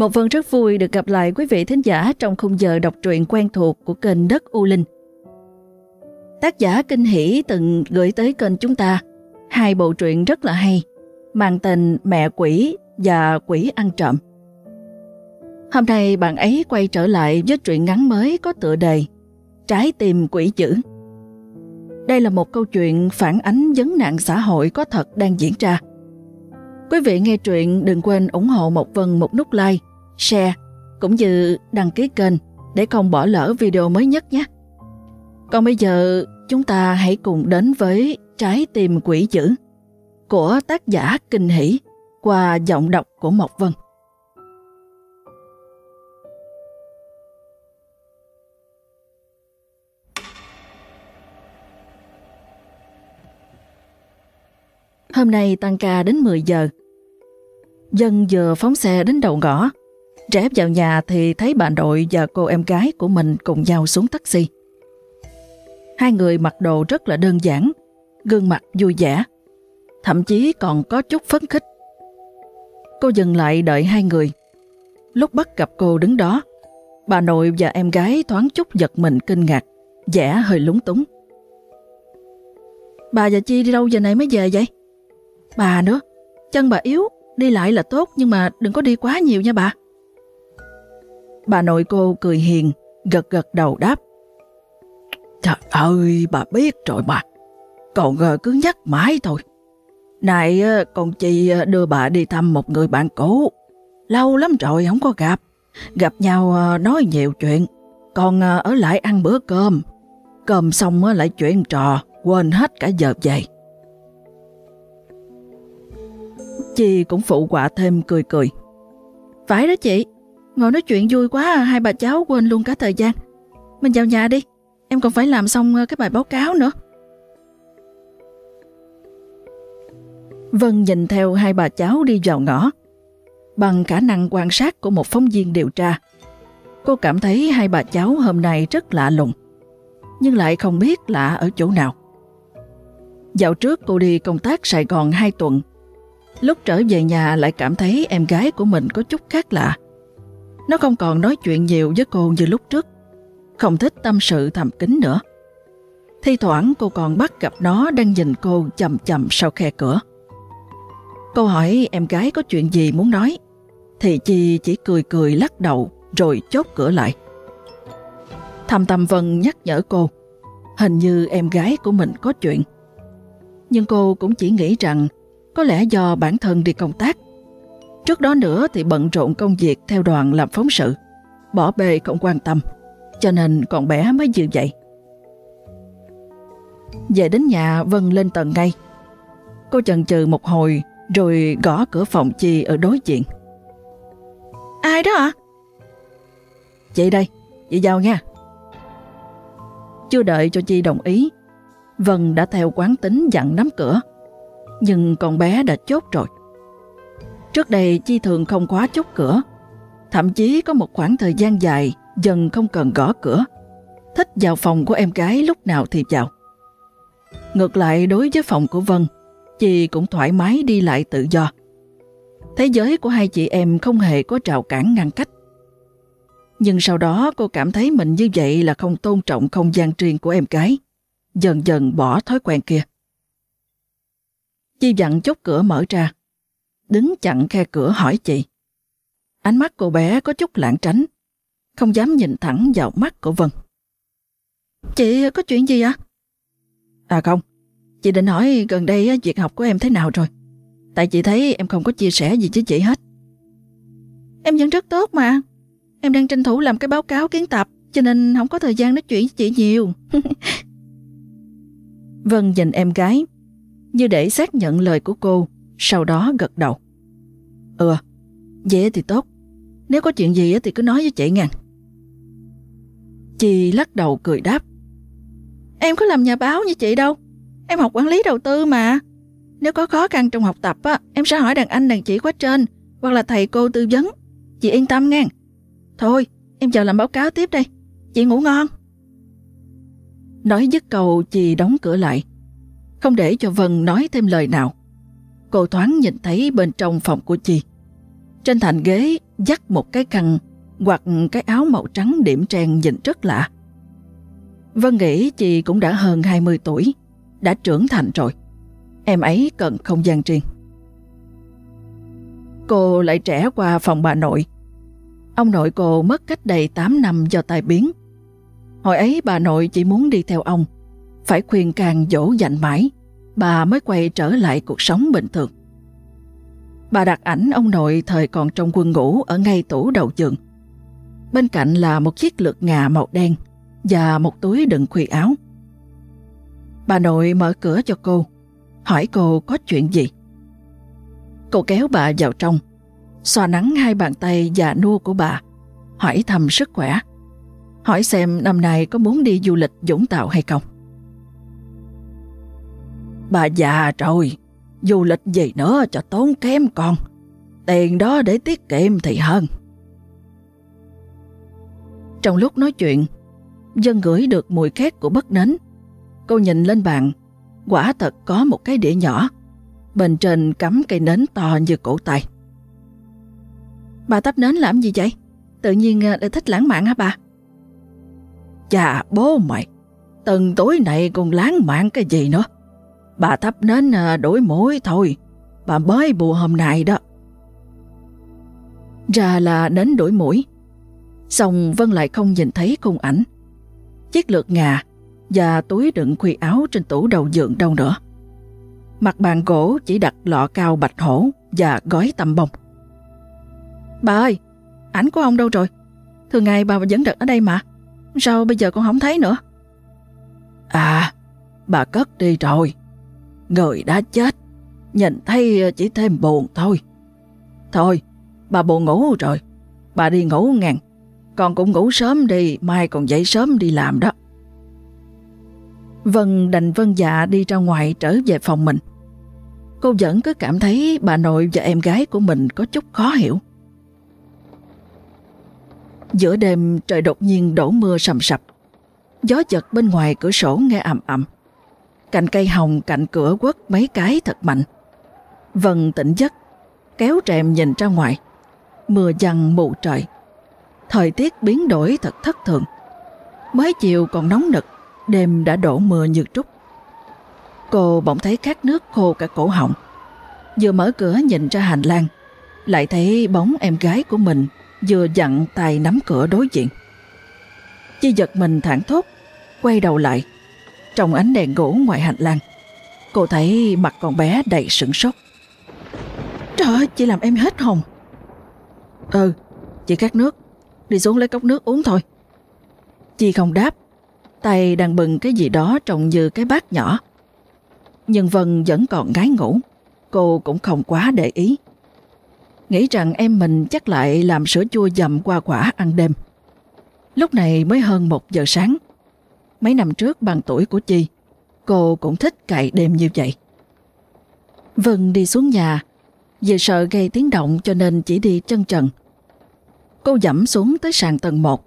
Một phần rất vui được gặp lại quý vị thính giả trong khung giờ đọc truyện quen thuộc của kênh Đất U Linh. Tác giả Kinh Hỷ từng gửi tới kênh chúng ta hai bộ truyện rất là hay, mang tên Mẹ Quỷ và Quỷ Ăn Trộm. Hôm nay bạn ấy quay trở lại với truyện ngắn mới có tựa đề Trái tim quỷ dữ. Đây là một câu chuyện phản ánh vấn nạn xã hội có thật đang diễn ra. Quý vị nghe truyện đừng quên ủng hộ một Vân một nút like, share cũng như đăng ký kênh để không bỏ lỡ video mới nhất nhé. Còn bây giờ, chúng ta hãy cùng đến với Trái tim quỷ dữ của tác giả Kinh Hỷ qua giọng đọc của Mộc Vân. Hôm nay tăng ca đến 10 giờ. Dân vừa phóng xe đến đầu ngõ. Rẽ vào nhà thì thấy bà nội và cô em gái của mình cùng nhau xuống taxi. Hai người mặc đồ rất là đơn giản, gương mặt vui vẻ, thậm chí còn có chút phấn khích. Cô dừng lại đợi hai người. Lúc bắt gặp cô đứng đó, bà nội và em gái thoáng chút giật mình kinh ngạc, vẻ hơi lúng túng. Bà và Chi đi đâu giờ này mới về vậy? Bà nữa, chân bà yếu, đi lại là tốt nhưng mà đừng có đi quá nhiều nha bà. Bà nội cô cười hiền, gật gật đầu đáp. Trời ơi, bà biết rồi mà. Còn ờ, cứ nhắc mãi thôi. Này, ờ, con chị ờ, đưa bà đi thăm một người bạn cũ. Lâu lắm rồi không có gặp. Gặp nhau nói nhiều chuyện. Còn ở lại ăn bữa cơm. Cơm xong lại chuyện trò, quên hết cả giờ về. Chi cũng phụ quả thêm cười cười. Phải đó chị, ngồi nói chuyện vui quá à, hai bà cháu quên luôn cả thời gian. Mình vào nhà đi, em còn phải làm xong ờ, cái bài báo cáo nữa. Vân nhìn theo hai bà cháu đi vào ngõ. Bằng khả năng quan sát của một phóng viên điều tra, cô cảm thấy hai bà cháu hôm nay rất lạ lùng, nhưng lại không biết lạ ở chỗ nào. Dạo trước cô đi công tác Sài Gòn 2 tuần Lúc trở về nhà lại cảm thấy em gái của mình có chút khác lạ. Nó không còn nói chuyện nhiều với cô như lúc trước, không thích tâm sự thầm kín nữa. Thi thoảng cô còn bắt gặp nó đang nhìn cô chầm chầm sau khe cửa. Cô hỏi em gái có chuyện gì muốn nói, thì Chi chỉ cười cười lắc đầu rồi chốt cửa lại. Thầm Tâm Vân nhắc nhở cô, hình như em gái của mình có chuyện. Nhưng cô cũng chỉ nghĩ rằng có lẽ do bản thân đi công tác. Trước đó nữa thì bận rộn công việc theo đoàn làm phóng sự, bỏ bê không quan tâm, cho nên còn bé mới như vậy. Về đến nhà Vân lên tầng ngay. Cô chần chừ một hồi rồi gõ cửa phòng Chi ở đối diện. Ai đó ạ? Chị đây, chị vào nha. Chưa đợi cho Chi đồng ý, Vân đã theo quán tính dặn nắm cửa nhưng con bé đã chốt rồi. Trước đây Chi thường không khóa chốt cửa, thậm chí có một khoảng thời gian dài dần không cần gõ cửa, thích vào phòng của em gái lúc nào thì vào. Ngược lại đối với phòng của Vân, chị cũng thoải mái đi lại tự do. Thế giới của hai chị em không hề có trào cản ngăn cách. Nhưng sau đó cô cảm thấy mình như vậy là không tôn trọng không gian riêng của em gái. Dần dần bỏ thói quen kia. Chi dặn chốt cửa mở ra. Đứng chặn khe cửa hỏi chị. Ánh mắt cô bé có chút lảng tránh, không dám nhìn thẳng vào mắt của Vân. Chị có chuyện gì ạ? À không, chị định hỏi gần đây việc học của em thế nào rồi. Tại chị thấy em không có chia sẻ gì với chị hết. Em vẫn rất tốt mà. Em đang tranh thủ làm cái báo cáo kiến tập, cho nên không có thời gian nói chuyện với chị nhiều. Vân nhìn em gái, như để xác nhận lời của cô, sau đó gật đầu. Ừ, vậy thì tốt. Nếu có chuyện gì thì cứ nói với chị ngàn. Chị lắc đầu cười đáp. Em có làm nhà báo như chị đâu. Em học quản lý đầu tư mà. Nếu có khó khăn trong học tập á, em sẽ hỏi đàn anh đàn chị khóa trên hoặc là thầy cô tư vấn. Chị yên tâm nghe. Thôi, em chờ làm báo cáo tiếp đây. Chị ngủ ngon. Nói dứt câu, chị đóng cửa lại không để cho Vân nói thêm lời nào. Cô thoáng nhìn thấy bên trong phòng của chị. Trên thành ghế dắt một cái khăn hoặc cái áo màu trắng điểm trang nhìn rất lạ. Vân nghĩ chị cũng đã hơn 20 tuổi, đã trưởng thành rồi. Em ấy cần không gian riêng. Cô lại trẻ qua phòng bà nội. Ông nội cô mất cách đây 8 năm do tai biến. Hồi ấy bà nội chỉ muốn đi theo ông, phải khuyên càng dỗ dành mãi, bà mới quay trở lại cuộc sống bình thường. Bà đặt ảnh ông nội thời còn trong quân ngũ ở ngay tủ đầu giường. Bên cạnh là một chiếc lược ngà màu đen và một túi đựng khuy áo. Bà nội mở cửa cho cô, hỏi cô có chuyện gì. Cô kéo bà vào trong, xoa nắng hai bàn tay già nua của bà, hỏi thăm sức khỏe. Hỏi xem năm nay có muốn đi du lịch Vũng Tàu hay không. Bà già rồi, du lịch gì nữa cho tốn kém con. Tiền đó để tiết kiệm thì hơn. Trong lúc nói chuyện, dân gửi được mùi khét của bất nến. Cô nhìn lên bàn, quả thật có một cái đĩa nhỏ, bên trên cắm cây nến to như cổ tay. Bà tắp nến làm gì vậy? Tự nhiên ờ, lại thích lãng mạn hả bà? Chà bố mày, từng tối này còn lãng mạn cái gì nữa? Bà thắp nến à, đổi mũi thôi, bà mới bù hôm nay đó. Ra là nến đổi mũi. Xong Vân lại không nhìn thấy khung ảnh. Chiếc lược ngà và túi đựng khuy áo trên tủ đầu giường đâu nữa. Mặt bàn gỗ chỉ đặt lọ cao bạch hổ và gói tầm bông. Bà ơi, ảnh của ông đâu rồi? Thường ngày bà vẫn đặt ở đây mà. Sao bây giờ con không thấy nữa? À, bà cất đi rồi. Người đã chết, nhìn thấy ờ, chỉ thêm buồn thôi. Thôi, bà buồn ngủ rồi. Bà đi ngủ ngàn. Con cũng ngủ sớm đi, mai còn dậy sớm đi làm đó. Vân đành vân dạ đi ra ngoài trở về phòng mình. Cô vẫn cứ cảm thấy bà nội và em gái của mình có chút khó hiểu. Giữa đêm trời đột nhiên đổ mưa sầm sập. Gió giật bên ngoài cửa sổ nghe ầm ầm cành cây hồng cạnh cửa quất mấy cái thật mạnh. Vân tỉnh giấc, kéo rèm nhìn ra ngoài. Mưa dằn mù trời. Thời tiết biến đổi thật thất thường. Mới chiều còn nóng nực, đêm đã đổ mưa như trút. Cô bỗng thấy khát nước khô cả cổ họng. Vừa mở cửa nhìn ra hành lang, lại thấy bóng em gái của mình vừa dặn tay nắm cửa đối diện. Chi giật mình thẳng thốt, quay đầu lại. Trong ánh đèn gỗ ngoài hành lang, cô thấy mặt con bé đầy sửng sốt. Trời ơi, chị làm em hết hồn. Ừ, chị khát nước, đi xuống lấy cốc nước uống thôi. chị không đáp, tay đang bừng cái gì đó trông như cái bát nhỏ. Nhưng Vân vẫn còn gái ngủ, cô cũng không quá để ý nghĩ rằng em mình chắc lại làm sữa chua dầm qua quả ăn đêm. Lúc này mới hơn một giờ sáng. Mấy năm trước bằng tuổi của Chi, cô cũng thích cày đêm như vậy. Vân đi xuống nhà, vì sợ gây tiếng động cho nên chỉ đi chân trần. Cô dẫm xuống tới sàn tầng 1,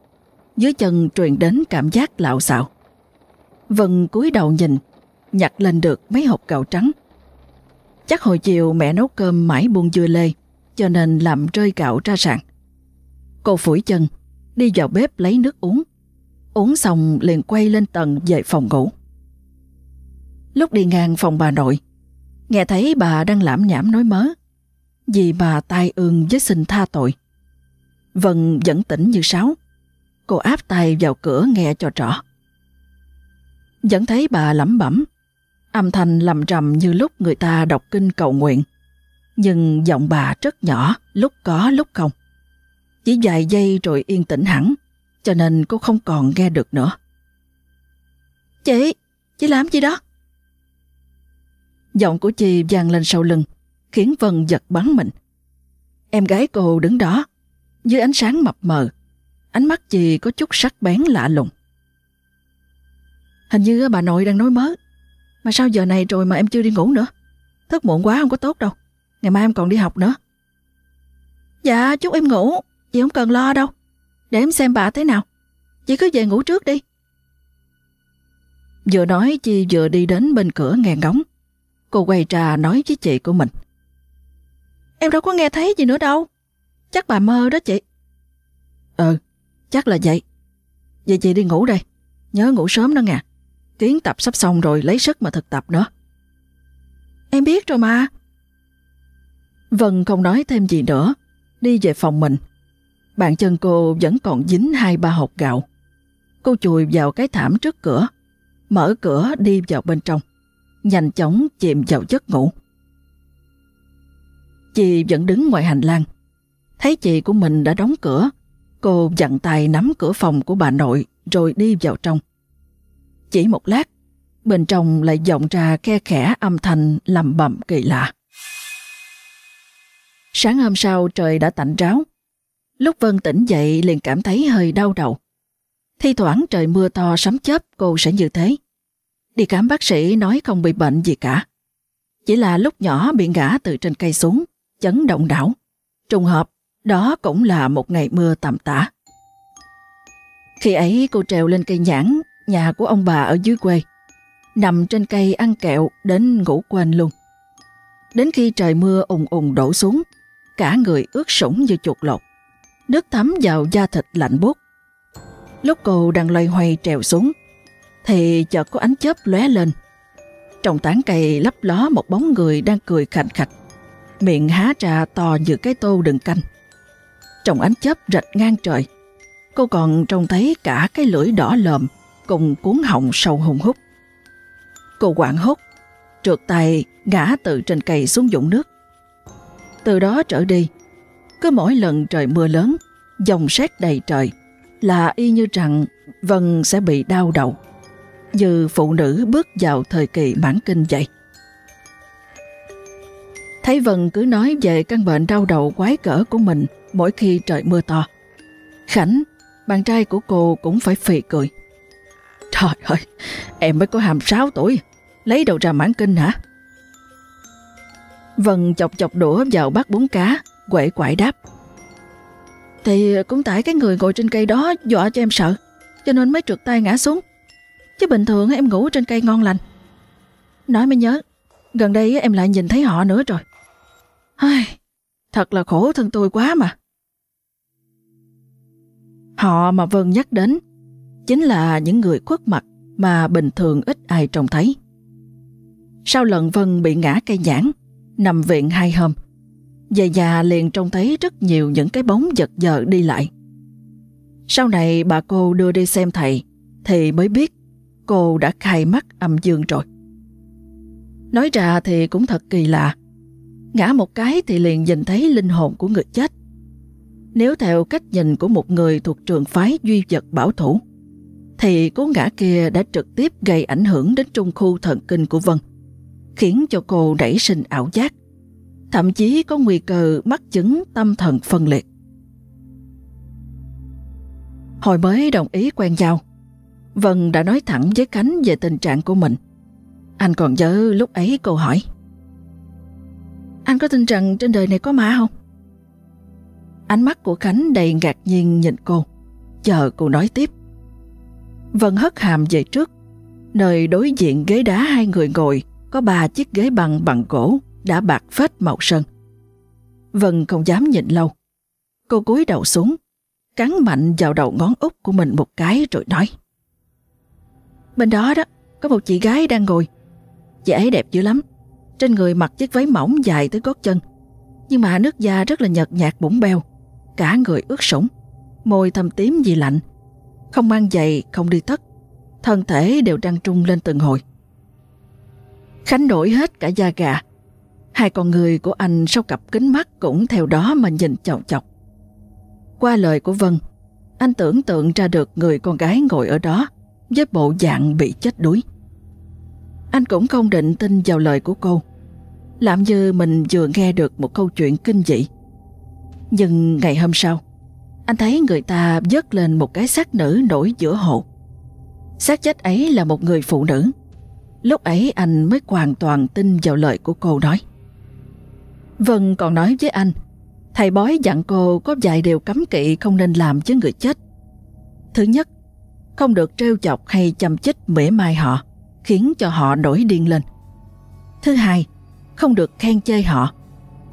dưới chân truyền đến cảm giác lạo xạo. Vân cúi đầu nhìn, nhặt lên được mấy hộp gạo trắng. Chắc hồi chiều mẹ nấu cơm mãi buông dưa lê, cho nên làm rơi gạo ra sàn. Cô phủi chân, đi vào bếp lấy nước uống. Uống xong liền quay lên tầng về phòng ngủ. Lúc đi ngang phòng bà nội, nghe thấy bà đang lãm nhảm nói mớ. Vì bà tai ương với xin tha tội. Vân vẫn tỉnh như sáo. Cô áp tay vào cửa nghe cho rõ. Vẫn thấy bà lẩm bẩm, âm thanh lầm rầm như lúc người ta đọc kinh cầu nguyện nhưng giọng bà rất nhỏ, lúc có lúc không. Chỉ vài giây rồi yên tĩnh hẳn, cho nên cô không còn nghe được nữa. Chị, chị làm gì đó? Giọng của chị vang lên sau lưng, khiến Vân giật bắn mình. Em gái cô đứng đó, dưới ánh sáng mập mờ, ánh mắt chị có chút sắc bén lạ lùng. Hình như bà nội đang nói mớ, mà sao giờ này rồi mà em chưa đi ngủ nữa? Thức muộn quá không có tốt đâu. Ngày mai em còn đi học nữa. Dạ, chúc em ngủ. Chị không cần lo đâu. Để em xem bà thế nào. Chị cứ về ngủ trước đi. Vừa nói Chi vừa đi đến bên cửa nghe ngóng. Cô quay ra nói với chị của mình. Em đâu có nghe thấy gì nữa đâu. Chắc bà mơ đó chị. Ừ, chắc là vậy. Vậy chị đi ngủ đây. Nhớ ngủ sớm đó nha. Kiến tập sắp xong rồi lấy sức mà thực tập nữa. Em biết rồi mà. Vân không nói thêm gì nữa. Đi về phòng mình. Bàn chân cô vẫn còn dính hai ba hộp gạo. Cô chùi vào cái thảm trước cửa. Mở cửa đi vào bên trong. Nhanh chóng chìm vào giấc ngủ. Chị vẫn đứng ngoài hành lang. Thấy chị của mình đã đóng cửa, cô dặn tay nắm cửa phòng của bà nội rồi đi vào trong. Chỉ một lát, bên trong lại vọng ra khe khẽ âm thanh lầm bầm kỳ lạ. Sáng hôm sau trời đã tạnh ráo. Lúc Vân tỉnh dậy liền cảm thấy hơi đau đầu. Thi thoảng trời mưa to sấm chớp cô sẽ như thế. Đi khám bác sĩ nói không bị bệnh gì cả. Chỉ là lúc nhỏ bị ngã từ trên cây xuống, chấn động đảo. Trùng hợp, đó cũng là một ngày mưa tầm tã. Khi ấy cô trèo lên cây nhãn, nhà của ông bà ở dưới quê. Nằm trên cây ăn kẹo đến ngủ quên luôn. Đến khi trời mưa ùng ùng đổ xuống, cả người ướt sũng như chuột lột. Nước thấm vào da thịt lạnh buốt. Lúc cô đang loay hoay trèo xuống, thì chợt có ánh chớp lóe lên. Trong tán cây lấp ló một bóng người đang cười khạnh khạch, miệng há ra to như cái tô đựng canh. Trong ánh chớp rạch ngang trời, cô còn trông thấy cả cái lưỡi đỏ lợm cùng cuốn họng sâu hùng hút. Cô quảng hốt, trượt tay ngã từ trên cây xuống dũng nước. Từ đó trở đi, cứ mỗi lần trời mưa lớn, dòng sét đầy trời, là y như rằng Vân sẽ bị đau đầu, như phụ nữ bước vào thời kỳ mãn kinh vậy. Thấy Vân cứ nói về căn bệnh đau đầu quái cỡ của mình mỗi khi trời mưa to. Khánh, bạn trai của cô cũng phải phì cười. Trời ơi, em mới có hàm 6 tuổi, lấy đầu ra mãn kinh hả? Vân chọc chọc đũa vào bát bún cá, quậy quải đáp. Thì cũng tại cái người ngồi trên cây đó dọa cho em sợ, cho nên mới trượt tay ngã xuống. Chứ bình thường em ngủ trên cây ngon lành. Nói mới nhớ, gần đây em lại nhìn thấy họ nữa rồi. Ai, thật là khổ thân tôi quá mà. Họ mà Vân nhắc đến chính là những người khuất mặt mà bình thường ít ai trông thấy. Sau lần Vân bị ngã cây nhãn, nằm viện hai hôm, về nhà liền trông thấy rất nhiều những cái bóng giật giờ đi lại. Sau này bà cô đưa đi xem thầy, thì mới biết cô đã khai mắt âm dương rồi. Nói ra thì cũng thật kỳ lạ. Ngã một cái thì liền nhìn thấy linh hồn của người chết. Nếu theo cách nhìn của một người thuộc trường phái duy vật bảo thủ, thì cú ngã kia đã trực tiếp gây ảnh hưởng đến trung khu thần kinh của Vân, khiến cho cô nảy sinh ảo giác, thậm chí có nguy cơ mắc chứng tâm thần phân liệt. Hồi mới đồng ý quen nhau, Vân đã nói thẳng với Khánh về tình trạng của mình. Anh còn nhớ lúc ấy cô hỏi. Anh có tin rằng trên đời này có ma không? Ánh mắt của Khánh đầy ngạc nhiên nhìn cô, chờ cô nói tiếp. Vân hất hàm về trước, nơi đối diện ghế đá hai người ngồi có ba chiếc ghế bằng bằng gỗ đã bạc phết màu sơn. Vân không dám nhìn lâu. Cô cúi đầu xuống, cắn mạnh vào đầu ngón út của mình một cái rồi nói. Bên đó đó, có một chị gái đang ngồi. Chị ấy đẹp dữ lắm. Trên người mặc chiếc váy mỏng dài tới gót chân. Nhưng mà nước da rất là nhợt nhạt bụng beo. Cả người ướt sũng. Môi thâm tím vì lạnh. Không mang giày, không đi tất. Thân thể đều đang trung lên từng hồi. Khánh nổi hết cả da gà. Hai con người của anh sau cặp kính mắt cũng theo đó mà nhìn chọc chọc. Qua lời của Vân, anh tưởng tượng ra được người con gái ngồi ở đó với bộ dạng bị chết đuối. Anh cũng không định tin vào lời của cô, làm như mình vừa nghe được một câu chuyện kinh dị. Nhưng ngày hôm sau, anh thấy người ta vớt lên một cái xác nữ nổi giữa hồ. Xác chết ấy là một người phụ nữ. Lúc ấy anh mới hoàn toàn tin vào lời của cô nói. Vân còn nói với anh, thầy bói dặn cô có vài điều cấm kỵ không nên làm với người chết. Thứ nhất, không được trêu chọc hay chăm chích mỉa mai họ, khiến cho họ nổi điên lên. Thứ hai, không được khen chê họ,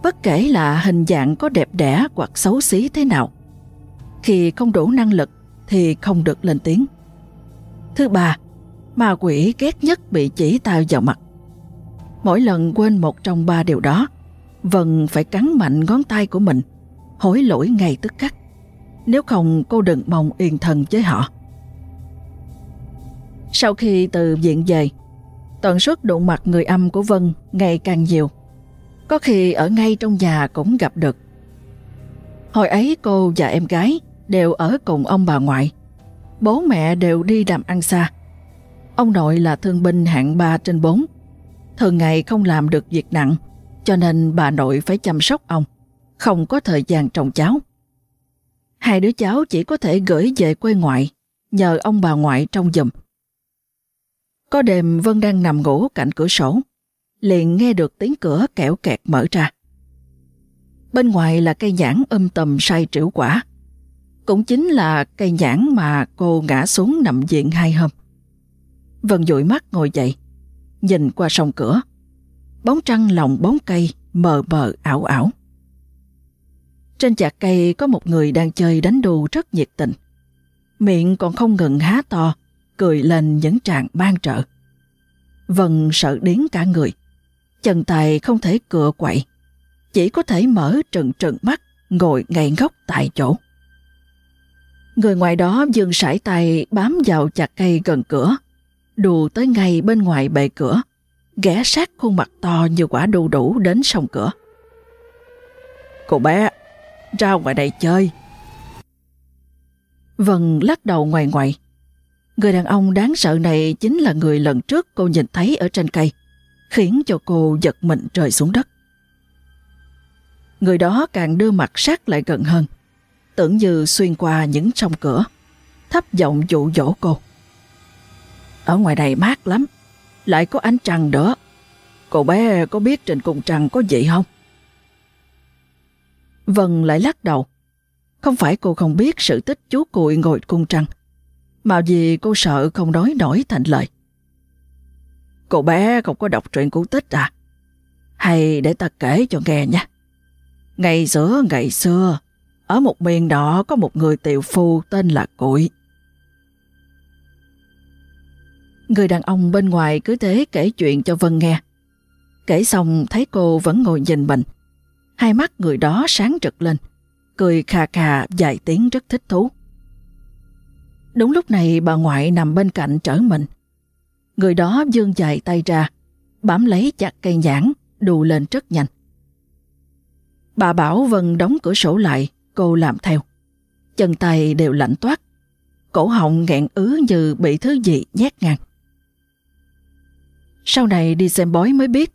Bất kể là hình dạng có đẹp đẽ hoặc xấu xí thế nào. Khi không đủ năng lực thì không được lên tiếng. Thứ ba, ma quỷ ghét nhất bị chỉ tay vào mặt. Mỗi lần quên một trong ba điều đó, Vân phải cắn mạnh ngón tay của mình, hối lỗi ngay tức khắc. Nếu không cô đừng mong yên thần với họ. Sau khi từ viện về, tần suất đụng mặt người âm của Vân ngày càng nhiều. Có khi ở ngay trong nhà cũng gặp được. Hồi ấy cô và em gái đều ở cùng ông bà ngoại. Bố mẹ đều đi làm ăn xa. Ông nội là thương binh hạng 3 trên 4. Thường ngày không làm được việc nặng, cho nên bà nội phải chăm sóc ông, không có thời gian trồng cháu. Hai đứa cháu chỉ có thể gửi về quê ngoại, nhờ ông bà ngoại trông giùm. Có đêm Vân đang nằm ngủ cạnh cửa sổ, liền nghe được tiếng cửa kẹo kẹt mở ra. Bên ngoài là cây nhãn um âm tầm say trĩu quả. Cũng chính là cây nhãn mà cô ngã xuống nằm viện hai hôm. Vân dụi mắt ngồi dậy, nhìn qua sông cửa. Bóng trăng lòng bóng cây mờ mờ ảo ảo. Trên chạc cây có một người đang chơi đánh đu rất nhiệt tình. Miệng còn không ngừng há to, cười lên những tràng ban trợ. Vân sợ đến cả người. Chân tay không thể cựa quậy. Chỉ có thể mở trừng trừng mắt, ngồi ngay ngốc tại chỗ. Người ngoài đó dừng sải tay bám vào chặt cây gần cửa, đù tới ngay bên ngoài bề cửa, ghé sát khuôn mặt to như quả đu đủ đến sông cửa. Cô bé, ra ngoài đây chơi. Vân lắc đầu ngoài ngoại. Người đàn ông đáng sợ này chính là người lần trước cô nhìn thấy ở trên cây, khiến cho cô giật mình rơi xuống đất. Người đó càng đưa mặt sát lại gần hơn, tưởng như xuyên qua những sông cửa, thấp giọng dụ dỗ cô. Ở ngoài này mát lắm, lại có ánh trăng nữa. Cô bé có biết trên cung trăng có gì không? Vân lại lắc đầu. Không phải cô không biết sự tích chú cùi ngồi cung trăng, mà vì cô sợ không nói nổi thành lời. Cô bé không có đọc truyện cổ tích à? Hay để ta kể cho nghe nha. Ngày giữa ngày xưa, ở một miền đó có một người tiểu phu tên là Cụi. Người đàn ông bên ngoài cứ thế kể chuyện cho Vân nghe. Kể xong thấy cô vẫn ngồi nhìn mình. Hai mắt người đó sáng rực lên, cười khà khà dài tiếng rất thích thú. Đúng lúc này bà ngoại nằm bên cạnh trở mình. Người đó dương dài tay ra, bám lấy chặt cây nhãn, đù lên rất nhanh. Bà bảo Vân đóng cửa sổ lại, cô làm theo. Chân tay đều lạnh toát, cổ họng nghẹn ứ như bị thứ gì nhét ngang. Sau này đi xem bói mới biết,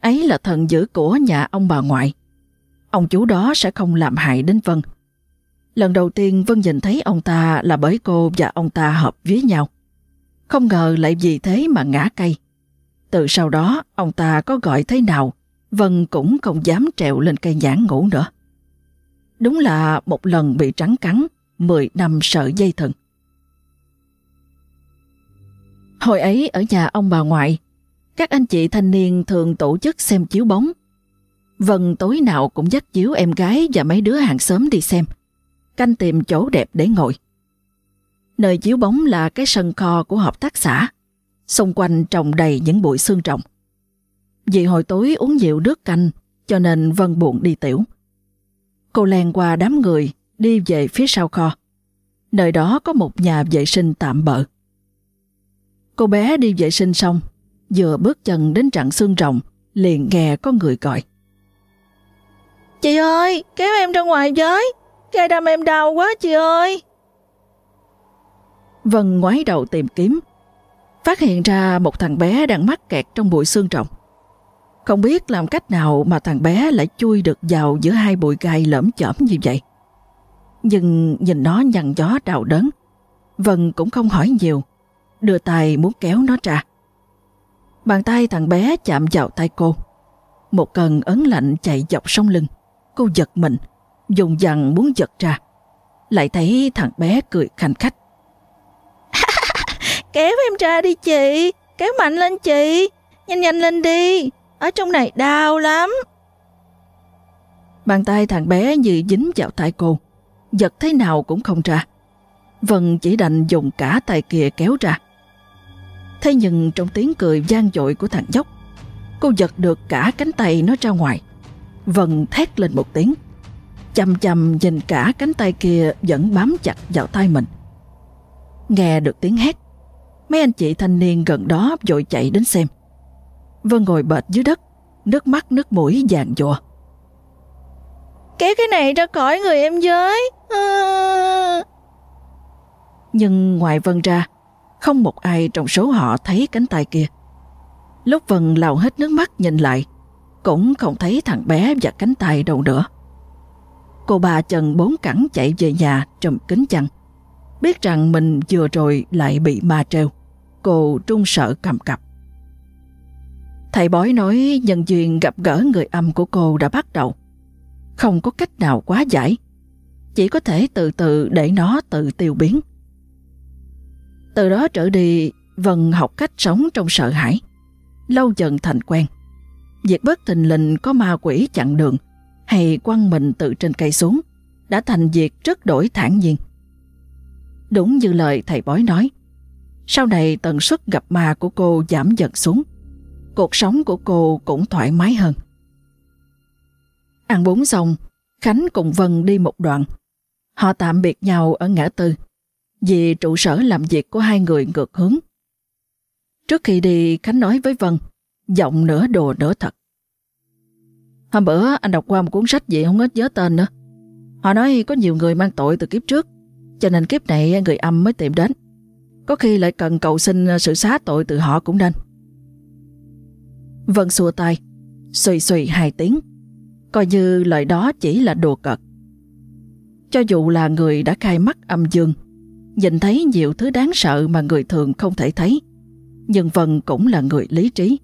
ấy là thần giữ của nhà ông bà ngoại. Ông chú đó sẽ không làm hại đến Vân. Lần đầu tiên Vân nhìn thấy ông ta là bởi cô và ông ta hợp với nhau. Không ngờ lại vì thế mà ngã cây. Từ sau đó, ông ta có gọi thế nào, Vân cũng không dám trèo lên cây nhãn ngủ nữa. Đúng là một lần bị trắng cắn, 10 năm sợ dây thần Hồi ấy ở nhà ông bà ngoại, các anh chị thanh niên thường tổ chức xem chiếu bóng. Vân tối nào cũng dắt chiếu em gái và mấy đứa hàng xóm đi xem, canh tìm chỗ đẹp để ngồi. Nơi chiếu bóng là cái sân kho của hợp tác xã, xung quanh trồng đầy những bụi xương trồng. Vì hồi tối uống rượu nước canh, cho nên Vân buồn đi tiểu. Cô len qua đám người, đi về phía sau kho. Nơi đó có một nhà vệ sinh tạm bợ. Cô bé đi vệ sinh xong, vừa bước chân đến trận xương rồng, liền nghe có người gọi. Chị ơi, kéo em ra ngoài với, cây đâm em đau quá chị ơi. Vân ngoái đầu tìm kiếm, phát hiện ra một thằng bé đang mắc kẹt trong bụi xương rồng. Không biết làm cách nào mà thằng bé lại chui được vào giữa hai bụi gai lởm chởm như vậy. Nhưng nhìn nó nhằn gió đau đớn, Vân cũng không hỏi nhiều, đưa tay muốn kéo nó ra. Bàn tay thằng bé chạm vào tay cô. Một cơn ấn lạnh chạy dọc sông lưng. Cô giật mình, dùng dằn muốn giật ra. Lại thấy thằng bé cười khanh khách. kéo em ra đi chị, kéo mạnh lên chị, nhanh nhanh lên đi, ở trong này đau lắm. Bàn tay thằng bé như dính vào tay cô, giật thế nào cũng không ra. Vân chỉ đành dùng cả tay kia kéo ra. Thế nhưng trong tiếng cười gian dội của thằng nhóc, cô giật được cả cánh tay nó ra ngoài. Vân thét lên một tiếng, chầm chầm nhìn cả cánh tay kia vẫn bám chặt vào tay mình. Nghe được tiếng hét, mấy anh chị thanh niên gần đó vội chạy đến xem. Vân ngồi bệt dưới đất, nước mắt nước mũi vàng dùa. Kéo cái này ra khỏi người em với. À... Nhưng ngoài Vân ra, không một ai trong số họ thấy cánh tay kia. Lúc Vân lau hết nước mắt nhìn lại, cũng không thấy thằng bé và cánh tay đâu nữa. Cô bà Trần bốn cẳng chạy về nhà trùm kính chăn. Biết rằng mình vừa rồi lại bị ma treo. Cô trung sợ cầm cập. Thầy bói nói nhân duyên gặp gỡ người âm của cô đã bắt đầu. Không có cách nào quá giải. Chỉ có thể từ từ để nó tự tiêu biến. Từ đó trở đi, Vân học cách sống trong sợ hãi. Lâu dần thành quen. Việc bất thình lình có ma quỷ chặn đường hay quăng mình từ trên cây xuống đã thành việc rất đổi thản nhiên. Đúng như lời thầy bói nói, sau này tần suất gặp ma của cô giảm dần xuống. Cuộc sống của cô cũng thoải mái hơn. Ăn bún xong, Khánh cùng Vân đi một đoạn. Họ tạm biệt nhau ở ngã tư, vì trụ sở làm việc của hai người ngược hướng. Trước khi đi, Khánh nói với Vân, giọng nửa đồ nửa thật. Hôm bữa anh đọc qua một cuốn sách gì không hết nhớ tên nữa. Họ nói có nhiều người mang tội từ kiếp trước, cho nên kiếp này người âm mới tìm đến. Có khi lại cần cầu xin sự xá tội từ họ cũng nên. Vân xua tay, xùy xùy hai tiếng, coi như lời đó chỉ là đùa cợt. Cho dù là người đã khai mắt âm dương, nhìn thấy nhiều thứ đáng sợ mà người thường không thể thấy, nhưng Vân cũng là người lý trí.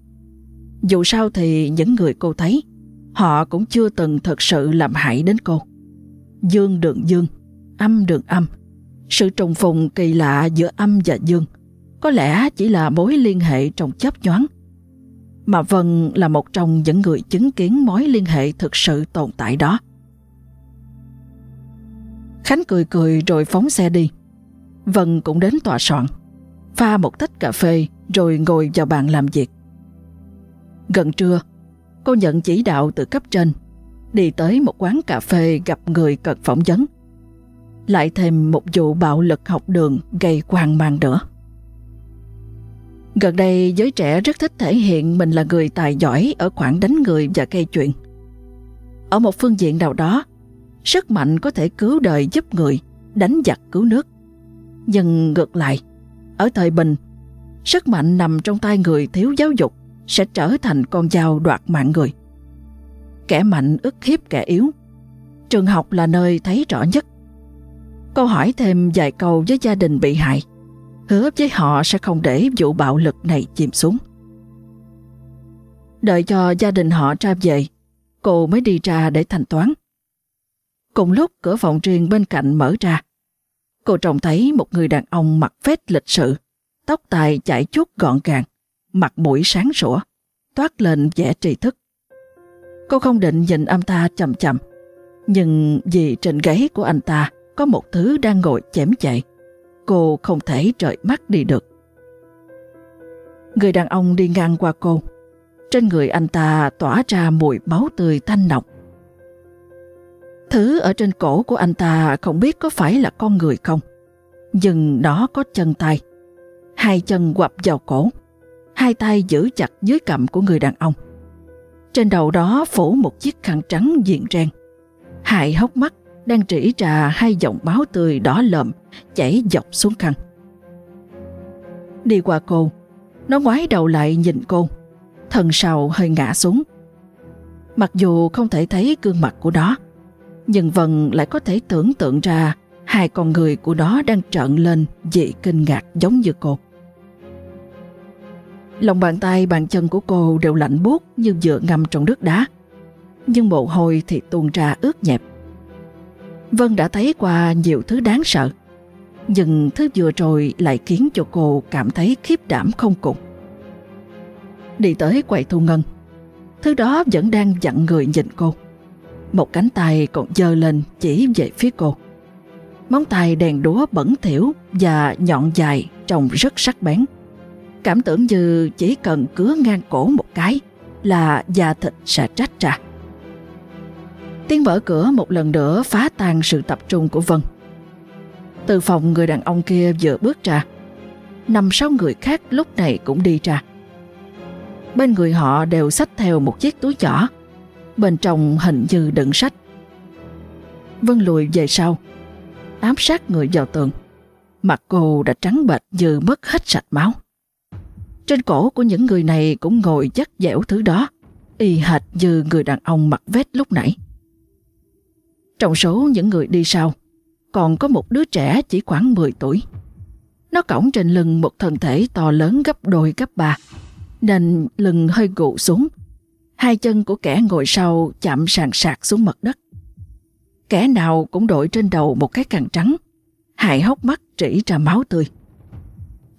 Dù sao thì những người cô thấy, họ cũng chưa từng thật sự làm hại đến cô. Dương đường dương, âm đường âm, sự trùng phùng kỳ lạ giữa âm và dương có lẽ chỉ là mối liên hệ trong chấp nhoáng mà Vân là một trong những người chứng kiến mối liên hệ thực sự tồn tại đó. Khánh cười cười rồi phóng xe đi. Vân cũng đến tòa soạn, pha một tách cà phê rồi ngồi vào bàn làm việc. Gần trưa, cô nhận chỉ đạo từ cấp trên, đi tới một quán cà phê gặp người cần phỏng vấn. Lại thêm một vụ bạo lực học đường gây hoang mang nữa. Gần đây giới trẻ rất thích thể hiện mình là người tài giỏi ở khoảng đánh người và gây chuyện. Ở một phương diện nào đó, sức mạnh có thể cứu đời giúp người, đánh giặc cứu nước. Nhưng ngược lại, ở thời bình, sức mạnh nằm trong tay người thiếu giáo dục sẽ trở thành con dao đoạt mạng người. Kẻ mạnh ức hiếp kẻ yếu. Trường học là nơi thấy rõ nhất. Câu hỏi thêm vài câu với gia đình bị hại hứa với họ sẽ không để vụ bạo lực này chìm xuống. Đợi cho gia đình họ ra về, cô mới đi ra để thanh toán. Cùng lúc cửa phòng riêng bên cạnh mở ra, cô trông thấy một người đàn ông mặc vest lịch sự, tóc tai chải chuốt gọn gàng, mặt mũi sáng sủa, toát lên vẻ tri thức. Cô không định nhìn anh ta chậm chậm, nhưng vì trên gáy của anh ta có một thứ đang ngồi chém chạy cô không thể rời mắt đi được. Người đàn ông đi ngang qua cô. Trên người anh ta tỏa ra mùi máu tươi thanh nọc. Thứ ở trên cổ của anh ta không biết có phải là con người không. Nhưng nó có chân tay. Hai chân quặp vào cổ. Hai tay giữ chặt dưới cằm của người đàn ông. Trên đầu đó phủ một chiếc khăn trắng diện ren. Hai hốc mắt đang trĩ trà hai dòng máu tươi đỏ lợm chảy dọc xuống khăn. Đi qua cô, nó ngoái đầu lại nhìn cô, thần sầu hơi ngã xuống. Mặc dù không thể thấy gương mặt của nó, nhưng Vân lại có thể tưởng tượng ra hai con người của nó đang trợn lên dị kinh ngạc giống như cô. Lòng bàn tay bàn chân của cô đều lạnh buốt như dựa ngâm trong nước đá. Nhưng mồ hôi thì tuôn ra ướt nhẹp. Vân đã thấy qua nhiều thứ đáng sợ, nhưng thứ vừa rồi lại khiến cho cô cảm thấy khiếp đảm không cùng. Đi tới quầy thu ngân, thứ đó vẫn đang dặn người nhìn cô. Một cánh tay còn giơ lên chỉ về phía cô. Móng tay đèn đúa bẩn thỉu và nhọn dài trông rất sắc bén. Cảm tưởng như chỉ cần cứa ngang cổ một cái là da thịt sẽ trách ra. Tiếng mở cửa một lần nữa phá tan sự tập trung của Vân. Từ phòng người đàn ông kia vừa bước ra, năm sáu người khác lúc này cũng đi ra. Bên người họ đều xách theo một chiếc túi nhỏ, bên trong hình như đựng sách. Vân lùi về sau, ám sát người vào tường. Mặt cô đã trắng bệch như mất hết sạch máu. Trên cổ của những người này cũng ngồi chất dẻo thứ đó, y hệt như người đàn ông mặc vest lúc nãy. Trong số những người đi sau, còn có một đứa trẻ chỉ khoảng 10 tuổi. Nó cõng trên lưng một thân thể to lớn gấp đôi gấp ba, nên lưng hơi gụ xuống. Hai chân của kẻ ngồi sau chạm sàn sạc xuống mặt đất. Kẻ nào cũng đội trên đầu một cái càng trắng, hại hốc mắt trĩ ra máu tươi.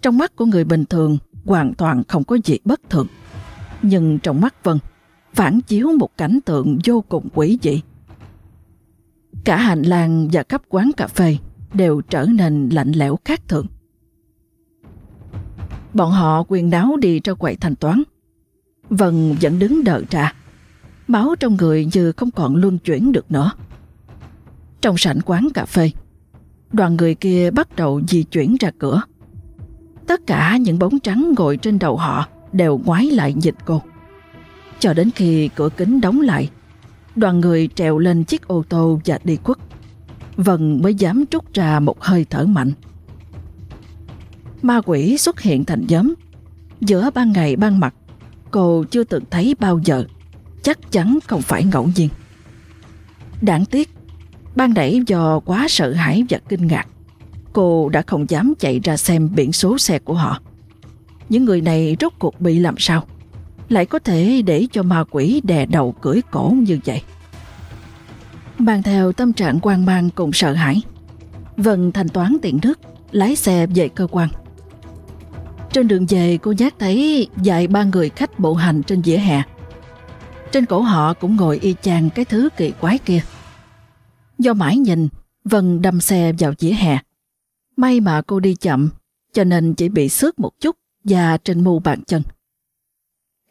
Trong mắt của người bình thường hoàn toàn không có gì bất thường. Nhưng trong mắt Vân, phản chiếu một cảnh tượng vô cùng quỷ dị. Cả hành lang và cấp quán cà phê đều trở nên lạnh lẽo khác thường. Bọn họ quyền đáo đi ra quầy thanh toán. Vân vẫn đứng đợi ra. Máu trong người như không còn luân chuyển được nữa. Trong sảnh quán cà phê, đoàn người kia bắt đầu di chuyển ra cửa. Tất cả những bóng trắng ngồi trên đầu họ đều ngoái lại nhìn cô. Cho đến khi cửa kính đóng lại, đoàn người trèo lên chiếc ô tô và đi quất Vân mới dám trút ra một hơi thở mạnh. Ma quỷ xuất hiện thành nhóm. Giữa ban ngày ban mặt, cô chưa từng thấy bao giờ. Chắc chắn không phải ngẫu nhiên. Đáng tiếc, ban nãy do quá sợ hãi và kinh ngạc, cô đã không dám chạy ra xem biển số xe của họ. Những người này rốt cuộc bị làm sao? Lại có thể để cho ma quỷ đè đầu cưỡi cổ như vậy? Mang theo tâm trạng quan mang cùng sợ hãi, Vân thanh toán tiền nước, lái xe về cơ quan. Trên đường về cô giác thấy vài ba người khách bộ hành trên vỉa hè. Trên cổ họ cũng ngồi y chang cái thứ kỳ quái kia. Do mãi nhìn, Vân đâm xe vào vỉa hè. May mà cô đi chậm, cho nên chỉ bị xước một chút và trên mu bàn chân.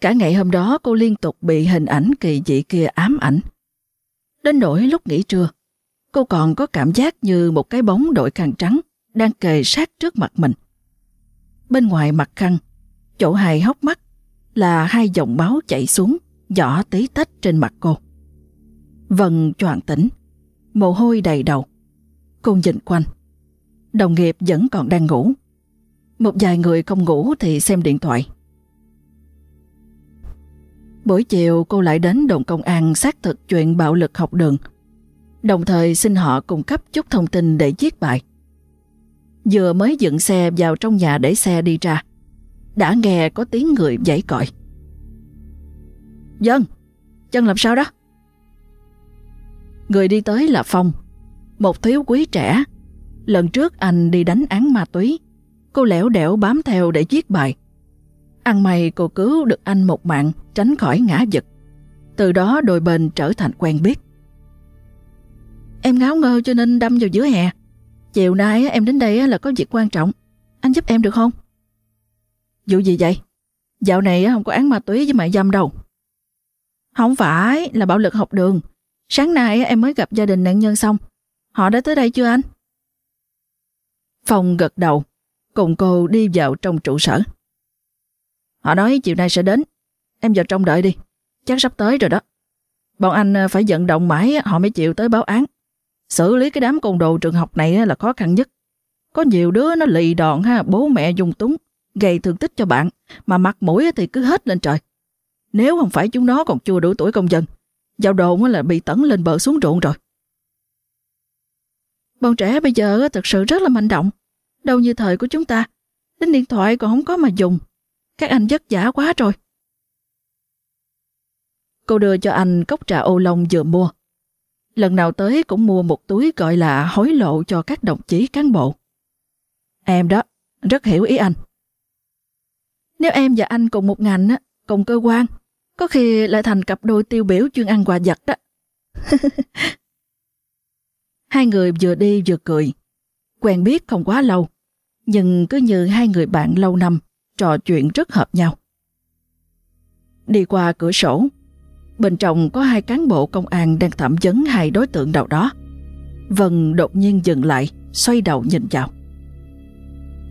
Cả ngày hôm đó cô liên tục bị hình ảnh kỳ dị kia ám ảnh. Đến nỗi lúc nghỉ trưa, cô còn có cảm giác như một cái bóng đội càng trắng đang kề sát trước mặt mình. Bên ngoài mặt khăn, chỗ hai hốc mắt là hai dòng máu chảy xuống, giỏ tí tách trên mặt cô. Vân choàng tỉnh, mồ hôi đầy đầu. Cô nhìn quanh. Đồng nghiệp vẫn còn đang ngủ. Một vài người không ngủ thì xem điện thoại. Buổi chiều cô lại đến đồn công an xác thực chuyện bạo lực học đường, đồng thời xin họ cung cấp chút thông tin để viết bài. Vừa mới dựng xe vào trong nhà để xe đi ra, đã nghe có tiếng người dãy còi. Dân, chân làm sao đó? Người đi tới là Phong, một thiếu quý trẻ. Lần trước anh đi đánh án ma túy, cô lẻo đẻo bám theo để giết bài. Ăn may cô cứu được anh một mạng tránh khỏi ngã giật. Từ đó đôi bên trở thành quen biết. Em ngáo ngơ cho nên đâm vào giữa hè. Chiều nay em đến đây là có việc quan trọng. Anh giúp em được không? Vụ gì vậy? Dạo này không có án ma túy với mại dâm đâu. Không phải là bạo lực học đường. Sáng nay em mới gặp gia đình nạn nhân xong. Họ đã tới đây chưa anh? Phong gật đầu, cùng cô đi vào trong trụ sở. Họ nói chiều nay sẽ đến. Em vào trong đợi đi. Chắc sắp tới rồi đó. Bọn anh ờ, phải vận động mãi họ mới chịu tới báo án. Xử lý cái đám côn đồ trường học này là khó khăn nhất. Có nhiều đứa nó lì đòn ha, bố mẹ dùng túng, gây thương tích cho bạn, mà mặt mũi thì cứ hết lên trời. Nếu không phải chúng nó còn chưa đủ tuổi công dân, giao đồn là bị tẩn lên bờ xuống ruộng rồi. Bọn trẻ bây giờ thật sự rất là manh động. Đâu như thời của chúng ta, đến điện thoại còn không có mà dùng. Các anh vất vả quá rồi. Cô đưa cho anh cốc trà ô long vừa mua. Lần nào tới cũng mua một túi gọi là hối lộ cho các đồng chí cán bộ. Em đó, rất hiểu ý anh. Nếu em và anh cùng một ngành, cùng cơ quan, có khi lại thành cặp đôi tiêu biểu chuyên ăn quà giặt đó. hai người vừa đi vừa cười. Quen biết không quá lâu, nhưng cứ như hai người bạn lâu năm, trò chuyện rất hợp nhau. Đi qua cửa sổ, bên trong có hai cán bộ công an đang thẩm vấn hai đối tượng nào đó. Vân đột nhiên dừng lại, xoay đầu nhìn vào.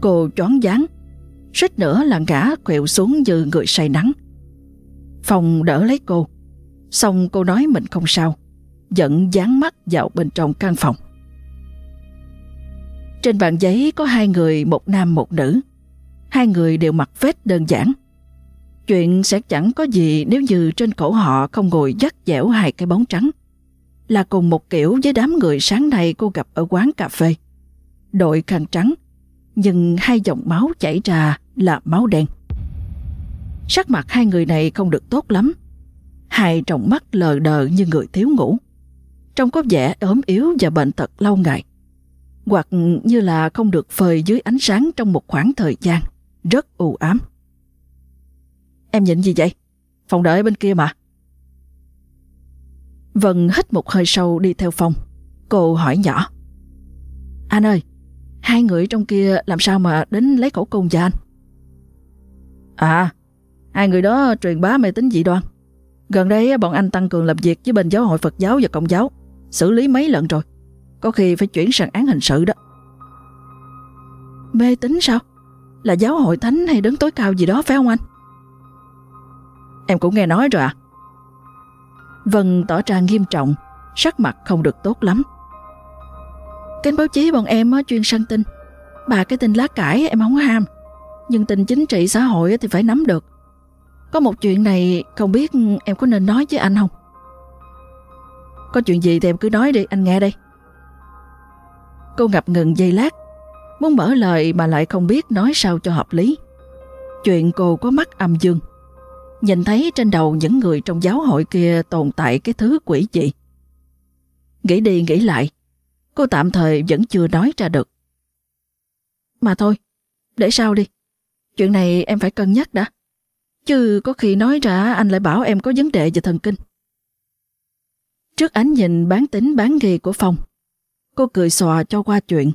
Cô choáng váng, suýt nữa là ngã quẹo xuống như người say nắng. Phong đỡ lấy cô, xong cô nói mình không sao, dẫn dán mắt vào bên trong căn phòng. Trên bàn giấy có hai người, một nam một nữ. Hai người đều mặc vest đơn giản. Chuyện sẽ chẳng có gì nếu như trên cổ họ không ngồi dắt dẻo hai cái bóng trắng. Là cùng một kiểu với đám người sáng nay cô gặp ở quán cà phê. Đội khăn trắng, nhưng hai dòng máu chảy ra là máu đen. Sắc mặt hai người này không được tốt lắm. Hai tròng mắt lờ đờ như người thiếu ngủ. Trông có vẻ ốm yếu và bệnh tật lâu ngày. Hoặc như là không được phơi dưới ánh sáng trong một khoảng thời gian. Rất u ám. Em nhìn gì vậy? Phòng đợi bên kia mà. Vân hít một hơi sâu đi theo phòng. Cô hỏi nhỏ. Anh ơi, hai người trong kia làm sao mà đến lấy khẩu cung cho anh? À, hai người đó truyền bá mê tín dị đoan. Gần đây bọn anh tăng cường làm việc với bên giáo hội Phật giáo và Công giáo, xử lý mấy lần rồi. Có khi phải chuyển sang án hình sự đó. Mê tín sao? Là giáo hội thánh hay đứng tối cao gì đó phải không anh? Em cũng nghe nói rồi à? Vân tỏ ra nghiêm trọng, sắc mặt không được tốt lắm. Kênh báo chí bọn em chuyên săn tin. Bà cái tin lá cải em không ham. Nhưng tin chính trị xã hội thì phải nắm được. Có một chuyện này không biết em có nên nói với anh không? Có chuyện gì thì em cứ nói đi, anh nghe đây. Cô ngập ngừng giây lát, muốn mở lời mà lại không biết nói sao cho hợp lý. Chuyện cô có mắt âm dương. Nhìn thấy trên đầu những người trong giáo hội kia tồn tại cái thứ quỷ dị. Nghĩ đi nghĩ lại, cô tạm thời vẫn chưa nói ra được. Mà thôi, để sau đi. Chuyện này em phải cân nhắc đã. Chứ có khi nói ra anh lại bảo em có vấn đề về thần kinh. Trước ánh nhìn bán tính bán nghi của Phong, cô cười xòa cho qua chuyện.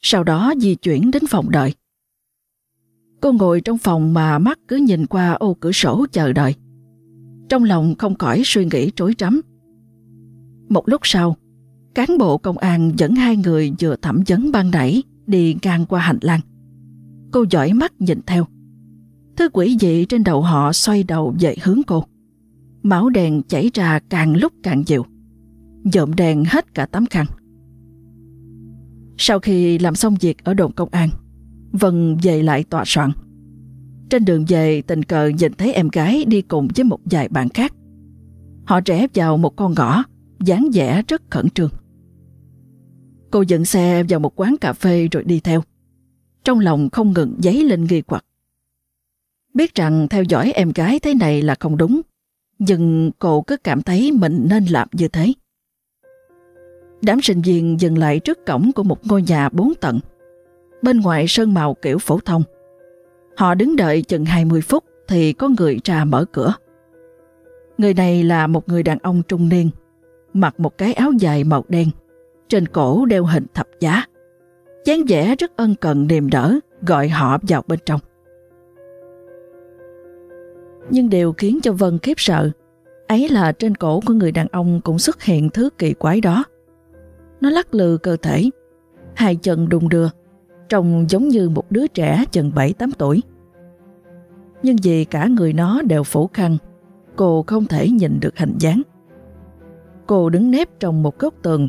Sau đó di chuyển đến phòng đợi. Cô ngồi trong phòng mà mắt cứ nhìn qua ô cửa sổ chờ đợi. Trong lòng không khỏi suy nghĩ trối trắm. Một lúc sau, cán bộ công an dẫn hai người vừa thẩm vấn ban nãy đi ngang qua hành lang. Cô dõi mắt nhìn theo. Thứ quỷ dị trên đầu họ xoay đầu về hướng cô. Máu đèn chảy ra càng lúc càng nhiều. Dộm đèn hết cả tấm khăn. Sau khi làm xong việc ở đồn công an, Vân về lại tòa soạn. Trên đường về tình cờ nhìn thấy em gái đi cùng với một vài bạn khác. Họ rẽ vào một con ngõ, dáng vẻ rất khẩn trương. Cô dẫn xe vào một quán cà phê rồi đi theo. Trong lòng không ngừng dấy lên nghi hoặc. Biết rằng theo dõi em gái thế này là không đúng, nhưng cô cứ cảm thấy mình nên làm như thế. Đám sinh viên dừng lại trước cổng của một ngôi nhà bốn tầng. Bên ngoài sơn màu kiểu phổ thông. Họ đứng đợi chừng 20 phút thì có người ra mở cửa. Người này là một người đàn ông trung niên, mặc một cái áo dài màu đen, trên cổ đeo hình thập giá. dáng vẻ rất ân cần niềm đỡ, gọi họ vào bên trong. Nhưng điều khiến cho Vân khiếp sợ, ấy là trên cổ của người đàn ông cũng xuất hiện thứ kỳ quái đó. Nó lắc lư cơ thể, hai chân đung đưa, trông giống như một đứa trẻ chừng 7-8 tuổi. Nhưng vì cả người nó đều phủ khăn, cô không thể nhìn được hình dáng. Cô đứng nép trong một góc tường,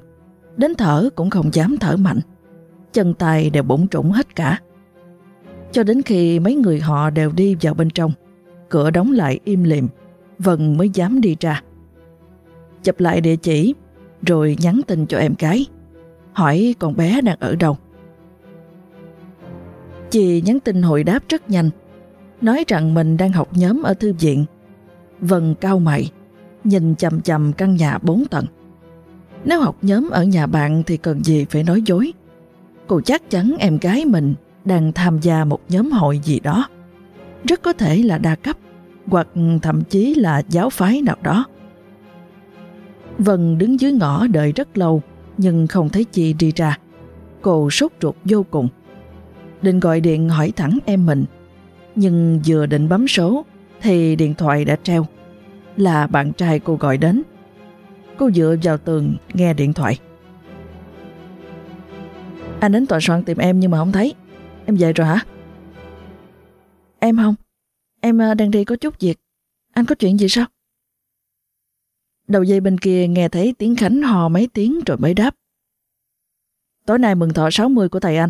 đến thở cũng không dám thở mạnh. Chân tay đều bụng trũng hết cả. Cho đến khi mấy người họ đều đi vào bên trong, cửa đóng lại im lìm, Vân mới dám đi ra. Chụp lại địa chỉ, rồi nhắn tin cho em gái, hỏi con bé đang ở đâu. Chị nhắn tin hồi đáp rất nhanh, nói rằng mình đang học nhóm ở thư viện. Vân cao mày, nhìn chầm chầm căn nhà bốn tầng. Nếu học nhóm ở nhà bạn thì cần gì phải nói dối. Cô chắc chắn em gái mình đang tham gia một nhóm hội gì đó. Rất có thể là đa cấp hoặc thậm chí là giáo phái nào đó. Vân đứng dưới ngõ đợi rất lâu nhưng không thấy chị đi ra. Cô sốt ruột vô cùng. Định gọi điện hỏi thẳng em mình nhưng vừa định bấm số, thì điện thoại đã treo. Là bạn trai cô gọi đến. Cô dựa vào tường nghe điện thoại. Anh đến tòa soạn tìm em nhưng mà không thấy. Em về rồi hả? Em không. Em à, đang đi có chút việc. Anh có chuyện gì sao? Đầu dây bên kia nghe thấy tiếng Khánh hò mấy tiếng rồi mới đáp. Tối nay mừng thọ 60 của thầy anh.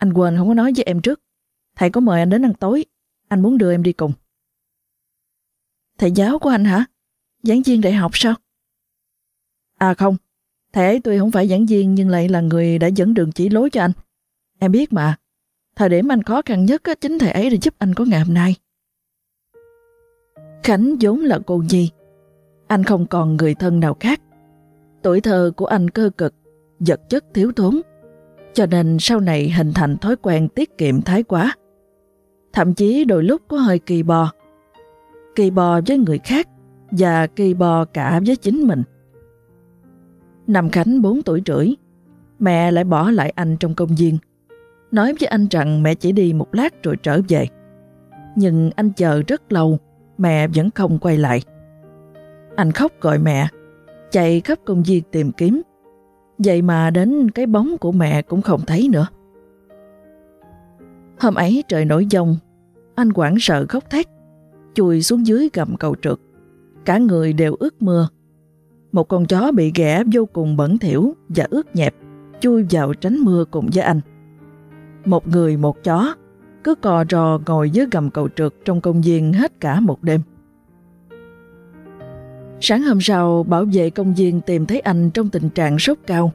Anh quên không có nói với em trước. Thầy có mời anh đến ăn tối. Anh muốn đưa em đi cùng. Thầy giáo của anh hả? Giảng viên đại học sao? À không, thầy ấy tuy không phải giảng viên nhưng lại là người đã dẫn đường chỉ lối cho anh. Em biết mà, thời điểm anh khó khăn nhất chính thầy ấy đã giúp anh có ngày hôm nay. Khánh vốn là cô nhi. Anh không còn người thân nào khác. Tuổi thơ của anh cơ cực, vật chất thiếu thốn. Cho nên sau này hình thành thói quen tiết kiệm thái quá. Thậm chí đôi lúc có hơi kỳ bò. Kỳ bò với người khác và kỳ bò cả với chính mình. Năm Khánh 4 tuổi rưỡi, mẹ lại bỏ lại anh trong công viên. Nói với anh rằng mẹ chỉ đi một lát rồi trở về. Nhưng anh chờ rất lâu, mẹ vẫn không quay lại. Anh khóc gọi mẹ, chạy khắp công viên tìm kiếm. Vậy mà đến cái bóng của mẹ cũng không thấy nữa. Hôm ấy trời nổi giông, anh quảng sợ khóc thét, chui xuống dưới gầm cầu trượt. Cả người đều ướt mưa. Một con chó bị ghẻ vô cùng bẩn thỉu và ướt nhẹp, chui vào tránh mưa cùng với anh. Một người một chó, cứ cò rò ngồi dưới gầm cầu trượt trong công viên hết cả một đêm. Sáng hôm sau, bảo vệ công viên tìm thấy anh trong tình trạng sốt cao,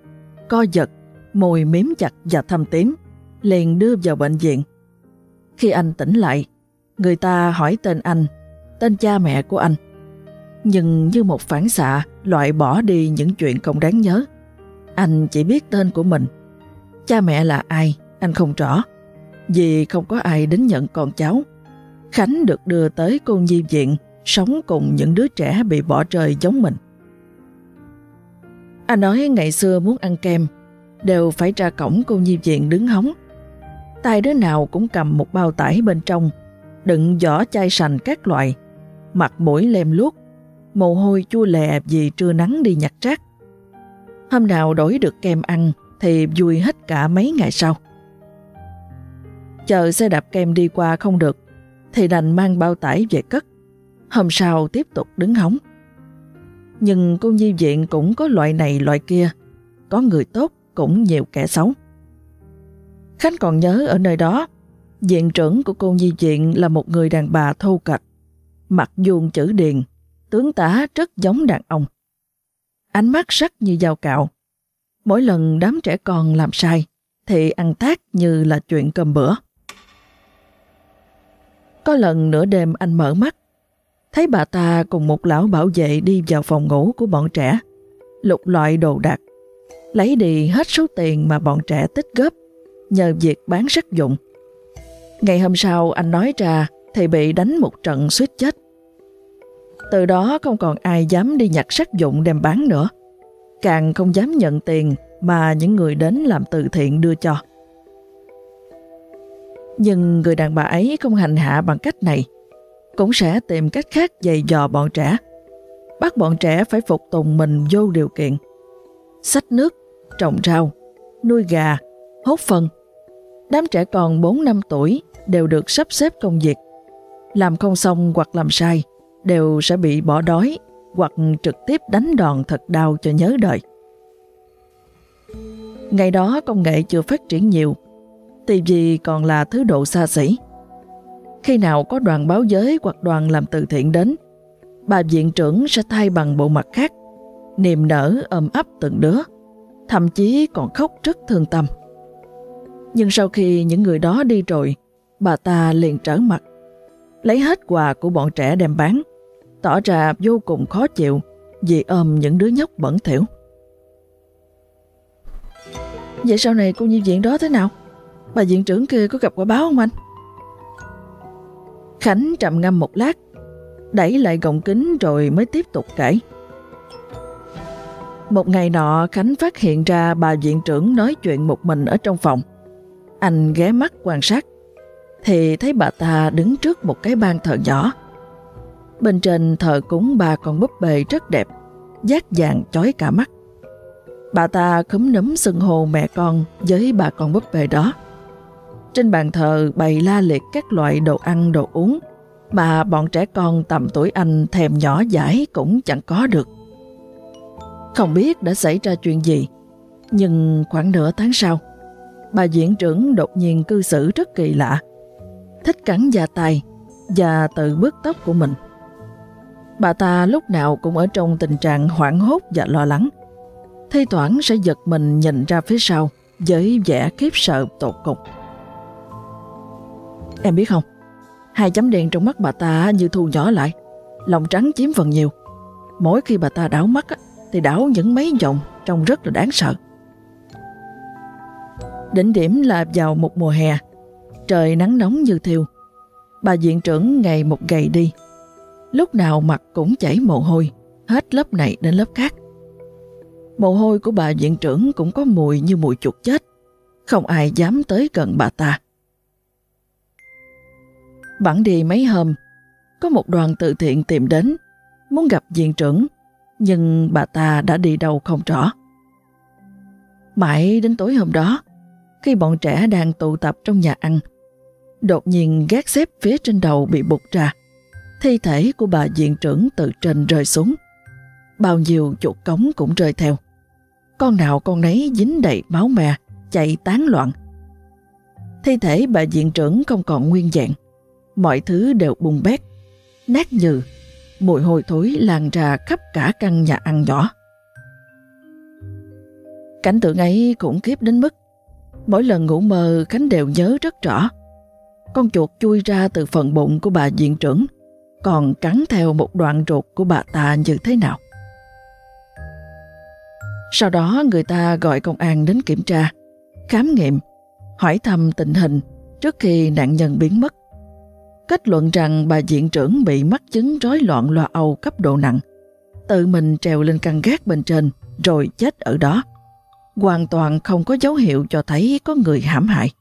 co giật, môi miếm chặt và thâm tím, liền đưa vào bệnh viện. Khi anh tỉnh lại, người ta hỏi tên anh, tên cha mẹ của anh. Nhưng như một phản xạ loại bỏ đi những chuyện không đáng nhớ. Anh chỉ biết tên của mình. Cha mẹ là ai, anh không rõ. Vì không có ai đến nhận con cháu. Khánh được đưa tới cô nhi viện sống cùng những đứa trẻ bị bỏ rơi giống mình. Anh nói ngày xưa muốn ăn kem, đều phải ra cổng cô nhi viện đứng hóng tay đứa nào cũng cầm một bao tải bên trong, đựng vỏ chai sành các loại, mặt mũi lem luốc, mồ hôi chua lè vì trưa nắng đi nhặt rác. Hôm nào đổi được kem ăn thì vui hết cả mấy ngày sau. Chờ xe đạp kem đi qua không được, thì đành mang bao tải về cất. Hôm sau tiếp tục đứng hóng. Nhưng cô nhi viện cũng có loại này loại kia, có người tốt cũng nhiều kẻ xấu. Khánh còn nhớ ở nơi đó, diện trưởng của cô nhi viện là một người đàn bà thô kệch, mặt vuông chữ điền, tướng tá rất giống đàn ông. Ánh mắt sắc như dao cạo. Mỗi lần đám trẻ con làm sai, thì ăn tác như là chuyện cơm bữa. Có lần nửa đêm anh mở mắt, thấy bà ta cùng một lão bảo vệ đi vào phòng ngủ của bọn trẻ, lục loại đồ đạc, lấy đi hết số tiền mà bọn trẻ tích góp nhờ việc bán sắc dụng. Ngày hôm sau anh nói ra thì bị đánh một trận suýt chết. Từ đó không còn ai dám đi nhặt sắc dụng đem bán nữa. Càng không dám nhận tiền mà những người đến làm từ thiện đưa cho. Nhưng người đàn bà ấy không hành hạ bằng cách này, cũng sẽ tìm cách khác dày dò bọn trẻ. Bắt bọn trẻ phải phục tùng mình vô điều kiện. Xách nước, trồng rau, nuôi gà, hốt phân. Đám trẻ còn 4 năm tuổi đều được sắp xếp công việc. Làm không xong hoặc làm sai đều sẽ bị bỏ đói hoặc trực tiếp đánh đòn thật đau cho nhớ đời. Ngày đó công nghệ chưa phát triển nhiều, TV còn là thứ độ xa xỉ. Khi nào có đoàn báo giới hoặc đoàn làm từ thiện đến, bà viện trưởng sẽ thay bằng bộ mặt khác, niềm nở ôm ấp từng đứa, thậm chí còn khóc rất thương tâm. Nhưng sau khi những người đó đi rồi, bà ta liền trở mặt, lấy hết quà của bọn trẻ đem bán, tỏ ra vô cùng khó chịu vì ôm những đứa nhóc bẩn thỉu. Vậy sau này cô nhi viện đó thế nào? Bà viện trưởng kia có gặp quả báo không anh? Khánh trầm ngâm một lát, đẩy lại gọng kính rồi mới tiếp tục kể. Một ngày nọ Khánh phát hiện ra bà viện trưởng nói chuyện một mình ở trong phòng. Anh ghé mắt quan sát, thì thấy bà ta đứng trước một cái ban thờ nhỏ. Bên trên thờ cúng ba con búp bê rất đẹp, giác vàng chói cả mắt. Bà ta khấm nấm xưng hô mẹ con với bà con búp bê đó. Trên bàn thờ bày la liệt các loại đồ ăn đồ uống mà bọn trẻ con tầm tuổi anh thèm nhỏ dãi cũng chẳng có được. Không biết đã xảy ra chuyện gì, nhưng khoảng nửa tháng sau, bà diễn trưởng đột nhiên cư xử rất kỳ lạ, thích cắn da tay và tự bước tóc của mình. Bà ta lúc nào cũng ở trong tình trạng hoảng hốt và lo lắng. Thi thoảng sẽ giật mình nhìn ra phía sau với vẻ khiếp sợ tột cục Em biết không, hai chấm đen trong mắt bà ta như thu nhỏ lại, lòng trắng chiếm phần nhiều. Mỗi khi bà ta đảo mắt thì đảo những mấy vòng trông rất là đáng sợ. Đỉnh điểm là vào một mùa hè, trời nắng nóng như thiêu. Bà viện trưởng ngày một gầy đi, lúc nào mặt cũng chảy mồ hôi, hết lớp này đến lớp khác. Mồ hôi của bà viện trưởng cũng có mùi như mùi chuột chết, không ai dám tới gần bà ta bản đi mấy hôm, có một đoàn từ thiện tìm đến, muốn gặp diện trưởng, nhưng bà ta đã đi đâu không rõ. Mãi đến tối hôm đó, khi bọn trẻ đang tụ tập trong nhà ăn, đột nhiên gác xếp phía trên đầu bị bục ra. Thi thể của bà diện trưởng từ trên rơi xuống. Bao nhiêu chuột cống cũng rơi theo. Con nào con nấy dính đầy máu mè, chạy tán loạn. Thi thể bà diện trưởng không còn nguyên dạng mọi thứ đều bùng bét, nát nhừ, mùi hôi thối lan ra khắp cả căn nhà ăn nhỏ. Cảnh tượng ấy cũng kiếp đến mức mỗi lần ngủ mơ Khánh đều nhớ rất rõ. Con chuột chui ra từ phần bụng của bà viện trưởng còn cắn theo một đoạn ruột của bà ta như thế nào. Sau đó người ta gọi công an đến kiểm tra, khám nghiệm, hỏi thăm tình hình trước khi nạn nhân biến mất kết luận rằng bà diện trưởng bị mắc chứng rối loạn loa âu cấp độ nặng, tự mình trèo lên căn gác bên trên rồi chết ở đó. Hoàn toàn không có dấu hiệu cho thấy có người hãm hại.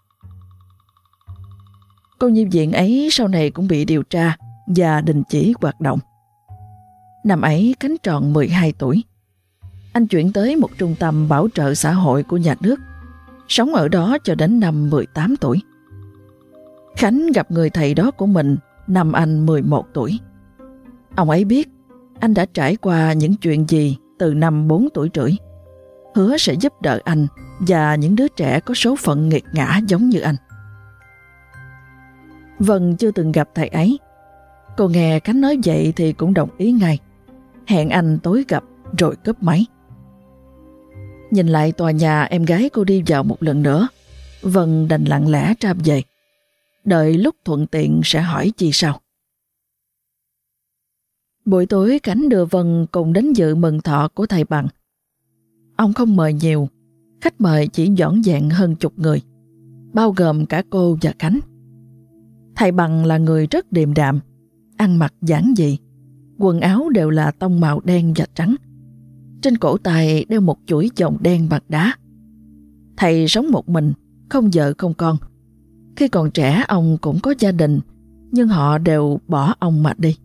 Cô nhiêm viện ấy sau này cũng bị điều tra và đình chỉ hoạt động. Năm ấy cánh tròn 12 tuổi. Anh chuyển tới một trung tâm bảo trợ xã hội của nhà nước, sống ở đó cho đến năm 18 tuổi. Khánh gặp người thầy đó của mình năm anh 11 tuổi. Ông ấy biết anh đã trải qua những chuyện gì từ năm 4 tuổi rưỡi. Hứa sẽ giúp đỡ anh và những đứa trẻ có số phận nghiệt ngã giống như anh. Vân chưa từng gặp thầy ấy. Cô nghe Khánh nói vậy thì cũng đồng ý ngay. Hẹn anh tối gặp rồi cướp máy. Nhìn lại tòa nhà em gái cô đi vào một lần nữa, Vân đành lặng lẽ ra về đợi lúc thuận tiện sẽ hỏi chị sau. Buổi tối Cánh đưa Vân cùng đến dự mừng thọ của thầy Bằng. Ông không mời nhiều, khách mời chỉ dõn dẹn hơn chục người, bao gồm cả cô và Khánh. Thầy Bằng là người rất điềm đạm, ăn mặc giản dị, quần áo đều là tông màu đen và trắng. Trên cổ tay đeo một chuỗi chồng đen bạc đá. Thầy sống một mình, không vợ không con, khi còn trẻ ông cũng có gia đình, nhưng họ đều bỏ ông mà đi.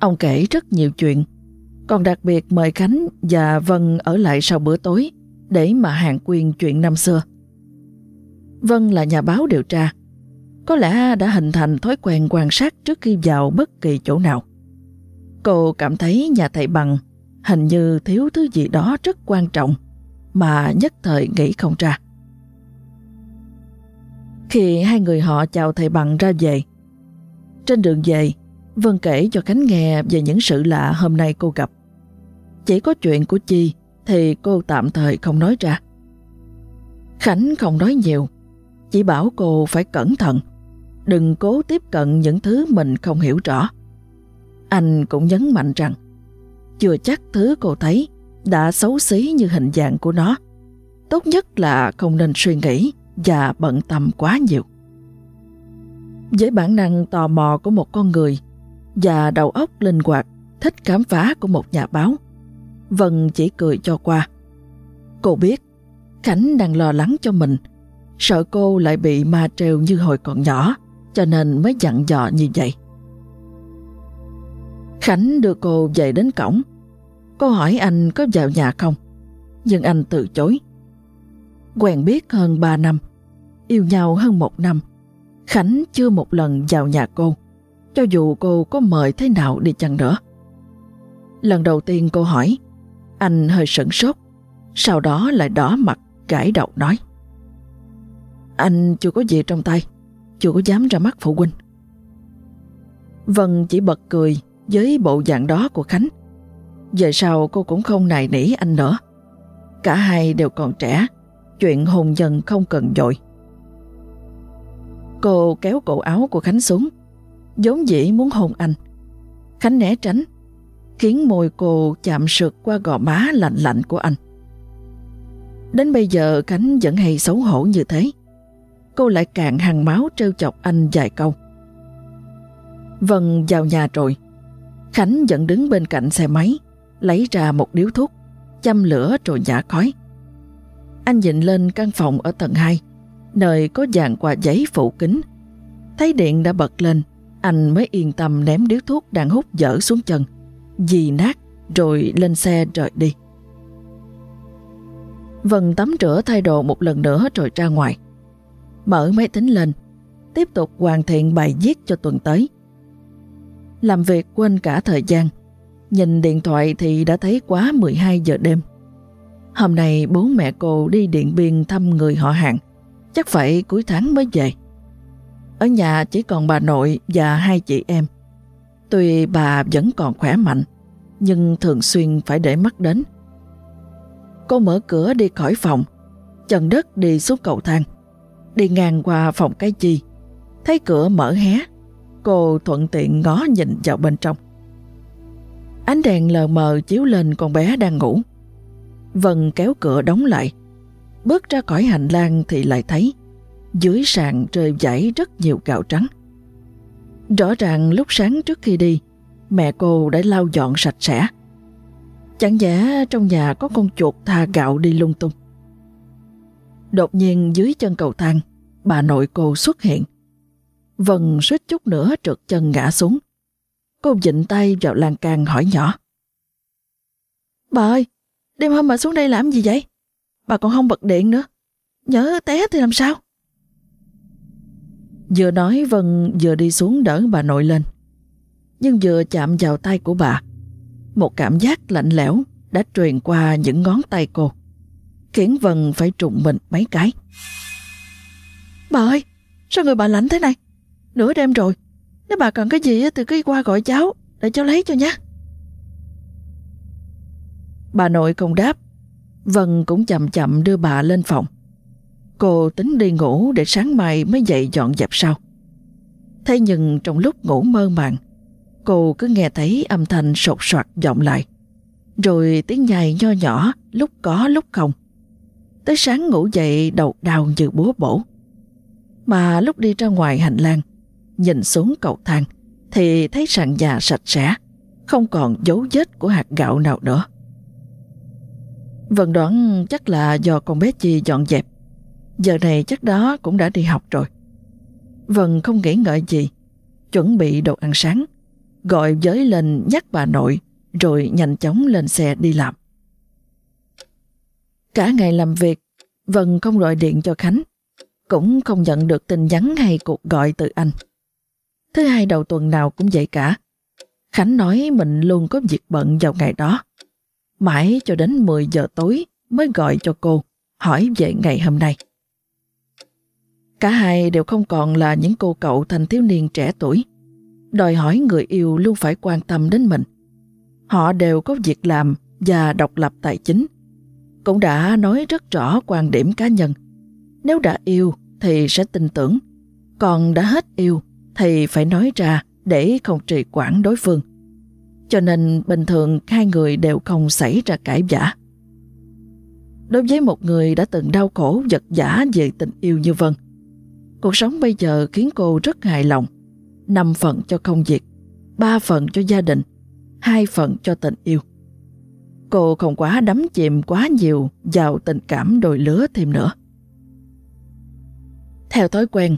Ông kể rất nhiều chuyện, còn đặc biệt mời Khánh và Vân ở lại sau bữa tối để mà hàng quyên chuyện năm xưa. Vân là nhà báo điều tra, có lẽ đã hình thành thói quen quan sát trước khi vào bất kỳ chỗ nào. Cô cảm thấy nhà thầy bằng hình như thiếu thứ gì đó rất quan trọng mà nhất thời nghĩ không ra. Khi hai người họ chào thầy bằng ra về, trên đường về, Vân kể cho Khánh nghe về những sự lạ hôm nay cô gặp. Chỉ có chuyện của Chi thì cô tạm thời không nói ra. Khánh không nói nhiều, chỉ bảo cô phải cẩn thận, đừng cố tiếp cận những thứ mình không hiểu rõ. Anh cũng nhấn mạnh rằng, chưa chắc thứ cô thấy đã xấu xí như hình dạng của nó. Tốt nhất là không nên suy nghĩ và bận tâm quá nhiều. Với bản năng tò mò của một con người và đầu óc linh hoạt, thích khám phá của một nhà báo, Vân chỉ cười cho qua. Cô biết Khánh đang lo lắng cho mình, sợ cô lại bị ma treo như hồi còn nhỏ, cho nên mới dặn dò như vậy. Khánh đưa cô về đến cổng. Cô hỏi anh có vào nhà không, nhưng anh từ chối. Quen biết hơn 3 năm, yêu nhau hơn một năm, Khánh chưa một lần vào nhà cô, cho dù cô có mời thế nào đi chăng nữa. Lần đầu tiên cô hỏi, anh hơi sửng sốt, sau đó lại đỏ mặt gãi đầu nói. Anh chưa có gì trong tay, chưa có dám ra mắt phụ huynh. Vân chỉ bật cười với bộ dạng đó của Khánh. Về sau cô cũng không nài nỉ anh nữa. Cả hai đều còn trẻ, chuyện hùng dần không cần dội. Cô kéo cổ áo của Khánh xuống, giống dĩ muốn hôn anh. Khánh né tránh, khiến môi cô chạm sượt qua gò má lạnh lạnh của anh. Đến bây giờ Khánh vẫn hay xấu hổ như thế. Cô lại cạn hàng máu trêu chọc anh vài câu. Vân vào nhà rồi. Khánh vẫn đứng bên cạnh xe máy, lấy ra một điếu thuốc, châm lửa rồi nhả khói. Anh nhìn lên căn phòng ở tầng 2, nơi có dàn quà giấy phủ kính. Thấy điện đã bật lên, anh mới yên tâm ném điếu thuốc đang hút dở xuống chân, dì nát rồi lên xe rời đi. Vân tắm rửa thay đồ một lần nữa rồi ra ngoài. Mở máy tính lên, tiếp tục hoàn thiện bài viết cho tuần tới. Làm việc quên cả thời gian, nhìn điện thoại thì đã thấy quá 12 giờ đêm. Hôm nay bố mẹ cô đi Điện Biên thăm người họ hàng, chắc phải cuối tháng mới về. Ở nhà chỉ còn bà nội và hai chị em. Tuy bà vẫn còn khỏe mạnh, nhưng thường xuyên phải để mắt đến. Cô mở cửa đi khỏi phòng, chân đất đi xuống cầu thang. Đi ngang qua phòng cái chi, thấy cửa mở hé, cô thuận tiện ngó nhìn vào bên trong. Ánh đèn lờ mờ chiếu lên con bé đang ngủ. Vân kéo cửa đóng lại. Bước ra khỏi hành lang thì lại thấy dưới sàn rơi dãy rất nhiều gạo trắng. Rõ ràng lúc sáng trước khi đi, mẹ cô đã lau dọn sạch sẽ. Chẳng giả trong nhà có con chuột tha gạo đi lung tung. Đột nhiên dưới chân cầu thang, bà nội cô xuất hiện. Vân suýt chút nữa trượt chân ngã xuống. Cô dịnh tay vào lan can hỏi nhỏ. Bà ơi, đêm hôm mà xuống đây làm gì vậy? Bà còn không bật điện nữa. Nhớ té thì làm sao? Vừa nói Vân vừa đi xuống đỡ bà nội lên. Nhưng vừa chạm vào tay của bà, một cảm giác lạnh lẽo đã truyền qua những ngón tay cô, khiến Vân phải trụng mình mấy cái. Bà ơi, sao người bà lạnh thế này? Nửa đêm rồi, nếu bà cần cái gì thì cứ qua gọi cháu để cháu lấy cho nhé. Bà nội không đáp, Vân cũng chậm chậm đưa bà lên phòng. Cô tính đi ngủ để sáng mai mới dậy dọn dẹp sau. Thế nhưng trong lúc ngủ mơ màng, cô cứ nghe thấy âm thanh sột soạt vọng lại. Rồi tiếng nhai nho nhỏ lúc có lúc không. Tới sáng ngủ dậy đầu đau như búa bổ. Mà lúc đi ra ngoài hành lang, nhìn xuống cầu thang thì thấy sàn nhà sạch sẽ, không còn dấu vết của hạt gạo nào nữa. Vân đoán chắc là do con bé Chi dọn dẹp. Giờ này chắc đó cũng đã đi học rồi. Vân không nghĩ ngợi gì, chuẩn bị đồ ăn sáng gọi giới lên nhắc bà nội rồi nhanh chóng lên xe đi làm. Cả ngày làm việc, Vân không gọi điện cho Khánh, cũng không nhận được tin nhắn hay cuộc gọi từ anh. Thứ hai đầu tuần nào cũng vậy cả. Khánh nói mình luôn có việc bận vào ngày đó. Mãi cho đến 10 giờ tối mới gọi cho cô, hỏi về ngày hôm nay. Cả hai đều không còn là những cô cậu thành thiếu niên trẻ tuổi đòi hỏi người yêu luôn phải quan tâm đến mình. Họ đều có việc làm và độc lập tài chính. Cũng đã nói rất rõ quan điểm cá nhân. Nếu đã yêu thì sẽ tin tưởng, còn đã hết yêu thì phải nói ra để không trì quản đối phương. Cho nên bình thường hai người đều không xảy ra cãi vã. Đối với một người đã từng đau khổ vật vã về tình yêu như Vân, cuộc sống bây giờ khiến cô rất hài lòng năm phần cho công việc, ba phần cho gia đình, hai phần cho tình yêu. Cô không quá đắm chìm quá nhiều vào tình cảm đôi lứa thêm nữa. Theo thói quen,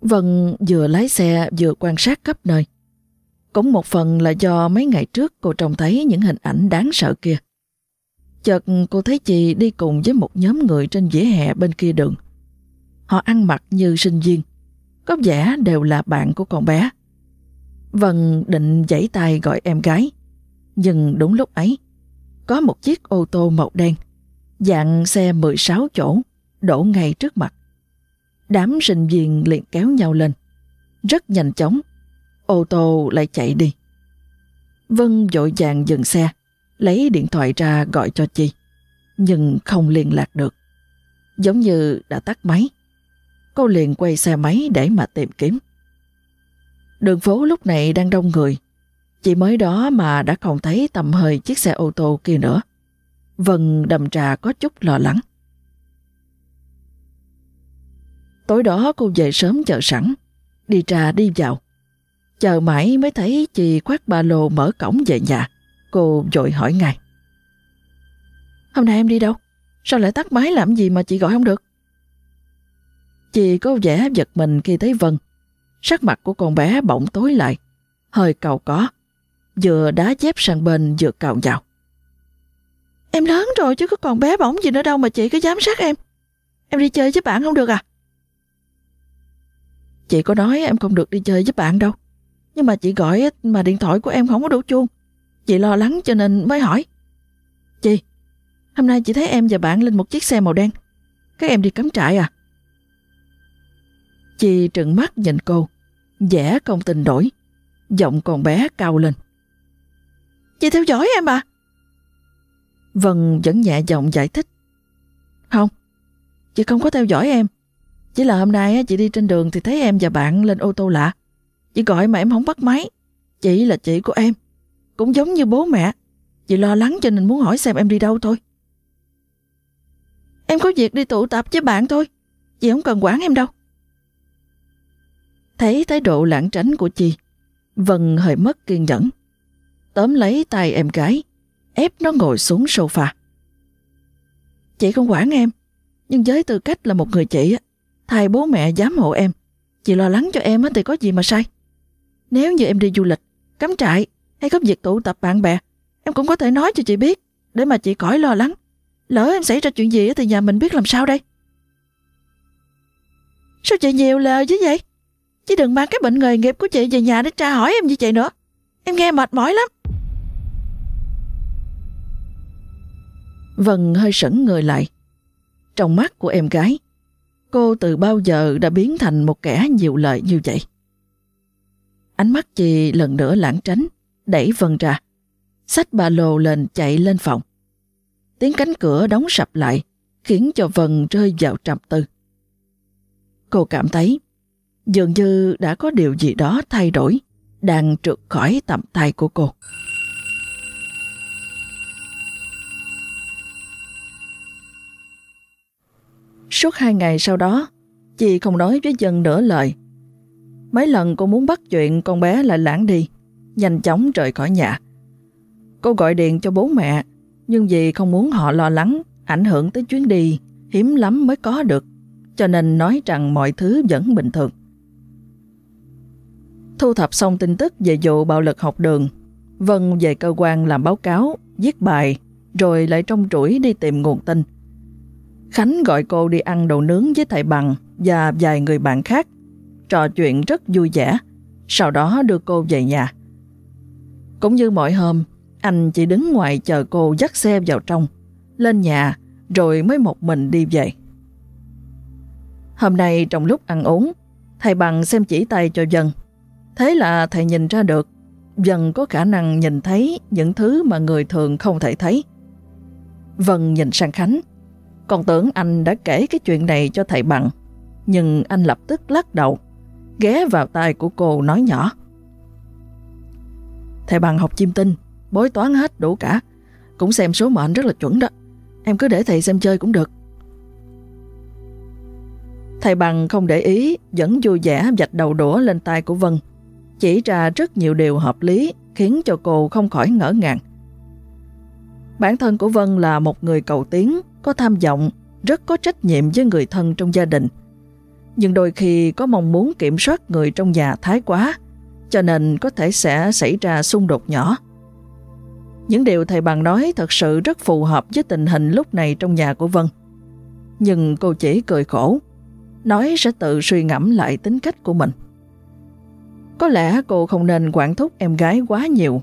Vân vừa lái xe vừa quan sát khắp nơi. Cũng một phần là do mấy ngày trước cô trông thấy những hình ảnh đáng sợ kia. Chợt cô thấy chị đi cùng với một nhóm người trên vỉa hè bên kia đường. Họ ăn mặc như sinh viên, có vẻ đều là bạn của con bé. Vân định giãy tay gọi em gái, nhưng đúng lúc ấy, có một chiếc ô tô màu đen, dạng xe 16 chỗ, đổ ngay trước mặt. Đám sinh viên liền kéo nhau lên. Rất nhanh chóng, ô tô lại chạy đi. Vân vội vàng dừng xe, lấy điện thoại ra gọi cho Chi, nhưng không liên lạc được. Giống như đã tắt máy. Cô liền quay xe máy để mà tìm kiếm. Đường phố lúc này đang đông người. Chỉ mới đó mà đã không thấy tầm hơi chiếc xe ô tô kia nữa. Vân đầm trà có chút lo lắng. Tối đó cô về sớm chờ sẵn, đi trà đi vào. Chờ mãi mới thấy chị khoác ba lô mở cổng về nhà. Cô vội hỏi ngay. Hôm nay em đi đâu? Sao lại tắt máy làm gì mà chị gọi không được? Chị có vẻ giật mình khi thấy Vân. Sắc mặt của con bé bỗng tối lại, hơi cầu có. Vừa đá dép sang bên vừa cào vào. Em lớn rồi chứ có còn bé bỏng gì nữa đâu mà chị cứ giám sát em. Em đi chơi với bạn không được à? Chị có nói em không được đi chơi với bạn đâu. Nhưng mà chị gọi mà điện thoại của em không có đủ chuông. Chị lo lắng cho nên mới hỏi. Chị, hôm nay chị thấy em và bạn lên một chiếc xe màu đen. Các em đi cắm trại à? Chị trừng mắt nhìn cô, vẻ không tin đổi. Giọng còn bé cao lên. Chị theo dõi em à? Vân vẫn nhẹ giọng giải thích. Không, chị không có theo dõi em. Chỉ là hôm nay chị đi trên đường thì thấy em và bạn lên ô tô lạ. Chị gọi mà em không bắt máy. Chị là chị của em. Cũng giống như bố mẹ. Chị lo lắng cho nên muốn hỏi xem em đi đâu thôi. Em có việc đi tụ tập với bạn thôi. Chị không cần quản em đâu. Thấy thái độ lãng tránh của chị, Vân hơi mất kiên nhẫn. Tóm lấy tay em gái, ép nó ngồi xuống sofa. Chị không quản em, nhưng với tư cách là một người chị, thay bố mẹ giám hộ em, chị lo lắng cho em thì có gì mà sai. Nếu như em đi du lịch, cắm trại hay có việc tụ tập bạn bè, em cũng có thể nói cho chị biết để mà chị khỏi lo lắng. Lỡ em xảy ra chuyện gì thì nhà mình biết làm sao đây? Sao chị nhiều lời chứ vậy? Chị đừng mang cái bệnh nghề nghiệp của chị về nhà để tra hỏi em như vậy nữa. Em nghe mệt mỏi lắm. Vân hơi sững người lại. Trong mắt của em gái, cô từ bao giờ đã biến thành một kẻ nhiều lời như vậy. Ánh mắt chị lần nữa lãng tránh, đẩy Vân ra. Xách ba lô lên chạy lên phòng. Tiếng cánh cửa đóng sập lại, khiến cho Vân rơi vào trầm tư. Cô cảm thấy dường như đã có điều gì đó thay đổi, đang trượt khỏi tầm tay của cô. Suốt hai ngày sau đó, chị không nói với dân nửa lời. Mấy lần cô muốn bắt chuyện con bé lại lãng đi, nhanh chóng rời khỏi nhà. Cô gọi điện cho bố mẹ, nhưng vì không muốn họ lo lắng, ảnh hưởng tới chuyến đi, hiếm lắm mới có được, cho nên nói rằng mọi thứ vẫn bình thường. Thu thập xong tin tức về vụ bạo lực học đường, Vân về cơ quan làm báo cáo, viết bài, rồi lại trong chuỗi đi tìm nguồn tin. Khánh gọi cô đi ăn đồ nướng với thầy Bằng và vài người bạn khác, trò chuyện rất vui vẻ, sau đó đưa cô về nhà. Cũng như mọi hôm, anh chỉ đứng ngoài chờ cô dắt xe vào trong, lên nhà, rồi mới một mình đi về. Hôm nay trong lúc ăn uống, thầy Bằng xem chỉ tay cho dân. Thế là thầy nhìn ra được, dần có khả năng nhìn thấy những thứ mà người thường không thể thấy. Vân nhìn sang Khánh, còn tưởng anh đã kể cái chuyện này cho thầy Bằng, nhưng anh lập tức lắc đầu, ghé vào tai của cô nói nhỏ. Thầy Bằng học chim tinh, bói toán hết đủ cả, cũng xem số mệnh rất là chuẩn đó. Em cứ để thầy xem chơi cũng được. Thầy Bằng không để ý, vẫn vui vẻ dạch đầu đũa lên tay của Vân, chỉ ra rất nhiều điều hợp lý khiến cho cô không khỏi ngỡ ngàng. Bản thân của Vân là một người cầu tiến, có tham vọng, rất có trách nhiệm với người thân trong gia đình. Nhưng đôi khi có mong muốn kiểm soát người trong nhà thái quá, cho nên có thể sẽ xảy ra xung đột nhỏ. Những điều thầy bằng nói thật sự rất phù hợp với tình hình lúc này trong nhà của Vân. Nhưng cô chỉ cười khổ, nói sẽ tự suy ngẫm lại tính cách của mình. Có lẽ cô không nên quản thúc em gái quá nhiều.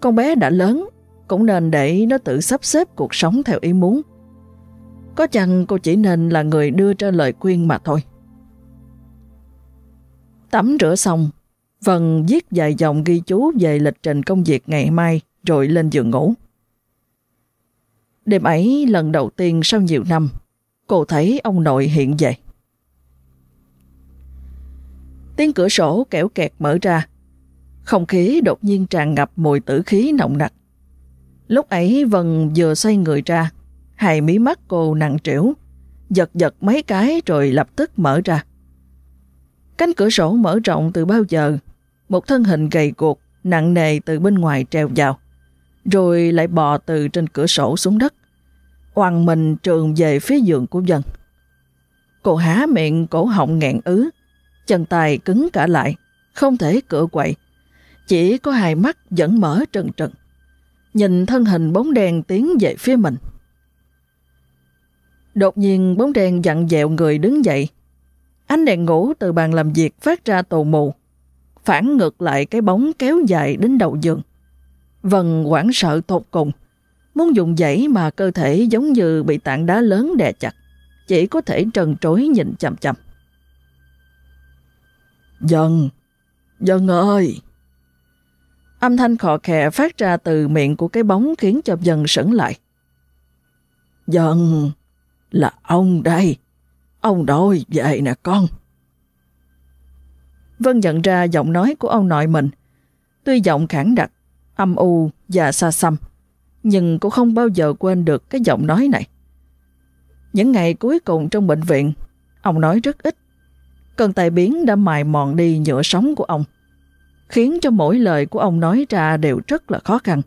Con bé đã lớn, cũng nên để nó tự sắp xếp cuộc sống theo ý muốn. Có chăng cô chỉ nên là người đưa ra lời khuyên mà thôi. Tắm rửa xong, Vân viết vài dòng ghi chú về lịch trình công việc ngày mai rồi lên giường ngủ. Đêm ấy lần đầu tiên sau nhiều năm, cô thấy ông nội hiện về. Tiếng cửa sổ kẻo kẹt mở ra. Không khí đột nhiên tràn ngập mùi tử khí nồng nặc. Lúc ấy Vân vừa xoay người ra, hai mí mắt cô nặng trĩu, giật giật mấy cái rồi lập tức mở ra. Cánh cửa sổ mở rộng từ bao giờ, một thân hình gầy guộc, nặng nề từ bên ngoài treo vào, rồi lại bò từ trên cửa sổ xuống đất, oằn mình trường về phía giường của dân. Cô há miệng cổ họng nghẹn ứ, chân tay cứng cả lại, không thể cựa quậy, chỉ có hai mắt vẫn mở trần trần. Nhìn thân hình bóng đèn tiến về phía mình. Đột nhiên bóng đèn dặn dẹo người đứng dậy. Ánh đèn ngủ từ bàn làm việc phát ra tù mù, phản ngược lại cái bóng kéo dài đến đầu giường. Vân hoảng sợ tột cùng, muốn dùng dãy mà cơ thể giống như bị tảng đá lớn đè chặt, chỉ có thể trần trối nhìn chậm chậm. Dân, Dân ơi! Âm thanh khò khè phát ra từ miệng của cái bóng khiến cho Dân sững lại. Dân, là ông đây. Ông đôi về nè con. Vân nhận ra giọng nói của ông nội mình. Tuy giọng khẳng đặc, âm u và xa xăm, nhưng cô không bao giờ quên được cái giọng nói này. Những ngày cuối cùng trong bệnh viện, ông nói rất ít. Cơn tai biến đã mài mòn đi nhựa sống của ông, khiến cho mỗi lời của ông nói ra đều rất là khó khăn.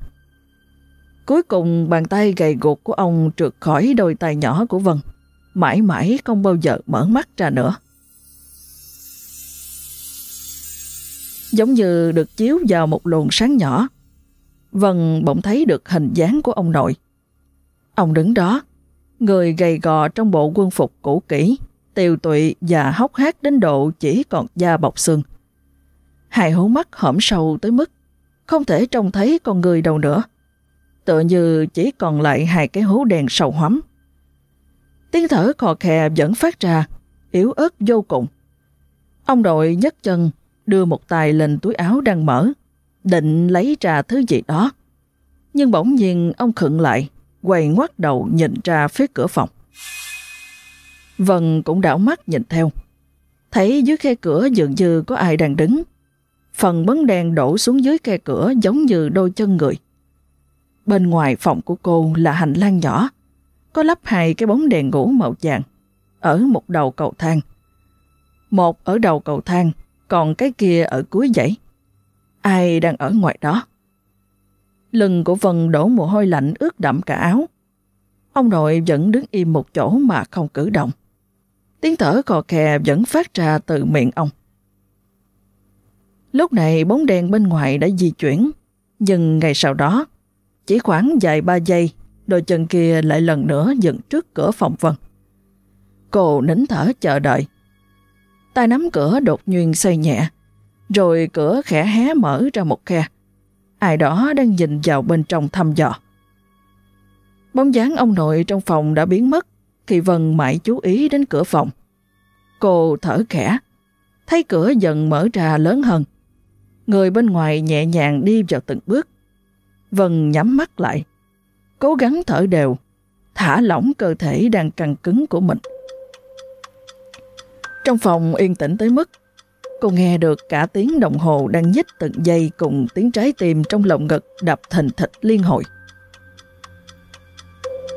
Cuối cùng bàn tay gầy guộc của ông trượt khỏi đôi tay nhỏ của Vân, mãi mãi không bao giờ mở mắt ra nữa. Giống như được chiếu vào một luồng sáng nhỏ, Vân bỗng thấy được hình dáng của ông nội. Ông đứng đó, người gầy gò trong bộ quân phục cũ kỹ, tiều tụy và hốc hác đến độ chỉ còn da bọc xương. Hai hố mắt hõm sâu tới mức không thể trông thấy con người đâu nữa. Tựa như chỉ còn lại hai cái hố đèn sầu hoắm. Tiếng thở khò khè vẫn phát ra, yếu ớt vô cùng. Ông đội nhấc chân, đưa một tay lên túi áo đang mở, định lấy ra thứ gì đó. Nhưng bỗng nhiên ông khựng lại, quay ngoắt đầu nhìn ra phía cửa phòng. Vân cũng đảo mắt nhìn theo. Thấy dưới khe cửa dường như có ai đang đứng. Phần bấn đèn đổ xuống dưới khe cửa giống như đôi chân người. Bên ngoài phòng của cô là hành lang nhỏ, có lắp hai cái bóng đèn ngủ màu vàng ở một đầu cầu thang. Một ở đầu cầu thang, còn cái kia ở cuối dãy. Ai đang ở ngoài đó? Lưng của Vân đổ mồ hôi lạnh ướt đậm cả áo. Ông nội vẫn đứng im một chỗ mà không cử động. Tiếng thở khò khè vẫn phát ra từ miệng ông. Lúc này bóng đèn bên ngoài đã di chuyển, nhưng ngày sau đó, chỉ khoảng vài ba giây, đôi chân kia lại lần nữa dựng trước cửa phòng Vân. Cô nín thở chờ đợi. Tay nắm cửa đột nhiên xoay nhẹ, rồi cửa khẽ hé mở ra một khe. Ai đó đang nhìn vào bên trong thăm dò. Bóng dáng ông nội trong phòng đã biến mất khi Vân mãi chú ý đến cửa phòng. Cô thở khẽ, thấy cửa dần mở ra lớn hơn. Người bên ngoài nhẹ nhàng đi vào từng bước. Vân nhắm mắt lại, cố gắng thở đều, thả lỏng cơ thể đang căng cứng của mình. Trong phòng yên tĩnh tới mức cô nghe được cả tiếng đồng hồ đang nhích từng giây cùng tiếng trái tim trong lồng ngực đập thình thịch liên hồi.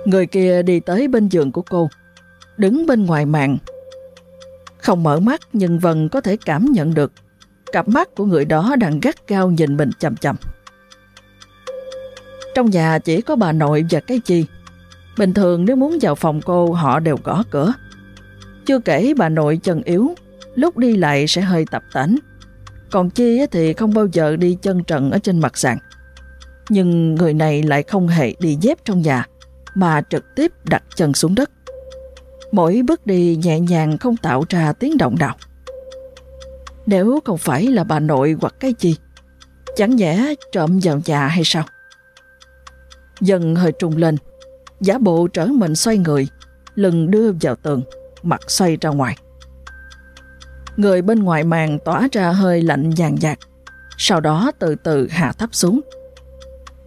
Người kia đi tới bên giường của cô, đứng bên ngoài màn. Không mở mắt nhưng Vân có thể cảm nhận được cặp mắt của người đó đang gắt cao nhìn mình chầm chầm. Trong nhà chỉ có bà nội và cái chi. Bình thường nếu muốn vào phòng cô họ đều gõ cửa. Chưa kể bà nội chân yếu, lúc đi lại sẽ hơi tập tánh Còn Chi thì không bao giờ đi chân trần ở trên mặt sàn. Nhưng người này lại không hề đi dép trong nhà, mà trực tiếp đặt chân xuống đất. Mỗi bước đi nhẹ nhàng không tạo ra tiếng động nào. Nếu không phải là bà nội hoặc cái chi chẳng nhẽ trộm vào nhà hay sao? Dần hơi trùng lên, giả bộ trở mình xoay người, lưng đưa vào tường, mặt xoay ra ngoài. Người bên ngoài màn tỏa ra hơi lạnh vàng nhạt, sau đó từ từ hạ thấp xuống.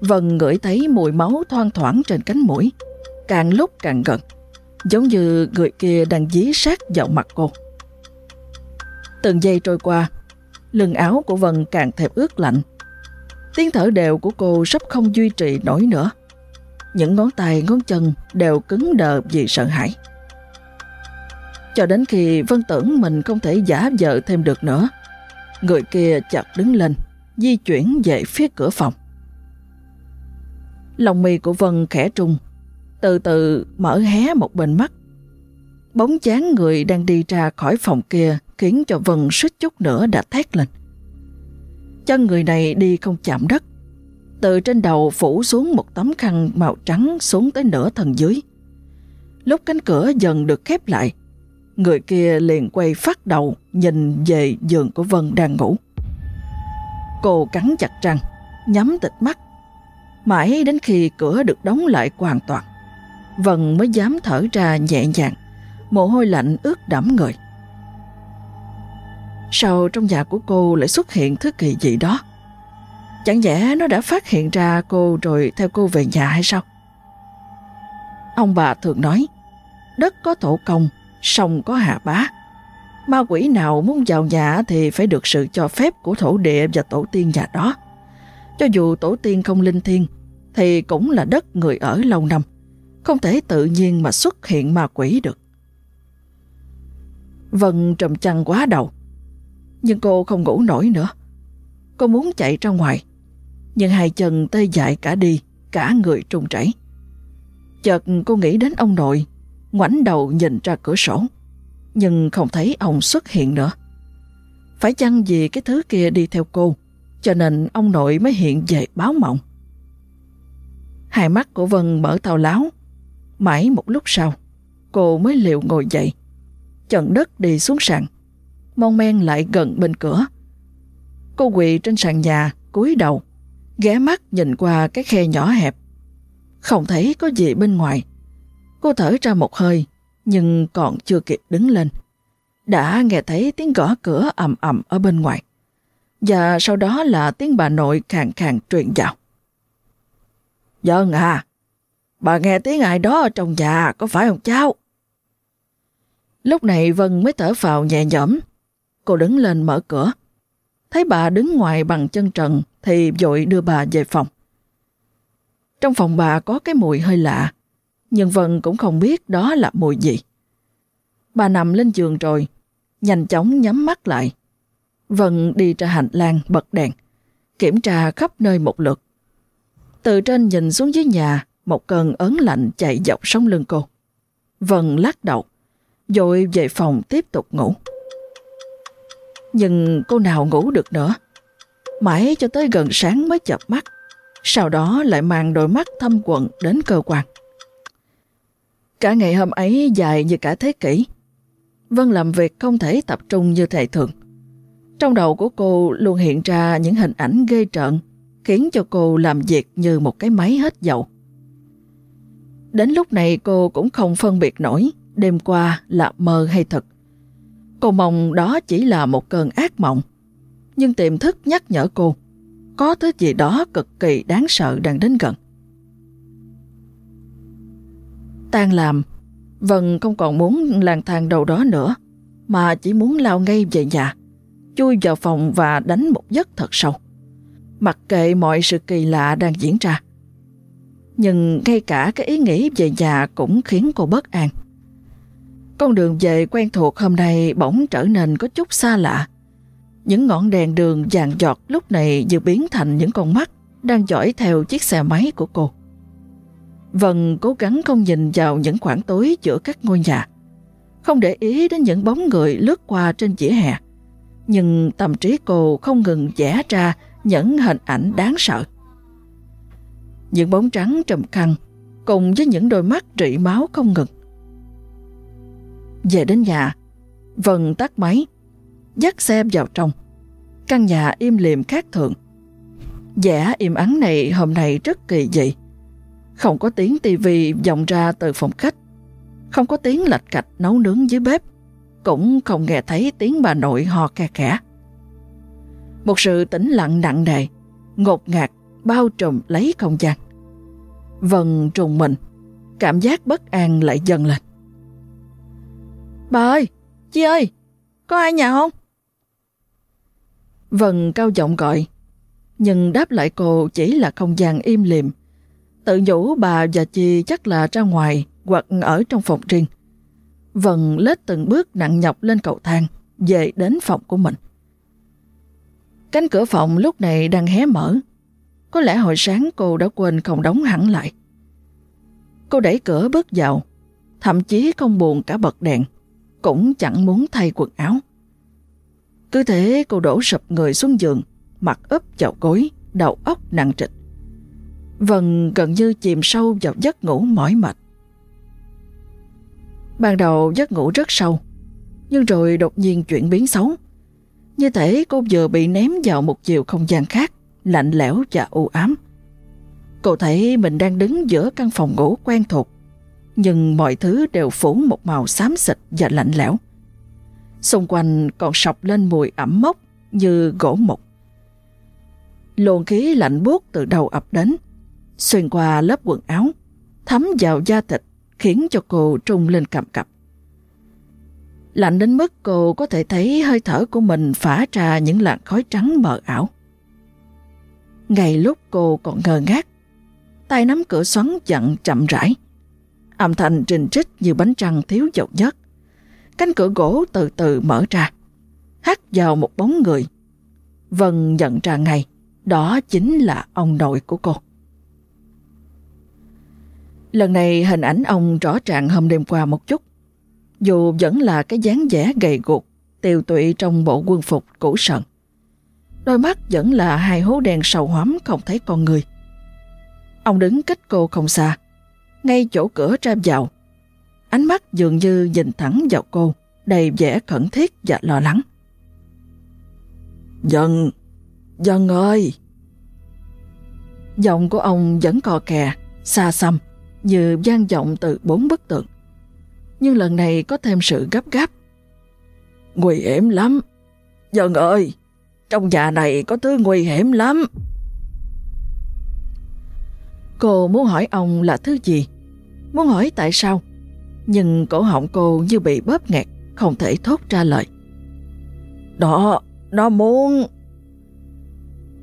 Vân ngửi thấy mùi máu thoang thoảng trên cánh mũi, càng lúc càng gần, giống như người kia đang dí sát vào mặt cô. Từng giây trôi qua, lưng áo của Vân càng thêm ướt lạnh. Tiếng thở đều của cô sắp không duy trì nổi nữa. Những ngón tay, ngón chân đều cứng đờ vì sợ hãi. Cho đến khi Vân tưởng mình không thể giả vờ thêm được nữa, người kia chợt đứng lên, di chuyển về phía cửa phòng. Lòng mì của Vân khẽ trung, từ từ mở hé một bên mắt. Bóng chán người đang đi ra khỏi phòng kia khiến cho Vân suýt chút nữa đã thét lên. Chân người này đi không chạm đất, từ trên đầu phủ xuống một tấm khăn màu trắng xuống tới nửa thân dưới. Lúc cánh cửa dần được khép lại, người kia liền quay phát đầu nhìn về giường của Vân đang ngủ. Cô cắn chặt răng, nhắm tịch mắt, mãi đến khi cửa được đóng lại hoàn toàn. Vân mới dám thở ra nhẹ nhàng, mồ hôi lạnh ướt đẫm người. Sau trong nhà của cô lại xuất hiện thứ kỳ gì đó? Chẳng nhẽ nó đã phát hiện ra cô rồi theo cô về nhà hay sao? Ông bà thường nói, đất có tổ công, sông có hạ bá. Ma quỷ nào muốn vào nhà thì phải được sự cho phép của thổ địa và tổ tiên nhà đó. Cho dù tổ tiên không linh thiêng, thì cũng là đất người ở lâu năm, không thể tự nhiên mà xuất hiện ma quỷ được. Vân trầm chăn quá đầu, nhưng cô không ngủ nổi nữa. Cô muốn chạy ra ngoài, nhưng hai chân tê dại cả đi, cả người trung chảy. Chợt cô nghĩ đến ông nội, ngoảnh đầu nhìn ra cửa sổ, nhưng không thấy ông xuất hiện nữa. Phải chăng vì cái thứ kia đi theo cô, cho nên ông nội mới hiện về báo mộng. Hai mắt của Vân mở tàu láo, mãi một lúc sau, cô mới liệu ngồi dậy, chận đất đi xuống sàn, mong men lại gần bên cửa. Cô quỳ trên sàn nhà, cúi đầu, ghé mắt nhìn qua cái khe nhỏ hẹp. Không thấy có gì bên ngoài. Cô thở ra một hơi, nhưng còn chưa kịp đứng lên. Đã nghe thấy tiếng gõ cửa ầm ầm ở bên ngoài. Và sau đó là tiếng bà nội khàn khàn truyền vào. Dân à, bà nghe tiếng ai đó ở trong nhà, có phải không cháu? Lúc này Vân mới thở vào nhẹ nhõm. Cô đứng lên mở cửa. Thấy bà đứng ngoài bằng chân trần thì dội đưa bà về phòng. Trong phòng bà có cái mùi hơi lạ, nhưng Vân cũng không biết đó là mùi gì. Bà nằm lên giường rồi, nhanh chóng nhắm mắt lại. Vân đi ra hành lang bật đèn, kiểm tra khắp nơi một lượt. Từ trên nhìn xuống dưới nhà, một cơn ớn lạnh chạy dọc sống lưng cô. Vân lắc đầu, rồi về phòng tiếp tục ngủ. Nhưng cô nào ngủ được nữa. Mãi cho tới gần sáng mới chập mắt, sau đó lại mang đôi mắt thâm quận đến cơ quan. Cả ngày hôm ấy dài như cả thế kỷ. Vân làm việc không thể tập trung như thầy thường. Trong đầu của cô luôn hiện ra những hình ảnh ghê trợn, khiến cho cô làm việc như một cái máy hết dầu. Đến lúc này cô cũng không phân biệt nổi đêm qua là mơ hay thật. Cô mong đó chỉ là một cơn ác mộng. Nhưng tiềm thức nhắc nhở cô, có thứ gì đó cực kỳ đáng sợ đang đến gần. Tan làm, Vân không còn muốn lang thang đâu đó nữa, mà chỉ muốn lao ngay về nhà, chui vào phòng và đánh một giấc thật sâu. Mặc kệ mọi sự kỳ lạ đang diễn ra. Nhưng ngay cả cái ý nghĩ về nhà cũng khiến cô bất an. Con đường về quen thuộc hôm nay bỗng trở nên có chút xa lạ. Những ngọn đèn đường vàng giọt lúc này như biến thành những con mắt đang dõi theo chiếc xe máy của cô. Vân cố gắng không nhìn vào những khoảng tối giữa các ngôi nhà, không để ý đến những bóng người lướt qua trên vỉa hè. Nhưng tâm trí cô không ngừng vẽ ra những hình ảnh đáng sợ. Những bóng trắng trầm khăn cùng với những đôi mắt rỉ máu không ngừng. Về đến nhà, Vân tắt máy, dắt xe vào trong. Căn nhà im lìm khác thường. Vẻ im ắng này hôm nay rất kỳ dị. Không có tiếng tivi vọng ra từ phòng khách. Không có tiếng lạch cạch nấu nướng dưới bếp. Cũng không nghe thấy tiếng bà nội ho khe khẽ. Một sự tĩnh lặng nặng nề, ngột ngạt, bao trùm lấy không gian. Vân trùng mình, cảm giác bất an lại dần lên. Bà ơi, chị ơi, có ai nhà không? Vân cao giọng gọi, nhưng đáp lại cô chỉ là không gian im lìm. Tự nhủ bà và chị chắc là ra ngoài hoặc ở trong phòng riêng. Vân lết từng bước nặng nhọc lên cầu thang, về đến phòng của mình. Cánh cửa phòng lúc này đang hé mở. Có lẽ hồi sáng cô đã quên không đóng hẳn lại. Cô đẩy cửa bước vào, thậm chí không buồn cả bật đèn, cũng chẳng muốn thay quần áo. Cứ thế cô đổ sập người xuống giường, mặt úp vào gối, đầu óc nặng trịch. Vân gần như chìm sâu vào giấc ngủ mỏi mệt. Ban đầu giấc ngủ rất sâu, nhưng rồi đột nhiên chuyển biến xấu. Như thể cô vừa bị ném vào một chiều không gian khác, lạnh lẽo và u ám. Cô thấy mình đang đứng giữa căn phòng ngủ quen thuộc, nhưng mọi thứ đều phủ một màu xám xịt và lạnh lẽo. Xung quanh còn sọc lên mùi ẩm mốc như gỗ mục. Luồng khí lạnh buốt từ đầu ập đến, xuyên qua lớp quần áo, thấm vào da thịt khiến cho cô trung lên cầm cập. Lạnh đến mức cô có thể thấy hơi thở của mình phả ra những làn khói trắng mờ ảo. Ngay lúc cô còn ngờ ngác, tay nắm cửa xoắn chặn chậm rãi. Âm thanh trình trích như bánh trăng thiếu dầu nhất. Cánh cửa gỗ từ từ mở ra, hắt vào một bóng người. Vân nhận ra ngay, đó chính là ông nội của cô. Lần này hình ảnh ông rõ ràng hôm đêm qua một chút. Dù vẫn là cái dáng vẻ gầy guộc, tiều tụy trong bộ quân phục cũ sần. Đôi mắt vẫn là hai hố đen sầu hoắm không thấy con người. Ông đứng cách cô không xa, ngay chỗ cửa ra vào. Ánh mắt dường như nhìn thẳng vào cô, đầy vẻ khẩn thiết và lo lắng. Dân, dân ơi! Giọng của ông vẫn cò kè, xa xăm, như gian vọng từ bốn bức tượng. Nhưng lần này có thêm sự gấp gáp. Nguy hiểm lắm! Dân ơi! Trong nhà này có thứ nguy hiểm lắm! Cô muốn hỏi ông là thứ gì? Muốn hỏi tại sao? Nhưng cổ họng cô như bị bóp nghẹt, không thể thốt ra lời. Đó, nó muốn...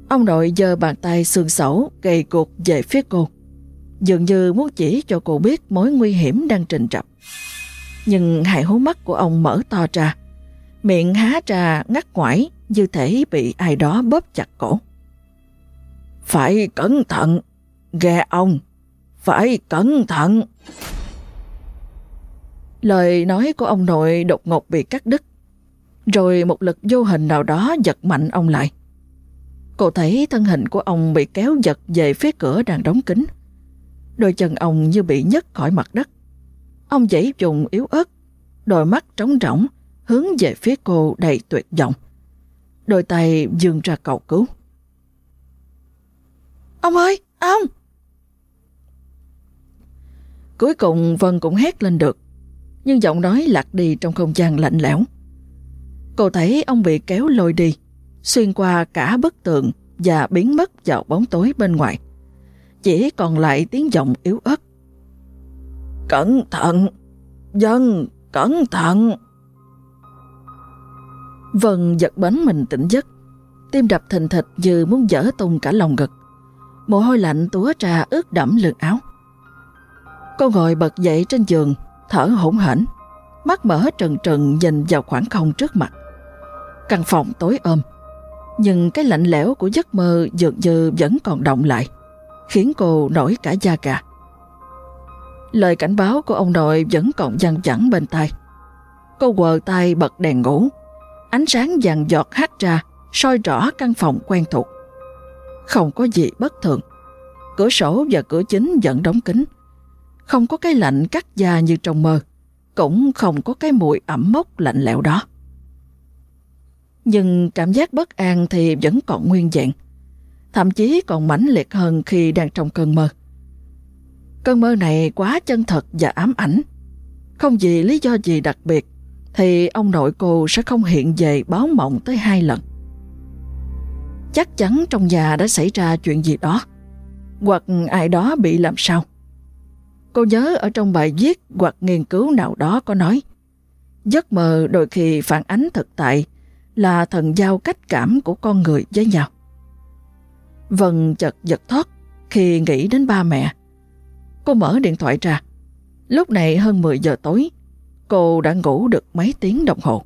Ông nội giơ bàn tay xương sẩu gầy cuộc về phía cô. Dường như muốn chỉ cho cô biết mối nguy hiểm đang trình trập. Nhưng hai hố mắt của ông mở to ra. Miệng há ra ngắt quải, như thể bị ai đó bóp chặt cổ. Phải cẩn thận, ghe ông, phải cẩn thận. Lời nói của ông nội đột ngột bị cắt đứt, rồi một lực vô hình nào đó giật mạnh ông lại. Cô thấy thân hình của ông bị kéo giật về phía cửa đang đóng kín. Đôi chân ông như bị nhấc khỏi mặt đất. Ông dãy dùng yếu ớt, đôi mắt trống rỗng, hướng về phía cô đầy tuyệt vọng. Đôi tay dường ra cầu cứu. Ông ơi, ông! Cuối cùng Vân cũng hét lên được, nhưng giọng nói lạc đi trong không gian lạnh lẽo. Cô thấy ông bị kéo lôi đi, xuyên qua cả bức tượng và biến mất vào bóng tối bên ngoài. Chỉ còn lại tiếng giọng yếu ớt. Cẩn thận! Dân! Cẩn thận! Vân giật bánh mình tỉnh giấc. Tim đập thình thịch như muốn dở tung cả lòng ngực. Mồ hôi lạnh túa ra ướt đẫm lưng áo. Cô ngồi bật dậy trên giường, thở hổn hển, mắt mở trần trần nhìn vào khoảng không trước mặt. Căn phòng tối ôm, Nhưng cái lạnh lẽo của giấc mơ dường như vẫn còn động lại, khiến cô nổi cả da gà. Lời cảnh báo của ông nội vẫn còn văng vẳng bên tai. Cô quờ tay bật đèn ngủ, ánh sáng vàng giọt hắt ra, soi rõ căn phòng quen thuộc. Không có gì bất thường. Cửa sổ và cửa chính vẫn đóng kín. Không có cái lạnh cắt da như trong mơ. Cũng không có cái mùi ẩm mốc lạnh lẽo đó. Nhưng cảm giác bất an thì vẫn còn nguyên dạng. Thậm chí còn mãnh liệt hơn khi đang trong cơn mơ. Cơn mơ này quá chân thật và ám ảnh. Không vì lý do gì đặc biệt thì ông nội cô sẽ không hiện về báo mộng tới hai lần. Chắc chắn trong nhà đã xảy ra chuyện gì đó, hoặc ai đó bị làm sao. Cô nhớ ở trong bài viết hoặc nghiên cứu nào đó có nói, giấc mơ đôi khi phản ánh thực tại là thần giao cách cảm của con người với nhau. Vân chợt giật thoát khi nghĩ đến ba mẹ. Cô mở điện thoại ra. Lúc này hơn 10 giờ tối, cô đã ngủ được mấy tiếng đồng hồ.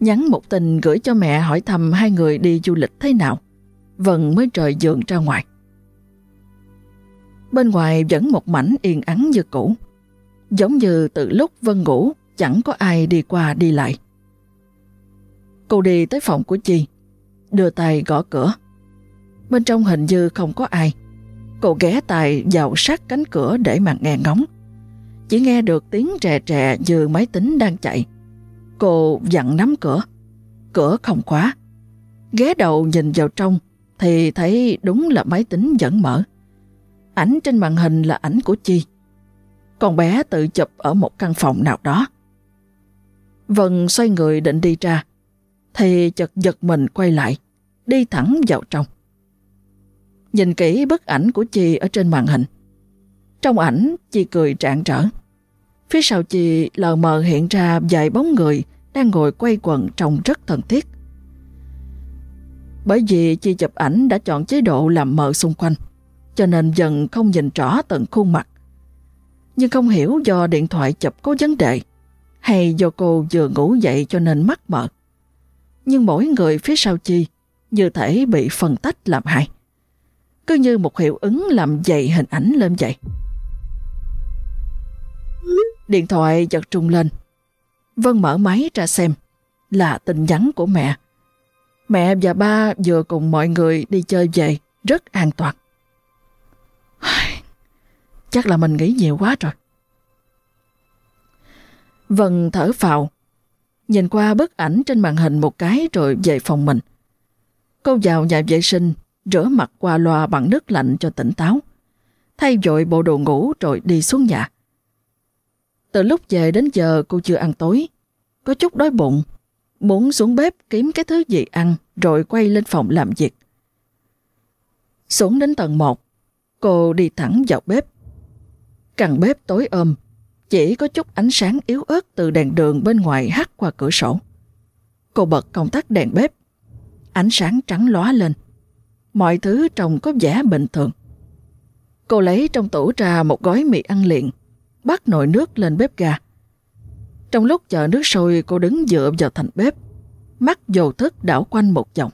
Nhắn một tình gửi cho mẹ hỏi thăm hai người đi du lịch thế nào. Vân mới rời giường ra ngoài. Bên ngoài vẫn một mảnh yên ắng như cũ. Giống như từ lúc Vân ngủ chẳng có ai đi qua đi lại. Cô đi tới phòng của Chi, đưa tay gõ cửa. Bên trong hình như không có ai. Cô ghé tay vào sát cánh cửa để mà nghe ngóng. Chỉ nghe được tiếng trè trè như máy tính đang chạy. Cô dặn nắm cửa. Cửa không khóa. Ghé đầu nhìn vào trong thì thấy đúng là máy tính vẫn mở. Ảnh trên màn hình là ảnh của Chi. Con bé tự chụp ở một căn phòng nào đó. Vân xoay người định đi ra thì chợt giật mình quay lại, đi thẳng vào trong. Nhìn kỹ bức ảnh của Chi ở trên màn hình. Trong ảnh, Chi cười trạng trở. Phía sau Chi lờ mờ hiện ra vài bóng người đang ngồi quay quần trông rất thân thiết. Bởi vì Chi chụp ảnh đã chọn chế độ làm mờ xung quanh, cho nên dần không nhìn rõ tận khuôn mặt. Nhưng không hiểu do điện thoại chụp có vấn đề, hay do cô vừa ngủ dậy cho nên mắt mờ. Nhưng mỗi người phía sau Chi như thể bị phân tách làm hai. Cứ như một hiệu ứng làm dày hình ảnh lên vậy. Điện thoại giật trùng lên. Vân mở máy ra xem. Là tin nhắn của mẹ. Mẹ và ba vừa cùng mọi người đi chơi về, rất an toàn. Chắc là mình nghĩ nhiều quá rồi. Vân thở phào, nhìn qua bức ảnh trên màn hình một cái rồi về phòng mình. Cô vào nhà vệ sinh, rửa mặt qua loa bằng nước lạnh cho tỉnh táo. Thay dội bộ đồ ngủ rồi đi xuống nhà. Từ lúc về đến giờ cô chưa ăn tối. Có chút đói bụng. Muốn xuống bếp kiếm cái thứ gì ăn rồi quay lên phòng làm việc. Xuống đến tầng 1, cô đi thẳng vào bếp. Căn bếp tối ôm, chỉ có chút ánh sáng yếu ớt từ đèn đường bên ngoài hắt qua cửa sổ. Cô bật công tắc đèn bếp. Ánh sáng trắng lóa lên. Mọi thứ trông có vẻ bình thường. Cô lấy trong tủ ra một gói mì ăn liền, bắt nồi nước lên bếp ga. Trong lúc chờ nước sôi cô đứng dựa vào thành bếp, mắt dầu thức đảo quanh một vòng.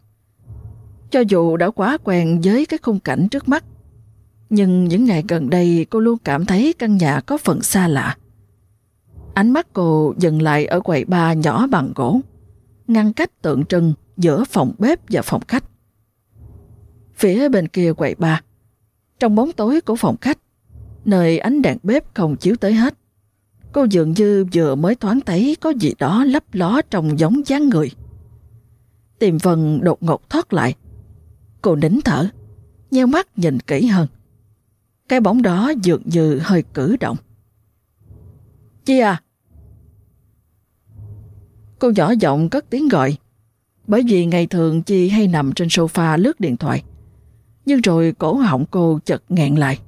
Cho dù đã quá quen với cái khung cảnh trước mắt, nhưng những ngày gần đây cô luôn cảm thấy căn nhà có phần xa lạ. Ánh mắt cô dừng lại ở quầy ba nhỏ bằng gỗ, ngăn cách tượng trưng giữa phòng bếp và phòng khách. Phía bên kia quầy ba, trong bóng tối của phòng khách, nơi ánh đèn bếp không chiếu tới hết, cô dường như vừa mới thoáng thấy có gì đó lấp ló trong giống dáng người. Tìm Vân đột ngột thoát lại. Cô nín thở, nheo mắt nhìn kỹ hơn. Cái bóng đó dường như hơi cử động. Chi à, Cô nhỏ giọng cất tiếng gọi. Bởi vì ngày thường Chi hay nằm trên sofa lướt điện thoại. Nhưng rồi cổ họng cô chật nghẹn lại.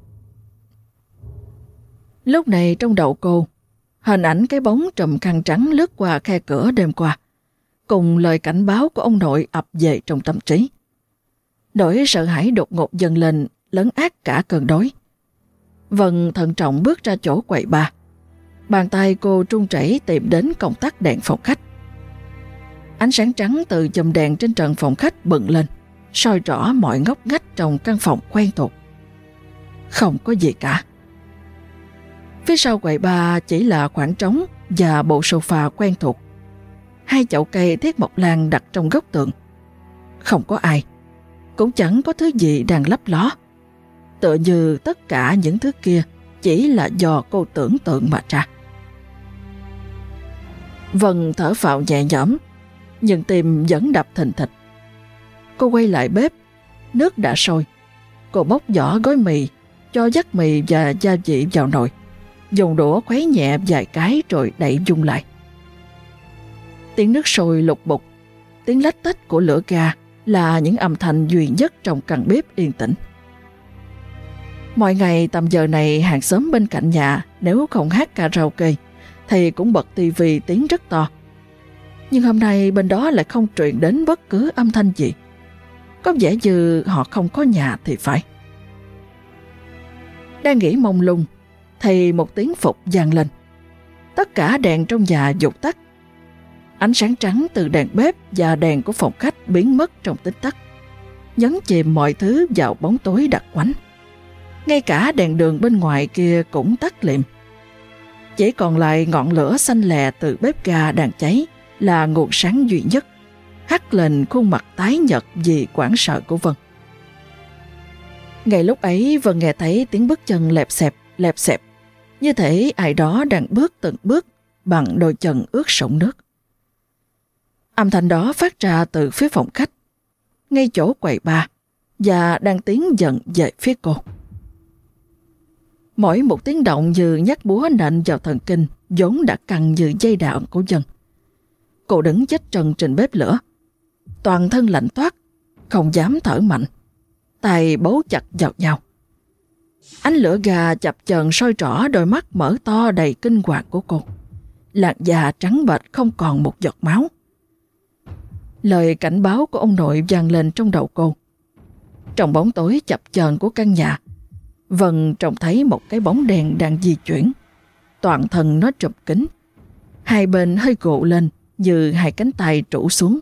Lúc này trong đầu cô, hình ảnh cái bóng trầm khăn trắng lướt qua khe cửa đêm qua, cùng lời cảnh báo của ông nội ập về trong tâm trí. Nỗi sợ hãi đột ngột dần lên, lấn át cả cơn đói. Vân thận trọng bước ra chỗ quầy bà. Bàn tay cô trung chảy tìm đến công tắc đèn phòng khách. Ánh sáng trắng từ chùm đèn trên trần phòng khách bừng lên, soi rõ mọi ngóc ngách trong căn phòng quen thuộc. Không có gì cả. Phía sau quầy bà chỉ là khoảng trống và bộ sofa quen thuộc. Hai chậu cây thiết mộc lan đặt trong góc tường. Không có ai. Cũng chẳng có thứ gì đang lấp ló. Tựa như tất cả những thứ kia chỉ là do cô tưởng tượng mà ra. Vân thở phào nhẹ nhõm, nhưng tim vẫn đập thình thịch. Cô quay lại bếp, nước đã sôi. Cô bóc vỏ gói mì, cho dắt mì và gia vị vào nồi. Dùng đũa khuấy nhẹ vài cái rồi đậy dung lại. Tiếng nước sôi lục bục, tiếng lách tách của lửa ga là những âm thanh duy nhất trong căn bếp yên tĩnh. Mọi ngày tầm giờ này hàng xóm bên cạnh nhà nếu không hát karaoke thì cũng bật tivi tiếng rất to. Nhưng hôm nay bên đó lại không truyền đến bất cứ âm thanh gì. Có vẻ như họ không có nhà thì phải. Đang nghĩ mông lung thì một tiếng phục vang lên. Tất cả đèn trong nhà dục tắt. Ánh sáng trắng từ đèn bếp và đèn của phòng khách biến mất trong tích tắc, nhấn chìm mọi thứ vào bóng tối đặc quánh. Ngay cả đèn đường bên ngoài kia cũng tắt liệm. Chỉ còn lại ngọn lửa xanh lè từ bếp ga đang cháy là nguồn sáng duy nhất, hắt lên khuôn mặt tái nhật vì quảng sợ của Vân. Ngay lúc ấy Vân nghe thấy tiếng bước chân lẹp xẹp, lẹp xẹp, như thể ai đó đang bước từng bước bằng đôi chân ướt sũng nước. Âm thanh đó phát ra từ phía phòng khách, ngay chỗ quầy ba, và đang tiến dần về phía cô. Mỗi một tiếng động như nhát búa nện vào thần kinh vốn đã căng như dây đạo của dân. Cô đứng chết trần trên bếp lửa. Toàn thân lạnh toát, không dám thở mạnh. Tay bấu chặt vào nhau. Ánh lửa gà chập chờn soi rõ đôi mắt mở to đầy kinh hoàng của cô. Làn da trắng bệch không còn một giọt máu. Lời cảnh báo của ông nội vang lên trong đầu cô. Trong bóng tối chập chờn của căn nhà, Vân trông thấy một cái bóng đèn đang di chuyển. Toàn thân nó trụp kính. Hai bên hơi gộ lên như hai cánh tay trụ xuống.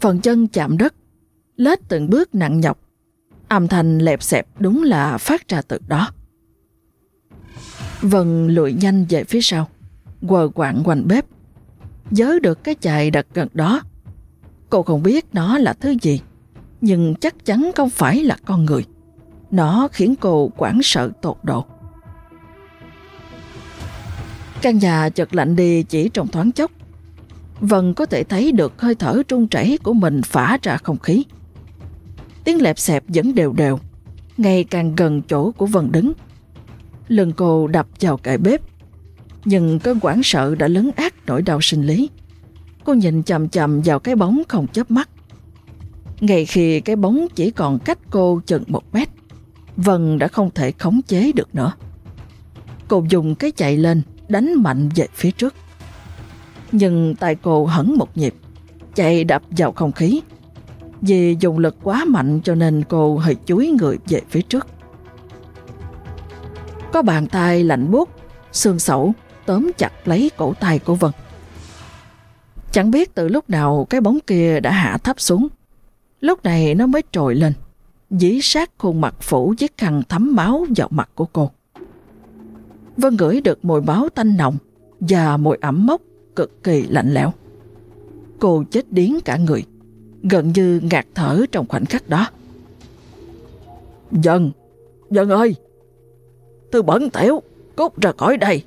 Phần chân chạm đất, lết từng bước nặng nhọc. Âm thanh lẹp xẹp đúng là phát ra từ đó. Vân lùi nhanh về phía sau, quờ quạng quanh bếp. Nhớ được cái chài đặt gần đó. Cô không biết nó là thứ gì, nhưng chắc chắn không phải là con người. Nó khiến cô quảng sợ tột độ. Căn nhà chợt lạnh đi chỉ trong thoáng chốc. Vân có thể thấy được hơi thở trung chảy của mình phả ra không khí. Tiếng lẹp xẹp vẫn đều đều, ngày càng gần chỗ của Vân đứng. lần cô đập vào cải bếp, nhưng cơn quảng sợ đã lấn át nỗi đau sinh lý. Cô nhìn chầm chầm vào cái bóng không chớp mắt. Ngay khi cái bóng chỉ còn cách cô chừng một mét, Vân đã không thể khống chế được nữa. Cô dùng cái chạy lên, đánh mạnh về phía trước. Nhưng tay cô hẳn một nhịp, chạy đập vào không khí. Vì dùng lực quá mạnh cho nên cô hơi chuối người về phía trước. Có bàn tay lạnh buốt, xương sẩu tóm chặt lấy cổ tay của Vân. Chẳng biết từ lúc nào cái bóng kia đã hạ thấp xuống. Lúc này nó mới trồi lên dí sát khuôn mặt phủ chiếc khăn thấm máu vào mặt của cô. Vân ngửi được mùi máu tanh nồng và mùi ẩm mốc cực kỳ lạnh lẽo. Cô chết điếng cả người, gần như ngạt thở trong khoảnh khắc đó. Dân, dân ơi! tôi bẩn thỉu, cút ra khỏi đây!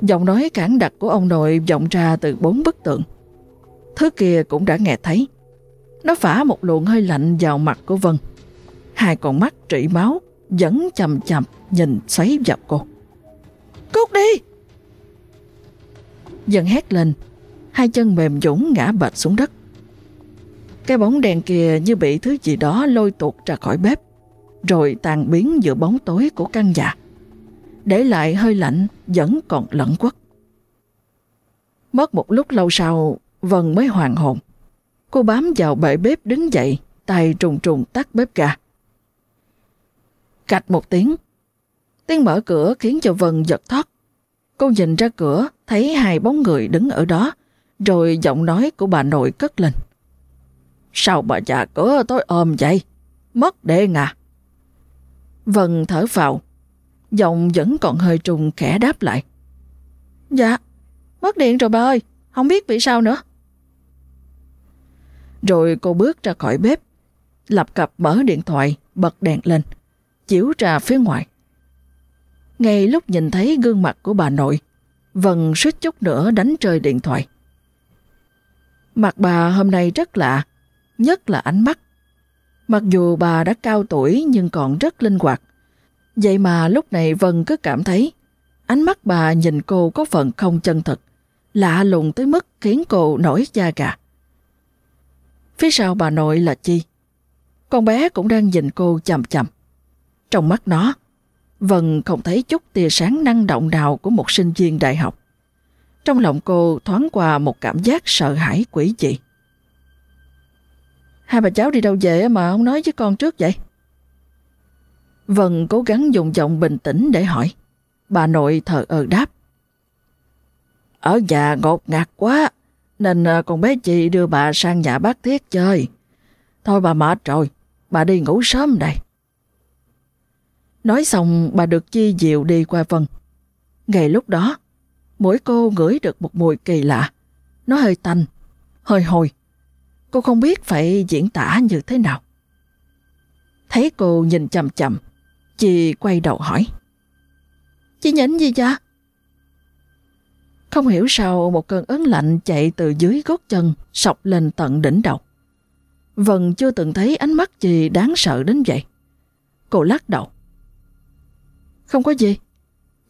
Giọng nói cản đặc của ông nội vọng ra từ bốn bức tượng. Thứ kia cũng đã nghe thấy. Nó phả một luồng hơi lạnh vào mặt của Vân. Hai con mắt trị máu vẫn chầm chầm nhìn xoáy vào cô. Cút đi! Dân hét lên, hai chân mềm dũng ngã bệt xuống đất. Cái bóng đèn kia như bị thứ gì đó lôi tuột ra khỏi bếp, rồi tàn biến giữa bóng tối của căn nhà, để lại hơi lạnh vẫn còn lẫn quất. Mất một lúc lâu sau, Vân mới hoàn hồn. Cô bám vào bệ bếp đứng dậy, tay trùng trùng tắt bếp ga. Cạch một tiếng. Tiếng mở cửa khiến cho Vân giật thoát. Cô nhìn ra cửa, thấy hai bóng người đứng ở đó, Rồi giọng nói của bà nội cất lên. Sao bà già cửa tôi ôm vậy? Mất điện à? Vân thở vào. Giọng vẫn còn hơi trùng khẽ đáp lại. Dạ, mất điện rồi bà ơi, không biết vì sao nữa. Rồi cô bước ra khỏi bếp, lập cập mở điện thoại, bật đèn lên, chiếu ra phía ngoài. Ngay lúc nhìn thấy gương mặt của bà nội, Vân suýt chút nữa đánh rơi điện thoại. Mặt bà hôm nay rất lạ, nhất là ánh mắt. Mặc dù bà đã cao tuổi nhưng còn rất linh hoạt. Vậy mà lúc này Vân cứ cảm thấy ánh mắt bà nhìn cô có phần không chân thật, lạ lùng tới mức khiến cô nổi da gà. Phía sau bà nội là Chi. Con bé cũng đang nhìn cô chầm chầm. Trong mắt nó, Vân không thấy chút tia sáng năng động nào của một sinh viên đại học. Trong lòng cô thoáng qua một cảm giác sợ hãi quỷ dị. Hai bà cháu đi đâu về mà không nói với con trước vậy? Vân cố gắng dùng giọng bình tĩnh để hỏi. Bà nội thờ ơ đáp. Ở nhà ngột ngạt quá, nên à, con bé chị đưa bà sang nhà bác Thiết chơi. Thôi bà mệt rồi, bà đi ngủ sớm đây. Nói xong bà được chi diệu đi qua Vân. Ngày lúc đó, mỗi cô ngửi được một mùi kỳ lạ. Nó hơi tanh, hơi hồi. Cô không biết phải diễn tả như thế nào. Thấy cô nhìn chầm chầm, chị quay đầu hỏi. Chị nhỉnh gì vậy? Không hiểu sao một cơn ớn lạnh chạy từ dưới gót chân sọc lên tận đỉnh đầu. Vân chưa từng thấy ánh mắt gì đáng sợ đến vậy. Cô lắc đầu. Không có gì.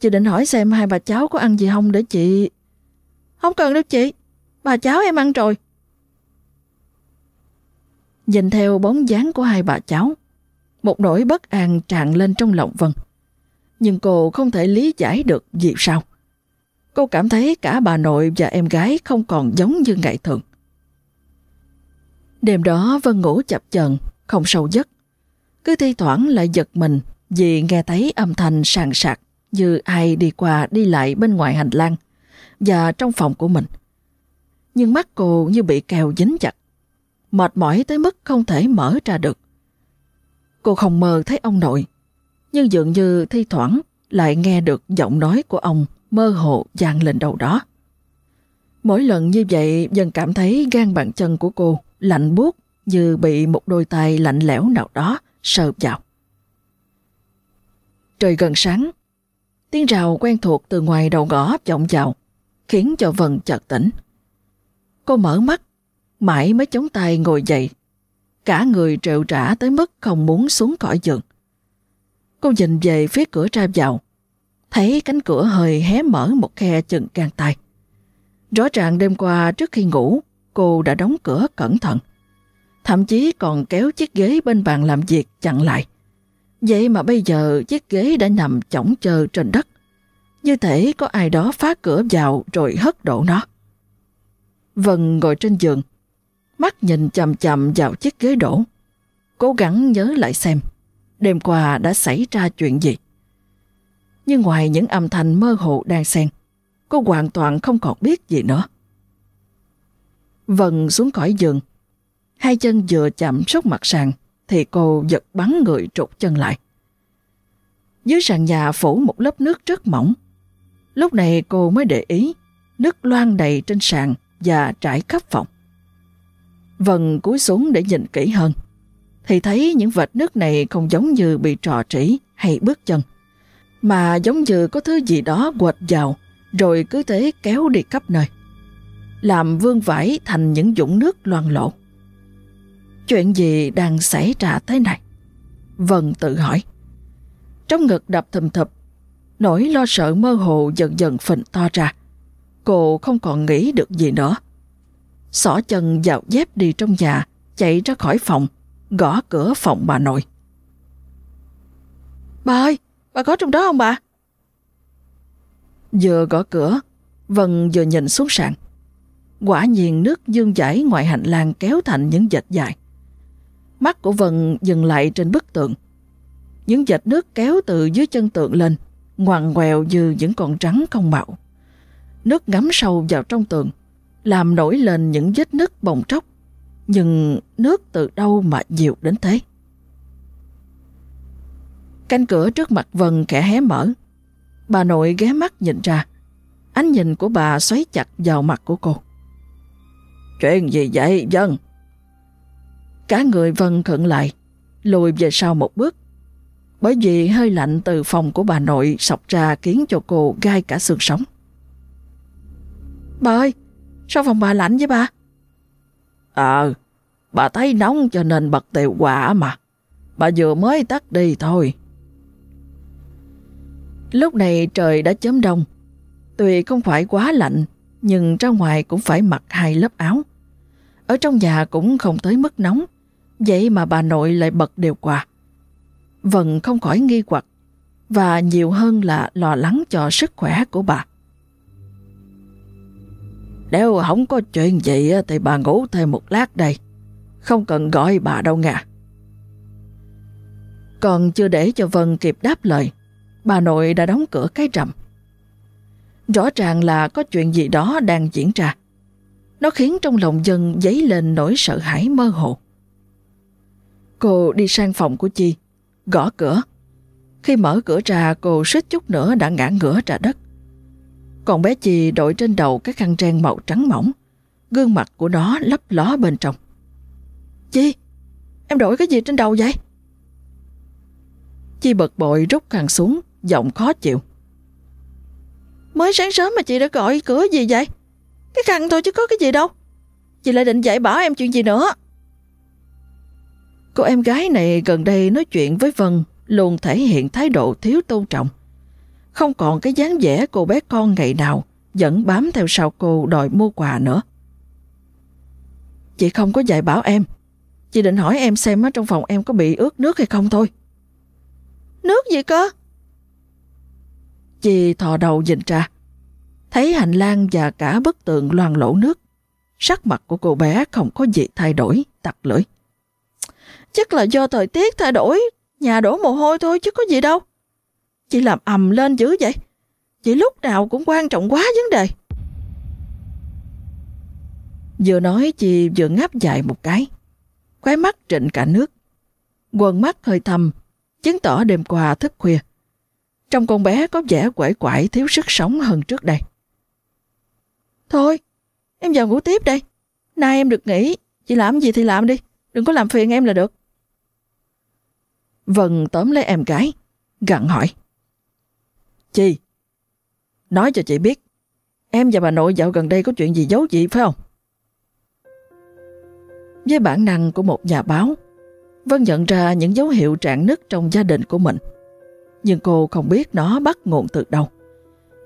Chị định hỏi xem hai bà cháu có ăn gì không để chị... Không cần đâu chị. Bà cháu em ăn rồi. Nhìn theo bóng dáng của hai bà cháu, một nỗi bất an tràn lên trong lòng Vân. Nhưng cô không thể lý giải được vì sao. Cô cảm thấy cả bà nội và em gái không còn giống như ngày thường. Đêm đó Vân ngủ chập chờn, không sâu giấc. Cứ thi thoảng lại giật mình vì nghe thấy âm thanh sàn sạc như ai đi qua đi lại bên ngoài hành lang và trong phòng của mình. Nhưng mắt cô như bị kèo dính chặt, mệt mỏi tới mức không thể mở ra được. Cô không mơ thấy ông nội, nhưng dường như thi thoảng lại nghe được giọng nói của ông mơ hồ dàn lên đầu đó. Mỗi lần như vậy dần cảm thấy gan bàn chân của cô lạnh buốt như bị một đôi tay lạnh lẽo nào đó sờ vào. Trời gần sáng, tiếng rào quen thuộc từ ngoài đầu ngõ vọng vào, khiến cho Vân chợt tỉnh. Cô mở mắt, mãi mới chống tay ngồi dậy. Cả người trệu trả tới mức không muốn xuống khỏi giường. Cô nhìn về phía cửa ra vào, thấy cánh cửa hơi hé mở một khe chừng càng tay. Rõ ràng đêm qua trước khi ngủ, cô đã đóng cửa cẩn thận. Thậm chí còn kéo chiếc ghế bên bàn làm việc chặn lại. Vậy mà bây giờ chiếc ghế đã nằm chỏng chờ trên đất. Như thể có ai đó phá cửa vào rồi hất đổ nó. Vân ngồi trên giường, mắt nhìn chầm chầm vào chiếc ghế đổ. Cố gắng nhớ lại xem, đêm qua đã xảy ra chuyện gì. Nhưng ngoài những âm thanh mơ hồ đang xen, cô hoàn toàn không còn biết gì nữa. Vân xuống khỏi giường, hai chân vừa chạm sốc mặt sàn thì cô giật bắn người trục chân lại. Dưới sàn nhà phủ một lớp nước rất mỏng. Lúc này cô mới để ý nước loang đầy trên sàn và trải khắp phòng. Vân cúi xuống để nhìn kỹ hơn thì thấy những vệt nước này không giống như bị trò trĩ hay bước chân mà giống như có thứ gì đó quệt vào rồi cứ thế kéo đi khắp nơi làm vương vãi thành những dũng nước loan lộ. Chuyện gì đang xảy ra thế này? Vân tự hỏi. Trong ngực đập thầm thập, nỗi lo sợ mơ hồ dần dần phình to ra. Cô không còn nghĩ được gì nữa. Xỏ chân vào dép đi trong nhà, chạy ra khỏi phòng, gõ cửa phòng bà nội. Bà ơi, bà có trong đó không bà? Vừa gõ cửa, Vân vừa nhìn xuống sàn. Quả nhiên nước dương chảy ngoài hành lang kéo thành những vệt dài. Mắt của Vân dừng lại trên bức tượng. Những vệt nước kéo từ dưới chân tượng lên, ngoằn ngoèo như những con trắng không mạo. Nước ngắm sâu vào trong tường, làm nổi lên những vết nứt bồng tróc, nhưng nước từ đâu mà nhiều đến thế? Cánh cửa trước mặt Vân kẻ hé mở. Bà nội ghé mắt nhìn ra. Ánh nhìn của bà xoáy chặt vào mặt của cô. Chuyện gì vậy Vân? Cả người Vân khẩn lại, lùi về sau một bước. Bởi vì hơi lạnh từ phòng của bà nội sọc ra khiến cho cô gai cả xương sống. Bà ơi, sao phòng bà lạnh với bà? Ờ, bà thấy nóng cho nên bật tiểu quả mà. Bà vừa mới tắt đi thôi. Lúc này trời đã chớm đông. Tuy không phải quá lạnh, nhưng ra ngoài cũng phải mặc hai lớp áo. Ở trong nhà cũng không tới mức nóng, vậy mà bà nội lại bật điều quà. Vân không khỏi nghi hoặc, và nhiều hơn là lo lắng cho sức khỏe của bà. Nếu không có chuyện gì thì bà ngủ thêm một lát đây. Không cần gọi bà đâu nha. Còn chưa để cho Vân kịp đáp lời, bà nội đã đóng cửa cái rầm. Rõ ràng là có chuyện gì đó đang diễn ra. Nó khiến trong lòng dân dấy lên nỗi sợ hãi mơ hồ. Cô đi sang phòng của Chi, gõ cửa. Khi mở cửa ra cô suýt chút nữa đã ngã ngửa ra đất. Còn bé Chi đội trên đầu cái khăn ren màu trắng mỏng. Gương mặt của nó lấp ló bên trong. Chi, em đội cái gì trên đầu vậy? Chi bật bội rút khăn xuống, giọng khó chịu. Mới sáng sớm mà chị đã gọi cửa gì vậy? Cái khăn thôi chứ có cái gì đâu. Chị lại định dạy bảo em chuyện gì nữa. Cô em gái này gần đây nói chuyện với Vân, luôn thể hiện thái độ thiếu tôn trọng. Không còn cái dáng vẻ cô bé con ngày nào, vẫn bám theo sau cô đòi mua quà nữa. Chị không có dạy bảo em. Chị định hỏi em xem trong phòng em có bị ướt nước hay không thôi. Nước gì cơ? Chị thò đầu nhìn ra, thấy hành lang và cả bức tượng loàn lỗ nước. Sắc mặt của cô bé không có gì thay đổi, tặc lưỡi. Chắc là do thời tiết thay đổi, nhà đổ mồ hôi thôi chứ có gì đâu. Chị làm ầm lên dữ vậy. Chị lúc nào cũng quan trọng quá vấn đề. Vừa nói chị vừa ngáp dài một cái. Khóe mắt trịnh cả nước. Quần mắt hơi thầm, chứng tỏ đêm qua thức khuya. Trong con bé có vẻ quể quải thiếu sức sống hơn trước đây. Thôi, em vào ngủ tiếp đây. Nay em được nghỉ, chị làm gì thì làm đi. Đừng có làm phiền em là được. Vân tóm lấy em gái, gặn hỏi. Chi? Nói cho chị biết, em và bà nội dạo gần đây có chuyện gì giấu chị phải không? Với bản năng của một nhà báo, Vân nhận ra những dấu hiệu trạng nứt trong gia đình của mình. Nhưng cô không biết nó bắt nguồn từ đâu.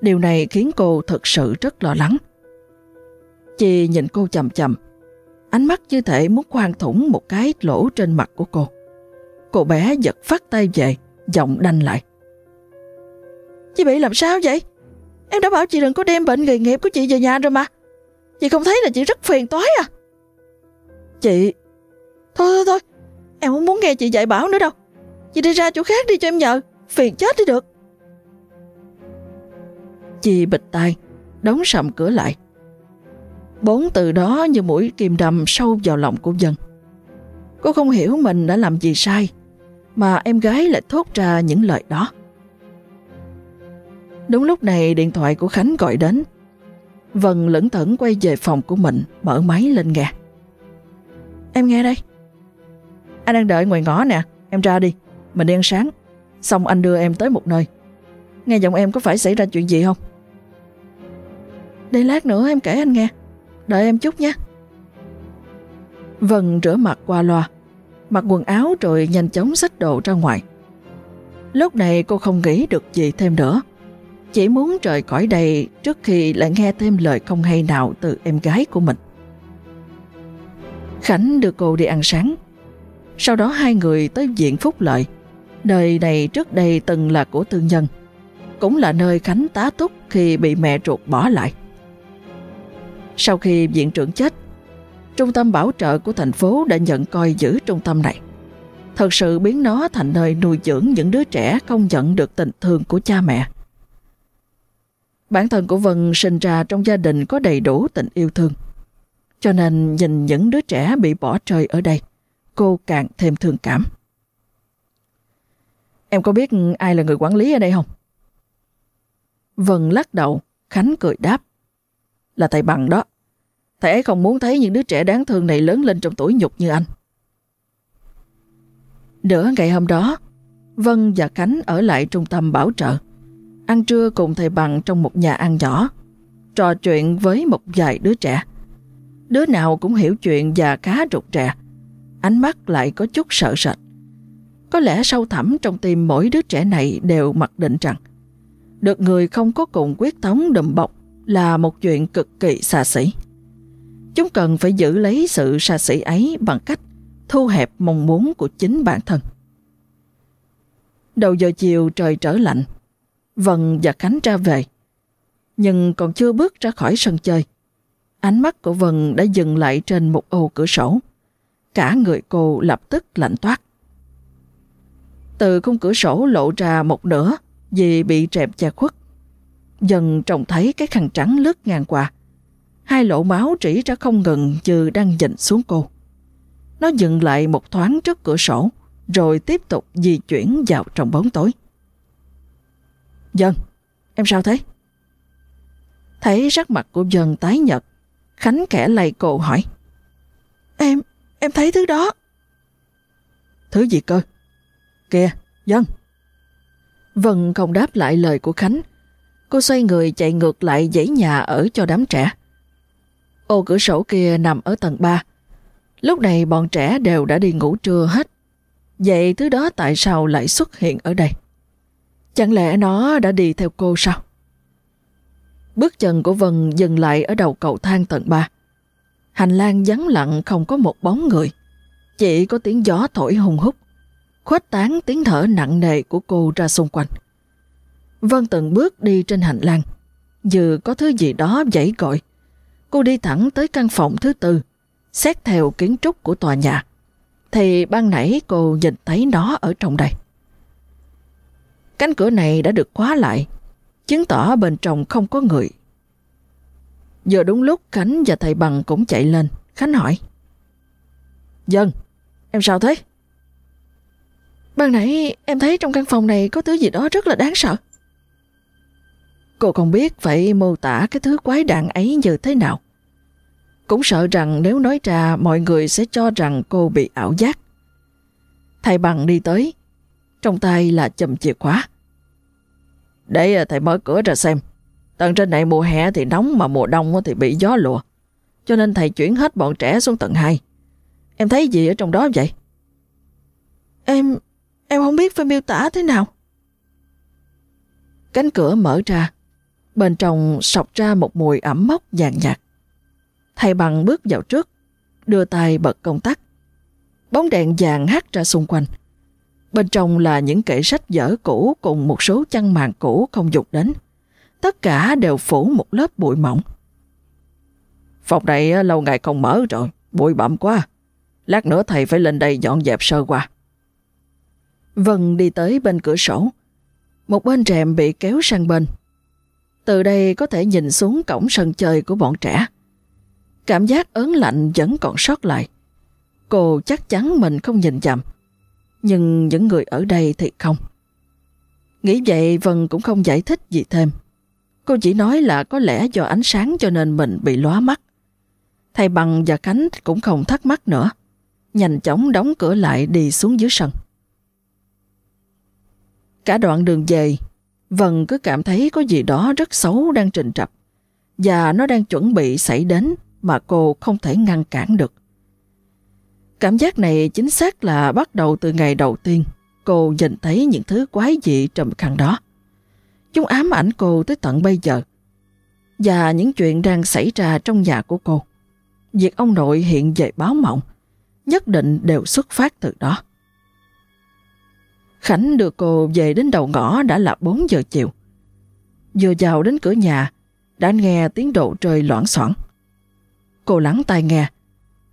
Điều này khiến cô thật sự rất lo lắng. Chị nhìn cô chầm chầm, ánh mắt như thể muốn khoan thủng một cái lỗ trên mặt của cô. Cô bé giật phát tay về, giọng đanh lại. Chị bị làm sao vậy? Em đã bảo chị đừng có đem bệnh nghề nghiệp của chị về nhà rồi mà. Chị không thấy là chị rất phiền toái à? Chị... Thôi thôi thôi, em không muốn nghe chị dạy bảo nữa đâu. Chị đi ra chỗ khác đi cho em nhờ, phiền chết đi được. Chị bịch tay, đóng sầm cửa lại. Bốn từ đó như mũi kìm đầm sâu vào lòng của dân. Cô không hiểu mình đã làm gì sai, mà em gái lại thốt ra những lời đó. Đúng lúc này điện thoại của Khánh gọi đến. Vân lững thững quay về phòng của mình, mở máy lên nghe. Em nghe đây. Anh đang đợi ngoài ngõ nè, em ra đi, mình đi ăn sáng. Xong anh đưa em tới một nơi. Nghe giọng em có phải xảy ra chuyện gì không? Để lát nữa em kể anh nghe. Đợi em chút nhé. Vân rửa mặt qua loa, mặc quần áo rồi nhanh chóng xách đồ ra ngoài. Lúc này cô không nghĩ được gì thêm nữa. Chỉ muốn trời khỏi đây trước khi lại nghe thêm lời không hay nào từ em gái của mình. Khánh đưa cô đi ăn sáng. Sau đó hai người tới viện Phúc Lợi. Nơi này trước đây từng là của tư nhân. Cũng là nơi Khánh tá túc khi bị mẹ ruột bỏ lại. Sau khi viện trưởng chết, trung tâm bảo trợ của thành phố đã nhận coi giữ trung tâm này. Thật sự biến nó thành nơi nuôi dưỡng những đứa trẻ không nhận được tình thương của cha mẹ. Bản thân của Vân sinh ra trong gia đình có đầy đủ tình yêu thương. Cho nên nhìn những đứa trẻ bị bỏ rơi ở đây, cô càng thêm thương cảm. Em có biết ai là người quản lý ở đây không? Vân lắc đầu, Khánh cười đáp. Là thầy Bằng đó. Thầy ấy không muốn thấy những đứa trẻ đáng thương này lớn lên trong tuổi nhục như anh. Nửa ngày hôm đó, Vân và Khánh ở lại trung tâm bảo trợ. Ăn trưa cùng thầy Bằng trong một nhà ăn nhỏ, trò chuyện với một vài đứa trẻ. Đứa nào cũng hiểu chuyện và khá rụt rè, ánh mắt lại có chút sợ sệt. Có lẽ sâu thẳm trong tim mỗi đứa trẻ này đều mặc định rằng được người không có cùng quyết thống đùm bọc là một chuyện cực kỳ xa xỉ. Chúng cần phải giữ lấy sự xa xỉ ấy bằng cách thu hẹp mong muốn của chính bản thân. Đầu giờ chiều trời trở lạnh, Vân và Khánh ra về, nhưng còn chưa bước ra khỏi sân chơi. Ánh mắt của Vân đã dừng lại trên một ô cửa sổ. Cả người cô lập tức lạnh toát. Từ khung cửa sổ lộ ra một nửa vì bị trẹp che khuất. Dần trông thấy cái khăn trắng lướt ngang qua. Hai lỗ máu trĩ ra không ngừng như đang nhìn xuống cô. Nó dừng lại một thoáng trước cửa sổ, rồi tiếp tục di chuyển vào trong bóng tối. Dân, em sao thế? Thấy sắc mặt của Dân tái nhợt, Khánh kẻ lầy cổ hỏi. Em, em thấy thứ đó. Thứ gì cơ? Kìa, Dân. Vân không đáp lại lời của Khánh. Cô xoay người chạy ngược lại dãy nhà ở cho đám trẻ. Ô cửa sổ kia nằm ở tầng 3. Lúc này bọn trẻ đều đã đi ngủ trưa hết. Vậy thứ đó tại sao lại xuất hiện ở đây? Chẳng lẽ nó đã đi theo cô sao? Bước chân của Vân dừng lại ở đầu cầu thang tầng 3. Hành lang vắng lặng không có một bóng người. Chỉ có tiếng gió thổi hùng hút khuếch tán tiếng thở nặng nề của cô ra xung quanh. Vân từng bước đi trên hành lang, dự có thứ gì đó dãy gọi. Cô đi thẳng tới căn phòng thứ tư, xét theo kiến trúc của tòa nhà. Thì ban nãy cô nhìn thấy nó ở trong đây. Cánh cửa này đã được khóa lại, chứng tỏ bên trong không có người. Giờ đúng lúc Khánh và thầy Bằng cũng chạy lên, Khánh hỏi. Dân, em sao thế? Ban nãy em thấy trong căn phòng này có thứ gì đó rất là đáng sợ. Cô không biết phải mô tả cái thứ quái đạn ấy như thế nào. Cũng sợ rằng nếu nói ra mọi người sẽ cho rằng cô bị ảo giác. Thầy bằng đi tới, trong tay là chùm chìa khóa. Để à, thầy mở cửa ra xem. Tầng trên này mùa hè thì nóng mà mùa đông thì bị gió lùa. Cho nên thầy chuyển hết bọn trẻ xuống tầng 2. Em thấy gì ở trong đó vậy? Em Em không biết phải miêu tả thế nào. Cánh cửa mở ra, bên trong sọc ra một mùi ẩm mốc vàng nhạt. Thầy bằng bước vào trước, đưa tay bật công tắc. Bóng đèn vàng hắt ra xung quanh. Bên trong là những kệ sách vở cũ cùng một số chăn màn cũ không dục đến. Tất cả đều phủ một lớp bụi mỏng. Phòng này lâu ngày không mở rồi, bụi bặm quá. Lát nữa thầy phải lên đây dọn dẹp sơ qua. Vân đi tới bên cửa sổ. Một bên rèm bị kéo sang bên. Từ đây có thể nhìn xuống cổng sân chơi của bọn trẻ. Cảm giác ớn lạnh vẫn còn sót lại. Cô chắc chắn mình không nhìn chậm. Nhưng những người ở đây thì không. Nghĩ vậy, Vân cũng không giải thích gì thêm. Cô chỉ nói là có lẽ do ánh sáng cho nên mình bị lóa mắt. Thầy Bằng và Khánh cũng không thắc mắc nữa. Nhanh chóng đóng cửa lại đi xuống dưới sân. Cả đoạn đường về, Vân cứ cảm thấy có gì đó rất xấu đang trình trập và nó đang chuẩn bị xảy đến mà cô không thể ngăn cản được. Cảm giác này chính xác là bắt đầu từ ngày đầu tiên cô nhìn thấy những thứ quái dị trầm khăn đó. Chúng ám ảnh cô tới tận bây giờ. Và những chuyện đang xảy ra trong nhà của cô. Việc ông nội hiện về báo mộng nhất định đều xuất phát từ đó. Khánh đưa cô về đến đầu ngõ đã là 4 giờ chiều. Vừa vào đến cửa nhà, đã nghe tiếng độ trời loãng soảng. Cô lắng tai nghe,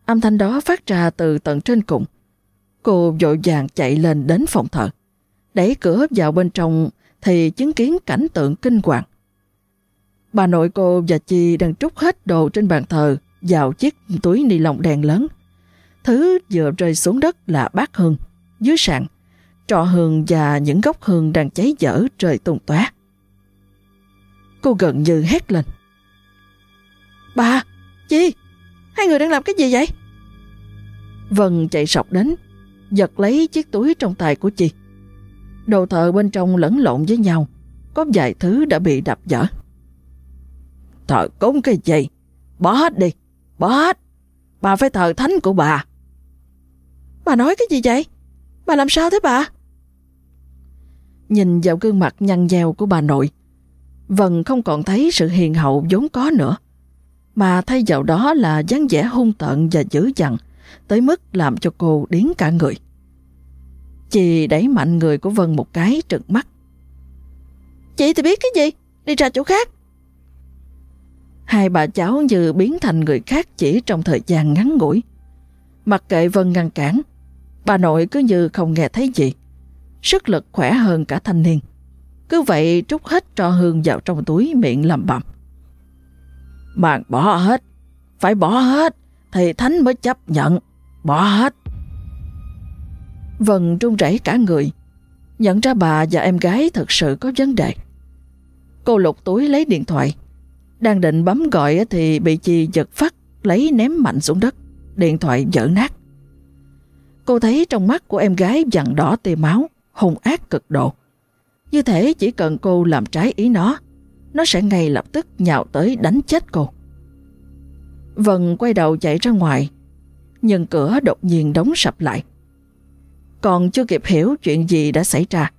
âm thanh đó phát ra từ tận trên cùng. Cô vội vàng chạy lên đến phòng thờ. Đẩy cửa vào bên trong thì chứng kiến cảnh tượng kinh hoàng. Bà nội cô và chị đang trút hết đồ trên bàn thờ vào chiếc túi ni lông đèn lớn. Thứ vừa rơi xuống đất là bát hương, dưới sàn, trọ hương và những gốc hương đang cháy dở trời tung tóe. Cô gần như hét lên. Bà, Chi, hai người đang làm cái gì vậy? Vân chạy sọc đến, giật lấy chiếc túi trong tay của Chi. Đồ thờ bên trong lẫn lộn với nhau, có vài thứ đã bị đập dở. Thờ cúng cái gì? Bỏ hết đi, bỏ hết. Bà phải thờ thánh của bà. Bà nói cái gì vậy? Bà làm sao thế bà? Nhìn vào gương mặt nhăn nheo của bà nội, Vân không còn thấy sự hiền hậu vốn có nữa, mà thay vào đó là dáng vẻ hung tợn và dữ dằn, tới mức làm cho cô điến cả người. Chị đẩy mạnh người của Vân một cái trừng mắt. Chị thì biết cái gì? Đi ra chỗ khác. Hai bà cháu như biến thành người khác chỉ trong thời gian ngắn ngủi. Mặc kệ Vân ngăn cản, bà nội cứ như không nghe thấy gì. Sức lực khỏe hơn cả thanh niên. Cứ vậy trút hết trò hương vào trong túi miệng lầm bầm. Bạn bỏ hết, phải bỏ hết, thì Thánh mới chấp nhận. Bỏ hết. Vân run rẩy cả người, nhận ra bà và em gái thật sự có vấn đề. Cô lục túi lấy điện thoại, đang định bấm gọi thì bị chị giật phát lấy ném mạnh xuống đất, điện thoại vỡ nát. Cô thấy trong mắt của em gái dằn đỏ tia máu, hung ác cực độ. Như thế chỉ cần cô làm trái ý nó, nó sẽ ngay lập tức nhào tới đánh chết cô. Vân quay đầu chạy ra ngoài, nhưng cửa đột nhiên đóng sập lại. Còn chưa kịp hiểu chuyện gì đã xảy ra,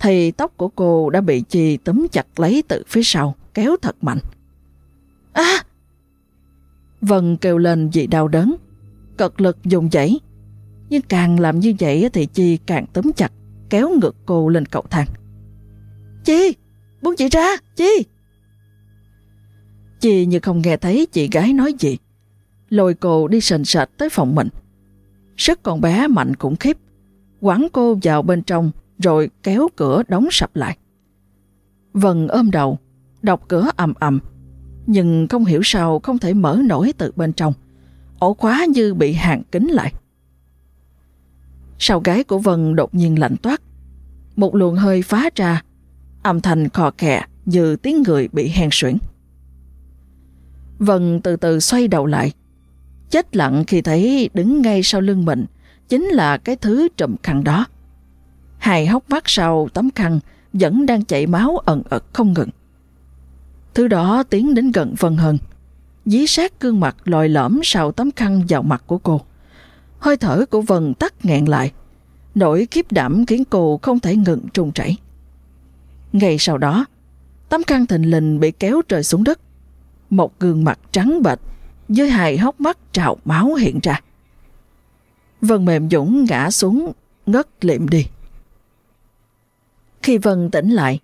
thì tóc của cô đã bị Chi túm chặt lấy từ phía sau, kéo thật mạnh. À! Vân kêu lên vì đau đớn, cật lực dùng dãy. Nhưng càng làm như vậy thì Chi càng túm chặt, kéo ngược cô lên cầu thang. Chi! Buông chị ra! Chi! Chi như không nghe thấy chị gái nói gì. Lôi cô đi sền sệt tới phòng mình. Sức con bé mạnh cũng khiếp. Quẳng cô vào bên trong rồi kéo cửa đóng sập lại. Vân ôm đầu, đọc cửa ầm ầm, nhưng không hiểu sao không thể mở nổi từ bên trong. Ổ khóa như bị hàng kính lại. Sau gái của Vân đột nhiên lạnh toát. Một luồng hơi phá ra, âm thanh khò khè như tiếng người bị hèn suyễn. Vân từ từ xoay đầu lại. Chết lặng khi thấy đứng ngay sau lưng mình chính là cái thứ trùm khăn đó. Hai hốc mắt sau tấm khăn vẫn đang chảy máu ẩn ật không ngừng. Thứ đó tiến đến gần Vân hơn, dí sát gương mặt lòi lõm sau tấm khăn vào mặt của cô. Hơi thở của Vân tắt nghẹn lại, nỗi kiếp đảm khiến cô không thể ngừng trùng chảy. ngày sau đó, tấm khăn thình lình bị kéo trời xuống đất. Một gương mặt trắng bệch với hai hốc mắt trào máu hiện ra. Vân mềm dũng ngã xuống, ngất liệm đi. Khi Vân tỉnh lại,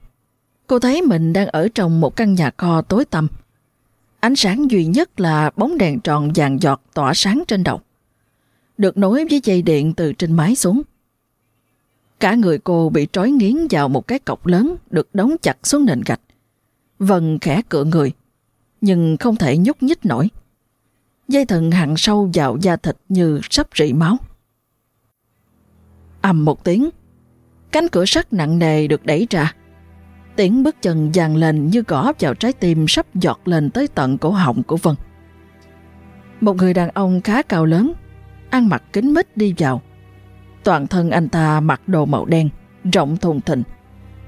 cô thấy mình đang ở trong một căn nhà kho tối tăm. Ánh sáng duy nhất là bóng đèn tròn vàng giọt tỏa sáng trên đầu. Được nối với dây điện từ trên mái xuống. Cả người cô bị trói nghiến vào một cái cọc lớn được đóng chặt xuống nền gạch. Vân khẽ cựa người, nhưng không thể nhúc nhích nổi. Dây thần hằn sâu vào da thịt như sắp rỉ máu. ầm một tiếng, cánh cửa sắt nặng nề được đẩy ra. Tiếng bước chân dàn lên như gõ vào trái tim sắp giọt lên tới tận cổ họng của Vân. Một người đàn ông khá cao lớn, ăn mặc kính mít đi vào. Toàn thân anh ta mặc đồ màu đen, rộng thùng thình,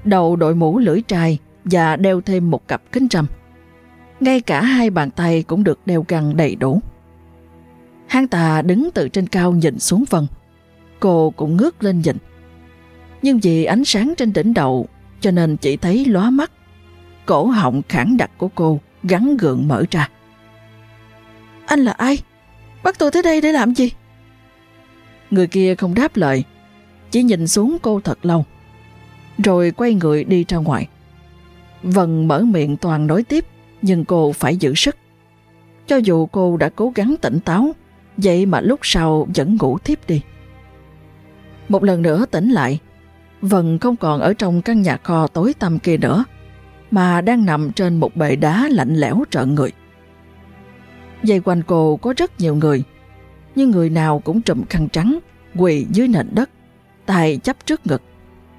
đầu đội mũ lưỡi trai và đeo thêm một cặp kính râm. Ngay cả hai bàn tay cũng được đeo găng đầy đủ. Hắn ta đứng từ trên cao nhìn xuống Vân. Cô cũng ngước lên nhìn. Nhưng vì ánh sáng trên đỉnh đầu cho nên chỉ thấy lóa mắt. Cổ họng khẳng đặc của cô gắn gượng mở ra. Anh là ai? Bắt tôi tới đây để làm gì? Người kia không đáp lời, chỉ nhìn xuống cô thật lâu. Rồi quay người đi ra ngoài. Vân mở miệng toàn nói tiếp, nhưng cô phải giữ sức. Cho dù cô đã cố gắng tỉnh táo, vậy mà lúc sau vẫn ngủ thiếp đi. Một lần nữa tỉnh lại, Vân không còn ở trong căn nhà kho tối tăm kia nữa, mà đang nằm trên một bệ đá lạnh lẽo trợn người. Dây quanh cô có rất nhiều người, nhưng người nào cũng trùm khăn trắng, quỳ dưới nền đất, tay chắp trước ngực,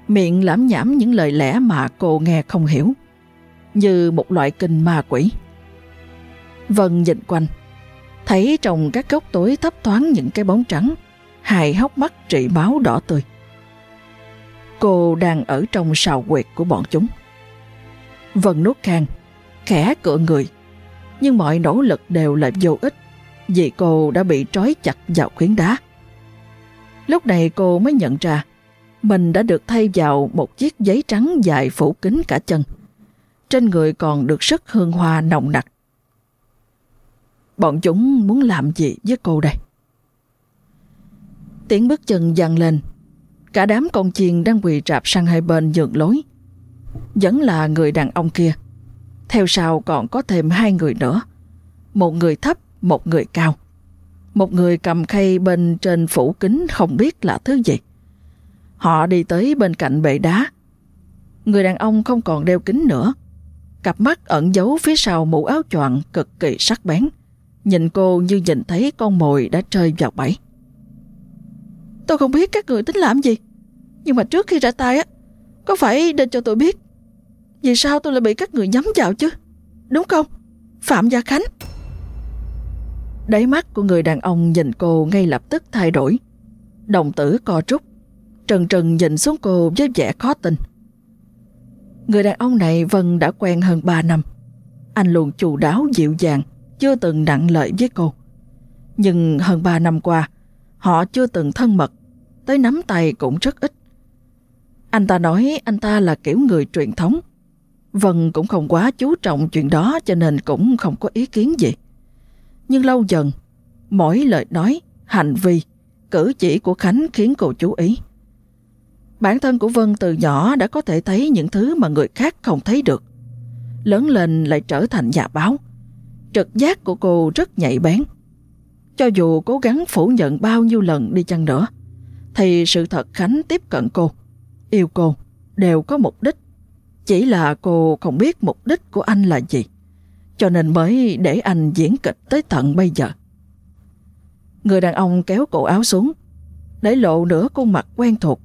miệng lãm nhảm những lời lẽ mà cô nghe không hiểu, như một loại kinh ma quỷ. Vân nhìn quanh, thấy trong các góc tối thấp thoáng những cái bóng trắng, hài hốc mắt trị máu đỏ tươi. Cô đang ở trong sào quyệt của bọn chúng. Vân nuốt khang, khẽ cựa người, nhưng mọi nỗ lực đều là vô ích vì cô đã bị trói chặt vào khuyến đá. Lúc này cô mới nhận ra mình đã được thay vào một chiếc giấy trắng dài phủ kín cả chân. Trên người còn được sức hương hoa nồng nặc. Bọn chúng muốn làm gì với cô đây? Tiếng bước chân dằn lên. Cả đám con chiên đang quỳ rạp sang hai bên nhường lối. Vẫn là người đàn ông kia. Theo sau còn có thêm hai người nữa. Một người thấp, một người cao. Một người cầm khay bên trên phủ kính không biết là thứ gì. Họ đi tới bên cạnh bệ đá. Người đàn ông không còn đeo kính nữa. Cặp mắt ẩn giấu phía sau mũ áo choàng cực kỳ sắc bén. Nhìn cô như nhìn thấy con mồi đã rơi vào bẫy. Tôi không biết các người tính làm gì. Nhưng mà trước khi ra tay á, có phải nên cho tôi biết vì sao tôi lại bị các người nhắm vào chứ? Đúng không? Phạm Gia Khánh. Đáy mắt của người đàn ông nhìn cô ngay lập tức thay đổi. Đồng tử co trúc, Trần trần nhìn xuống cô với vẻ khó tin. Người đàn ông này Vân đã quen hơn 3 năm. Anh luôn chủ đáo dịu dàng, chưa từng nặng lợi với cô. Nhưng hơn 3 năm qua, họ chưa từng thân mật, tới nắm tay cũng rất ít. Anh ta nói anh ta là kiểu người truyền thống. Vân cũng không quá chú trọng chuyện đó cho nên cũng không có ý kiến gì. Nhưng lâu dần, mỗi lời nói, hành vi, cử chỉ của Khánh khiến cô chú ý. Bản thân của Vân từ nhỏ đã có thể thấy những thứ mà người khác không thấy được. Lớn lên lại trở thành nhà báo. Trực giác của cô rất nhạy bén. Cho dù cố gắng phủ nhận bao nhiêu lần đi chăng nữa, thì sự thật Khánh tiếp cận cô, yêu cô, đều có mục đích. Chỉ là cô không biết mục đích của anh là gì, cho nên mới để anh diễn kịch tới tận bây giờ. Người đàn ông kéo cổ áo xuống, để lộ nửa khuôn mặt quen thuộc.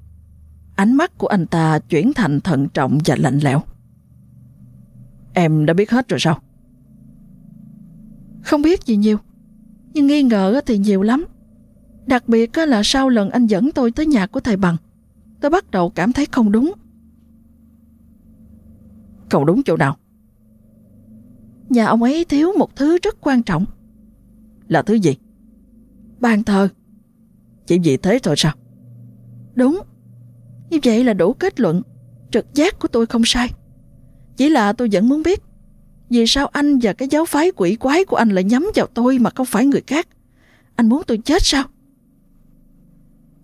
Ánh mắt của anh ta chuyển thành thận trọng và lạnh lẽo. Em đã biết hết rồi sao? Không biết gì nhiều, nhưng nghi ngờ thì nhiều lắm. Đặc biệt là sau lần anh dẫn tôi tới nhà của thầy Bằng, tôi bắt đầu cảm thấy không đúng. Không đúng chỗ nào? Nhà ông ấy thiếu một thứ rất quan trọng. Là thứ gì? Bàn thờ. Chỉ vì thế thôi sao? Đúng. Như vậy là đủ kết luận. Trực giác của tôi không sai. Chỉ là tôi vẫn muốn biết vì sao anh và cái giáo phái quỷ quái của anh lại nhắm vào tôi mà không phải người khác? Anh muốn tôi chết sao?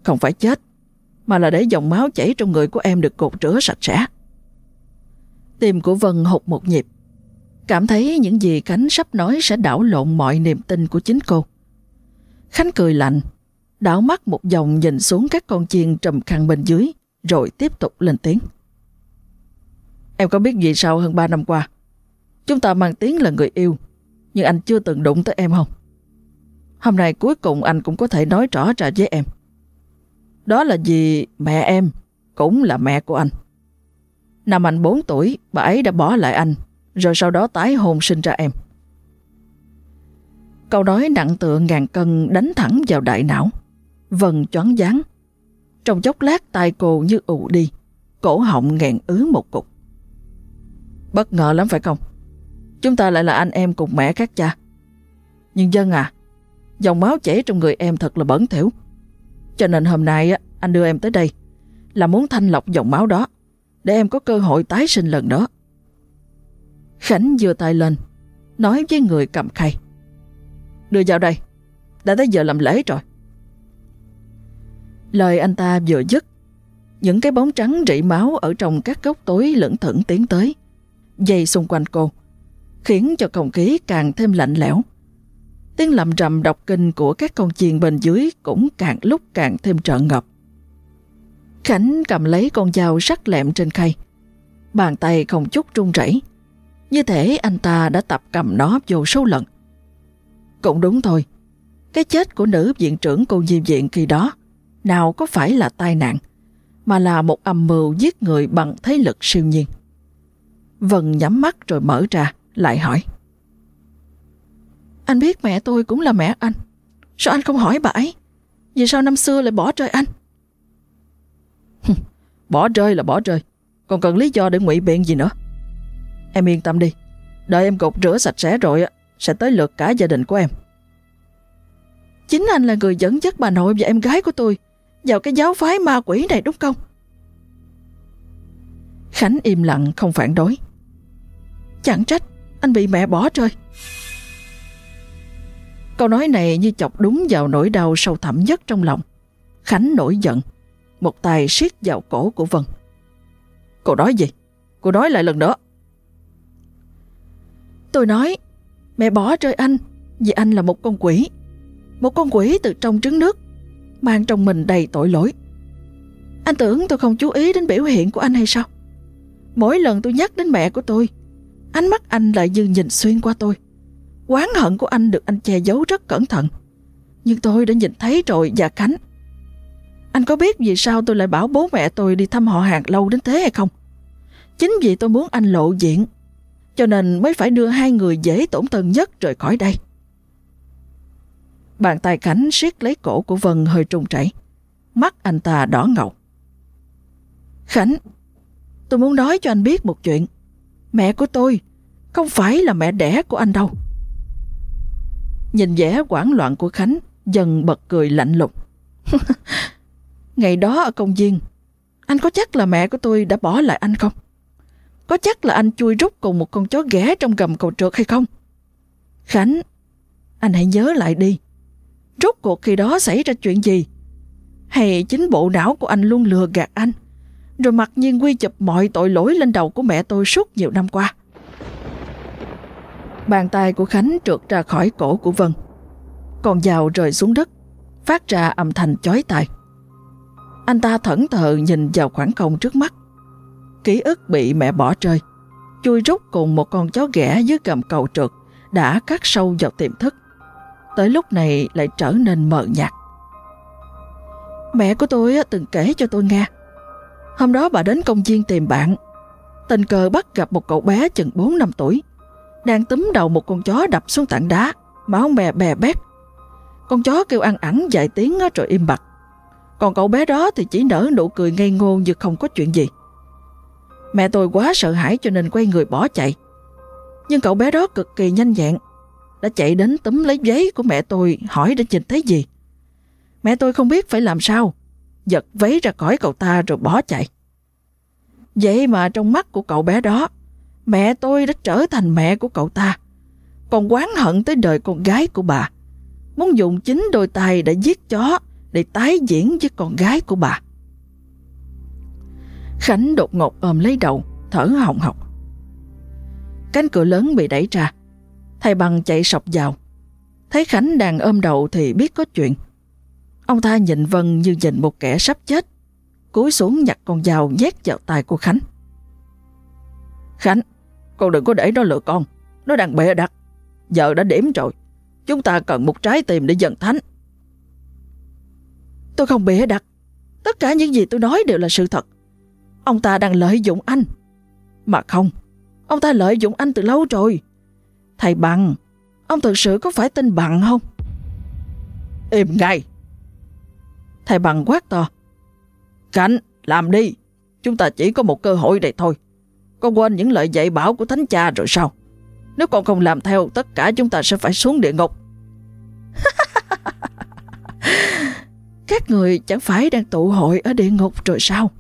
Không phải chết, mà là để dòng máu chảy trong người của em được cột rửa sạch sẽ. Tim của Vân hụt một nhịp. Cảm thấy những gì Khánh sắp nói sẽ đảo lộn mọi niềm tin của chính cô. Khánh cười lạnh, đảo mắt một vòng nhìn xuống các con chiên trầm khăn bên dưới, rồi tiếp tục lên tiếng. Em có biết gì sao hơn 3 năm qua? Chúng ta mang tiếng là người yêu, nhưng anh chưa từng đụng tới em không? Hôm nay cuối cùng anh cũng có thể nói rõ ra với em. Đó là vì mẹ em cũng là mẹ của anh. Năm anh 4 tuổi, bà ấy đã bỏ lại anh, rồi sau đó tái hôn sinh ra em. Câu nói nặng tựa ngàn cân đánh thẳng vào đại não. Vần choáng dáng. Trong chốc lát tai cô như ù đi, cổ họng nghẹn ứ một cục. Bất ngờ lắm phải không? Chúng ta lại là anh em cùng mẹ khác cha. Nhưng dân à, dòng máu chảy trong người em thật là bẩn thỉu. Cho nên hôm nay anh đưa em tới đây là muốn thanh lọc dòng máu đó để em có cơ hội tái sinh lần nữa. Khánh giơ tay lên, nói với người cầm khay. Đưa vào đây, đã tới giờ làm lễ rồi. Lời anh ta vừa dứt, những cái bóng trắng rỉ máu ở trong các góc tối lẫn thẫn tiến tới, dây xung quanh cô, khiến cho không khí càng thêm lạnh lẽo. Tiếng lầm rầm đọc kinh của các con chiên bên dưới cũng càng lúc càng thêm trợn ngập. Khánh cầm lấy con dao sắc lẹm trên khay. Bàn tay không chút run rẩy, như thể anh ta đã tập cầm nó vô số lần. Cũng đúng thôi. Cái chết của nữ viện trưởng cô nhi viện kỳ đó nào có phải là tai nạn, mà là một âm mưu giết người bằng thế lực siêu nhiên. Vân nhắm mắt rồi mở ra, lại hỏi. Anh biết mẹ tôi cũng là mẹ anh. Sao anh không hỏi bà ấy? Vì sao năm xưa lại bỏ rơi anh? bỏ rơi là bỏ rơi. Còn cần lý do để ngụy biện gì nữa? Em yên tâm đi. Đợi em gột rửa sạch sẽ rồi sẽ tới lượt cả gia đình của em. Chính anh là người dẫn dắt bà nội và em gái của tôi vào cái giáo phái ma quỷ này đúng không? Khánh im lặng không phản đối. Chẳng trách anh bị mẹ bỏ rơi. Câu nói này như chọc đúng vào nỗi đau sâu thẳm nhất trong lòng. Khánh nổi giận, một tay siết vào cổ của Vân. Cô nói gì? Cô nói lại lần nữa. Tôi nói, mẹ bỏ rơi anh vì anh là một con quỷ. Một con quỷ từ trong trứng nước, mang trong mình đầy tội lỗi. Anh tưởng tôi không chú ý đến biểu hiện của anh hay sao? Mỗi lần tôi nhắc đến mẹ của tôi, ánh mắt anh lại như nhìn xuyên qua tôi. Quán hận của anh được anh che giấu rất cẩn thận. Nhưng tôi đã nhìn thấy rồi và Khánh. Anh có biết vì sao tôi lại bảo bố mẹ tôi đi thăm họ hàng lâu đến thế hay không? Chính vì tôi muốn anh lộ diện, cho nên mới phải đưa hai người dễ tổn thương nhất rời khỏi đây. Bàn tay Khánh siết lấy cổ của Vân hơi trùng chảy. Mắt anh ta đỏ ngầu. Khánh, tôi muốn nói cho anh biết một chuyện. Mẹ của tôi không phải là mẹ đẻ của anh đâu. Nhìn vẻ hoảng loạn của Khánh, dần bật cười lạnh lùng. Ngày đó ở công viên, anh có chắc là mẹ của tôi đã bỏ lại anh không? Có chắc là anh chui rút cùng một con chó ghẻ trong gầm cầu trượt hay không? Khánh, anh hãy nhớ lại đi. Rốt cuộc khi đó xảy ra chuyện gì? Hay chính bộ não của anh luôn lừa gạt anh, rồi mặc nhiên quy chụp mọi tội lỗi lên đầu của mẹ tôi suốt nhiều năm qua? Bàn tay của Khánh trượt ra khỏi cổ của Vân. Còn dao rơi xuống đất, phát ra âm thanh chói tai. Anh ta thẫn thờ nhìn vào khoảng không trước mắt. Ký ức bị mẹ bỏ rơi, chui rút cùng một con chó ghẻ dưới gầm cầu trượt đã cắt sâu vào tiềm thức. Tới lúc này lại trở nên mờ nhạt. Mẹ của tôi từng kể cho tôi nghe. Hôm đó bà đến công viên tìm bạn. Tình cờ bắt gặp một cậu bé chừng 4 năm tuổi đang túm đầu một con chó đập xuống tảng đá, máu bè bè bét. Con chó kêu ăn ẳng vài tiếng rồi im bặt. Còn cậu bé đó thì chỉ nở nụ cười ngây ngô như không có chuyện gì. Mẹ tôi quá sợ hãi cho nên quay người bỏ chạy. Nhưng cậu bé đó cực kỳ nhanh nhẹn, đã chạy đến túm lấy giấy của mẹ tôi hỏi để nhìn thấy gì. Mẹ tôi không biết phải làm sao, giật váy ra khỏi cậu ta rồi bỏ chạy. Vậy mà trong mắt của cậu bé đó, mẹ tôi đã trở thành mẹ của cậu ta, còn quán hận tới đời con gái của bà. Muốn dùng chính đôi tay đã giết chó để tái diễn với con gái của bà. Khánh đột ngột ôm lấy đầu, thở hồng hộc. Cánh cửa lớn bị đẩy ra, thầy bằng chạy sọc vào. Thấy Khánh đang ôm đầu thì biết có chuyện. Ông ta nhìn Vân như nhìn một kẻ sắp chết, cúi xuống nhặt con dao nhét vào tay của Khánh. Khánh, con đừng có để nó lừa con. Nó đang bè đặt. Giờ đã điểm rồi. Chúng ta cần một trái tim để dần thánh. Tôi không bịa đặt. Tất cả những gì tôi nói đều là sự thật. Ông ta đang lợi dụng anh. Mà không, ông ta lợi dụng anh từ lâu rồi. Thầy Bằng, ông thực sự có phải tin Bằng không? Im ngay. Thầy Bằng quát to. Cảnh, làm đi. Chúng ta chỉ có một cơ hội này thôi. Con quên những lời dạy bảo của thánh cha rồi sao? Nếu con không làm theo, tất cả chúng ta sẽ phải xuống địa ngục. Các người chẳng phải đang tụ hội ở địa ngục rồi sao?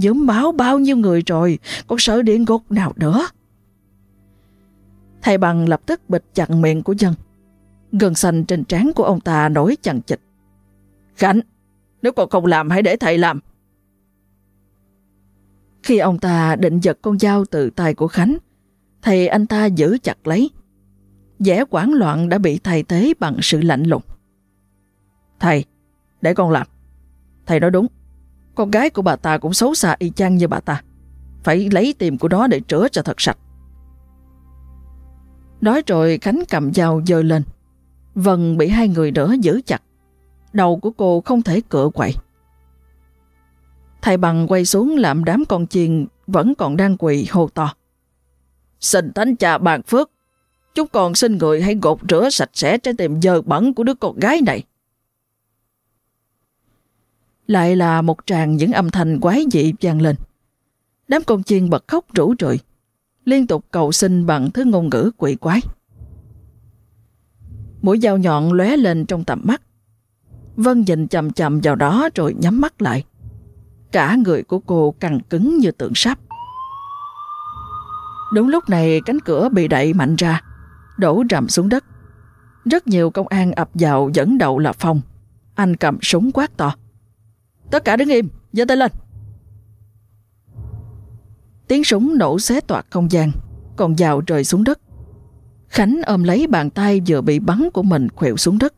Dớm máu bao nhiêu người rồi, còn sợ địa ngục nào nữa? Thầy bằng lập tức bịt chặt miệng của dân. Gần xanh trên trán của ông ta nổi chằng chịch. Khánh, nếu con không làm hãy để thầy làm. Khi ông ta định giật con dao từ tay của Khánh, thầy anh ta giữ chặt lấy. vẻ quảng loạn đã bị thay thế bằng sự lạnh lùng. Thầy, để con làm. Thầy nói đúng. Con gái của bà ta cũng xấu xa y chang như bà ta. Phải lấy tìm của nó để chữa cho thật sạch. Nói rồi Khánh cầm dao dơ lên. Vân bị hai người đỡ giữ chặt. Đầu của cô không thể cựa quậy. Thầy bằng quay xuống làm đám con chiên vẫn còn đang quỳ hô to. Xin thánh cha bàn phước. Chúng con xin người hãy gột rửa sạch sẽ trái tim dơ bẩn của đứa con gái này. Lại là một tràng những âm thanh quái dị vang lên. Đám con chiên bật khóc rủ rượi, liên tục cầu xin bằng thứ ngôn ngữ quỷ quái. Mũi dao nhọn lóe lên trong tầm mắt. Vân nhìn chầm chầm vào đó rồi nhắm mắt lại. Cả người của cô căng cứng như tượng sáp. Đúng lúc này cánh cửa bị đẩy mạnh ra, đổ rầm xuống đất. Rất nhiều công an ập vào dẫn đầu là Phong. Anh cầm súng quát to. Tất cả đứng im, giơ tay lên. Tiếng súng nổ xé toạc không gian, còn dào rơi xuống đất. Khánh ôm lấy bàn tay vừa bị bắn của mình khuỵu xuống đất.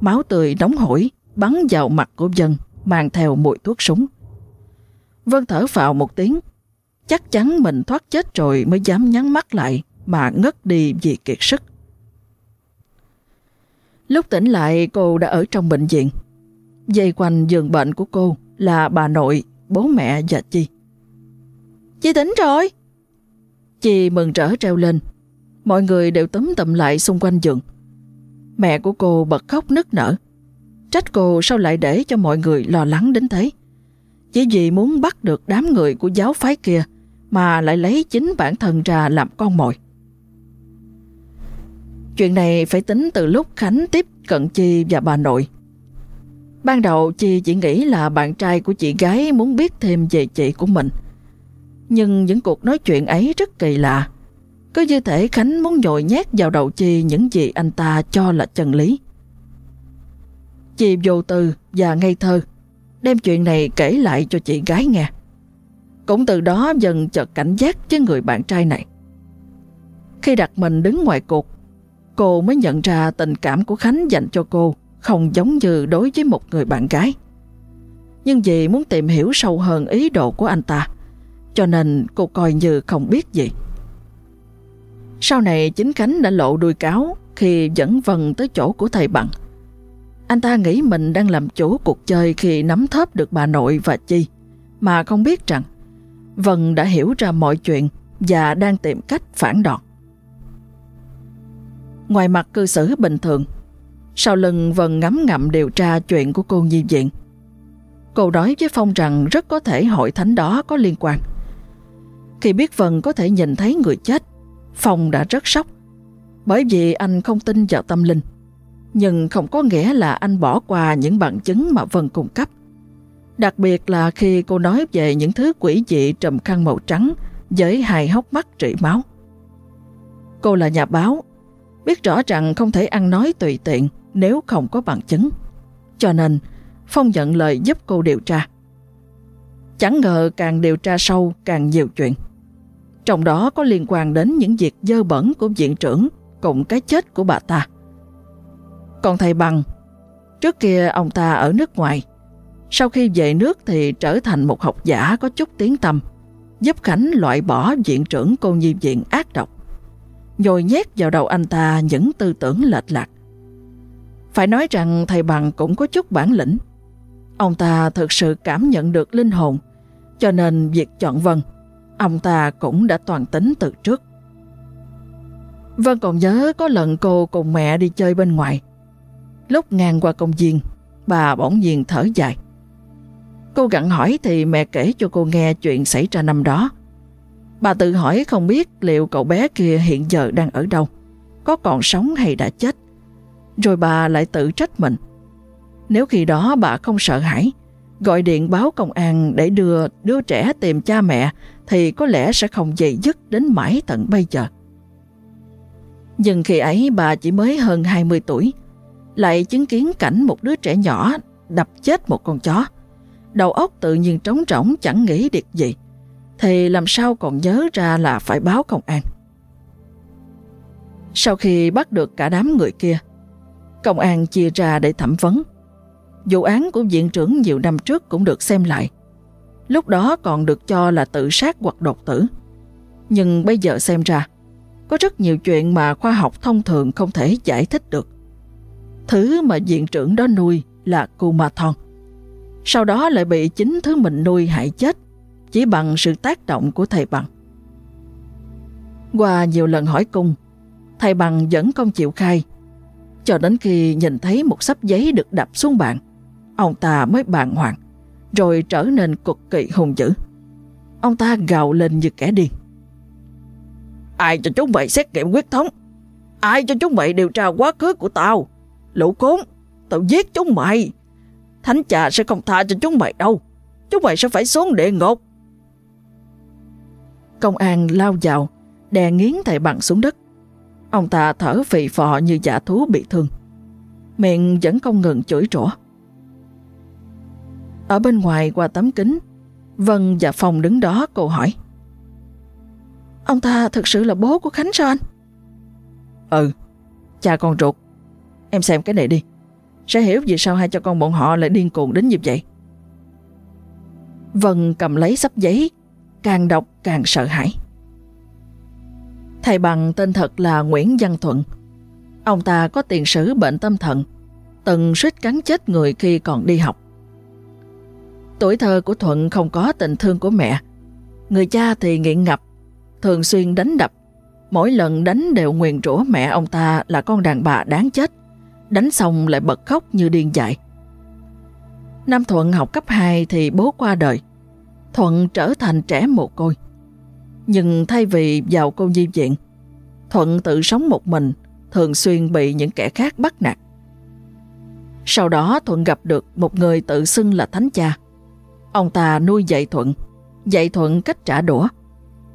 Máu tươi nóng hổi bắn vào mặt của dân, mang theo mùi thuốc súng. Vân thở phào một tiếng, chắc chắn mình thoát chết rồi mới dám nhắm mắt lại mà ngất đi vì kiệt sức. Lúc tỉnh lại cô đã ở trong bệnh viện. Dây quanh giường bệnh của cô là bà nội, bố mẹ và Chi. Chị tỉnh rồi. Chi mừng rỡ treo lên. Mọi người đều tấm tầm lại xung quanh giường. Mẹ của cô bật khóc nức nở. Trách cô sao lại để cho mọi người lo lắng đến thế. Chỉ vì muốn bắt được đám người của giáo phái kia mà lại lấy chính bản thân ra làm con mồi. Chuyện này phải tính từ lúc Khánh tiếp cận Chi và bà nội. Ban đầu chị chỉ nghĩ là bạn trai của chị gái muốn biết thêm về chị của mình. Nhưng những cuộc nói chuyện ấy rất kỳ lạ. Cứ như thể Khánh muốn nhồi nhét vào đầu Chi những gì anh ta cho là chân lý. Chi vô tư và ngây thơ đem chuyện này kể lại cho chị gái nghe. Cũng từ đó dần chợt cảnh giác với người bạn trai này. Khi đặt mình đứng ngoài cuộc, cô mới nhận ra tình cảm của Khánh dành cho cô không giống như đối với một người bạn gái. Nhưng vì muốn tìm hiểu sâu hơn ý đồ của anh ta, cho nên cô coi như không biết gì. Sau này chính Khánh đã lộ đuôi cáo khi dẫn Vân tới chỗ của thầy Bằng. Anh ta nghĩ mình đang làm chủ cuộc chơi khi nắm thớp được bà nội và Chi, mà không biết rằng Vân đã hiểu ra mọi chuyện và đang tìm cách phản đòn. Ngoài mặt cư xử bình thường, sau lưng Vân ngắm ngậm điều tra chuyện của cô nhi viện. Cô nói với Phong rằng rất có thể hội thánh đó có liên quan. Khi biết Vân có thể nhìn thấy người chết, Phong đã rất sốc. Bởi vì anh không tin vào tâm linh. Nhưng không có nghĩa là anh bỏ qua những bằng chứng mà Vân cung cấp. Đặc biệt là khi cô nói về những thứ quỷ dị trầm khăn màu trắng với hai hốc mắt trị máu. Cô là nhà báo, biết rõ rằng không thể ăn nói tùy tiện nếu không có bằng chứng. Cho nên, Phong nhận lời giúp cô điều tra. Chẳng ngờ càng điều tra sâu càng nhiều chuyện. Trong đó có liên quan đến những việc dơ bẩn của viện trưởng cùng cái chết của bà ta. Còn thầy Bằng, trước kia ông ta ở nước ngoài. Sau khi về nước thì trở thành một học giả có chút tiếng tâm, giúp Khánh loại bỏ viện trưởng cô nhi viện ác độc. Nhồi nhét vào đầu anh ta những tư tưởng lệch lạc. Phải nói rằng thầy Bằng cũng có chút bản lĩnh. Ông ta thực sự cảm nhận được linh hồn, cho nên việc chọn Vân, ông ta cũng đã toàn tính từ trước. Vân còn nhớ có lần cô cùng mẹ đi chơi bên ngoài. Lúc ngang qua công viên, bà bỗng nhiên thở dài. Cô gặn hỏi thì mẹ kể cho cô nghe chuyện xảy ra năm đó. Bà tự hỏi không biết liệu cậu bé kia hiện giờ đang ở đâu, có còn sống hay đã chết. Rồi bà lại tự trách mình. Nếu khi đó bà không sợ hãi, gọi điện báo công an để đưa đứa trẻ tìm cha mẹ thì có lẽ sẽ không dày dứt đến mãi tận bây giờ. Nhưng khi ấy bà chỉ mới hơn 20 tuổi, lại chứng kiến cảnh một đứa trẻ nhỏ đập chết một con chó. Đầu óc tự nhiên trống rỗng chẳng nghĩ được gì, thì làm sao còn nhớ ra là phải báo công an. Sau khi bắt được cả đám người kia, công an chia ra để thẩm vấn. Vụ án của viện trưởng nhiều năm trước cũng được xem lại. Lúc đó còn được cho là tự sát hoặc đột tử. Nhưng bây giờ xem ra, có rất nhiều chuyện mà khoa học thông thường không thể giải thích được. Thứ mà viện trưởng đó nuôi là Kumathon. Sau đó lại bị chính thứ mình nuôi hại chết chỉ bằng sự tác động của thầy Bằng. Qua nhiều lần hỏi cung, thầy Bằng vẫn không chịu khai. Cho đến khi nhìn thấy một sắp giấy được đập xuống bàn, ông ta mới bàng hoàng, rồi trở nên cực kỳ hung dữ. Ông ta gào lên như kẻ điên. Ai cho chúng mày xét nghiệm quyết thống? Ai cho chúng mày điều tra quá khứ của tao? Lũ cốn, tao giết chúng mày. Thánh trà sẽ không tha cho chúng mày đâu. Chúng mày sẽ phải xuống địa ngục. Công an lao vào, đè nghiến thầy bằng xuống đất. Ông ta thở phì phò như giả thú bị thương. Miệng vẫn không ngừng chửi rủa. Ở bên ngoài qua tấm kính, Vân và Phong đứng đó cô hỏi. Ông ta thực sự là bố của Khánh sao anh? Ừ, cha con ruột. Em xem cái này đi. Sẽ hiểu vì sao hai cho con bọn họ lại điên cuồng đến như vậy. Vân cầm lấy sắp giấy, càng đọc càng sợ hãi. Thầy bằng tên thật là Nguyễn Văn Thuận. Ông ta có tiền sử bệnh tâm thần, từng suýt cắn chết người khi còn đi học. Tuổi thơ của Thuận không có tình thương của mẹ. Người cha thì nghiện ngập, thường xuyên đánh đập. Mỗi lần đánh đều nguyền rủa mẹ ông ta là con đàn bà đáng chết. Đánh xong lại bật khóc như điên dại. Nam Thuận học cấp 2 thì bố qua đời. Thuận trở thành trẻ mồ côi. Nhưng thay vì vào cô nhi viện, Thuận tự sống một mình, thường xuyên bị những kẻ khác bắt nạt. Sau đó Thuận gặp được một người tự xưng là thánh cha. Ông ta nuôi dạy Thuận, dạy Thuận cách trả đũa,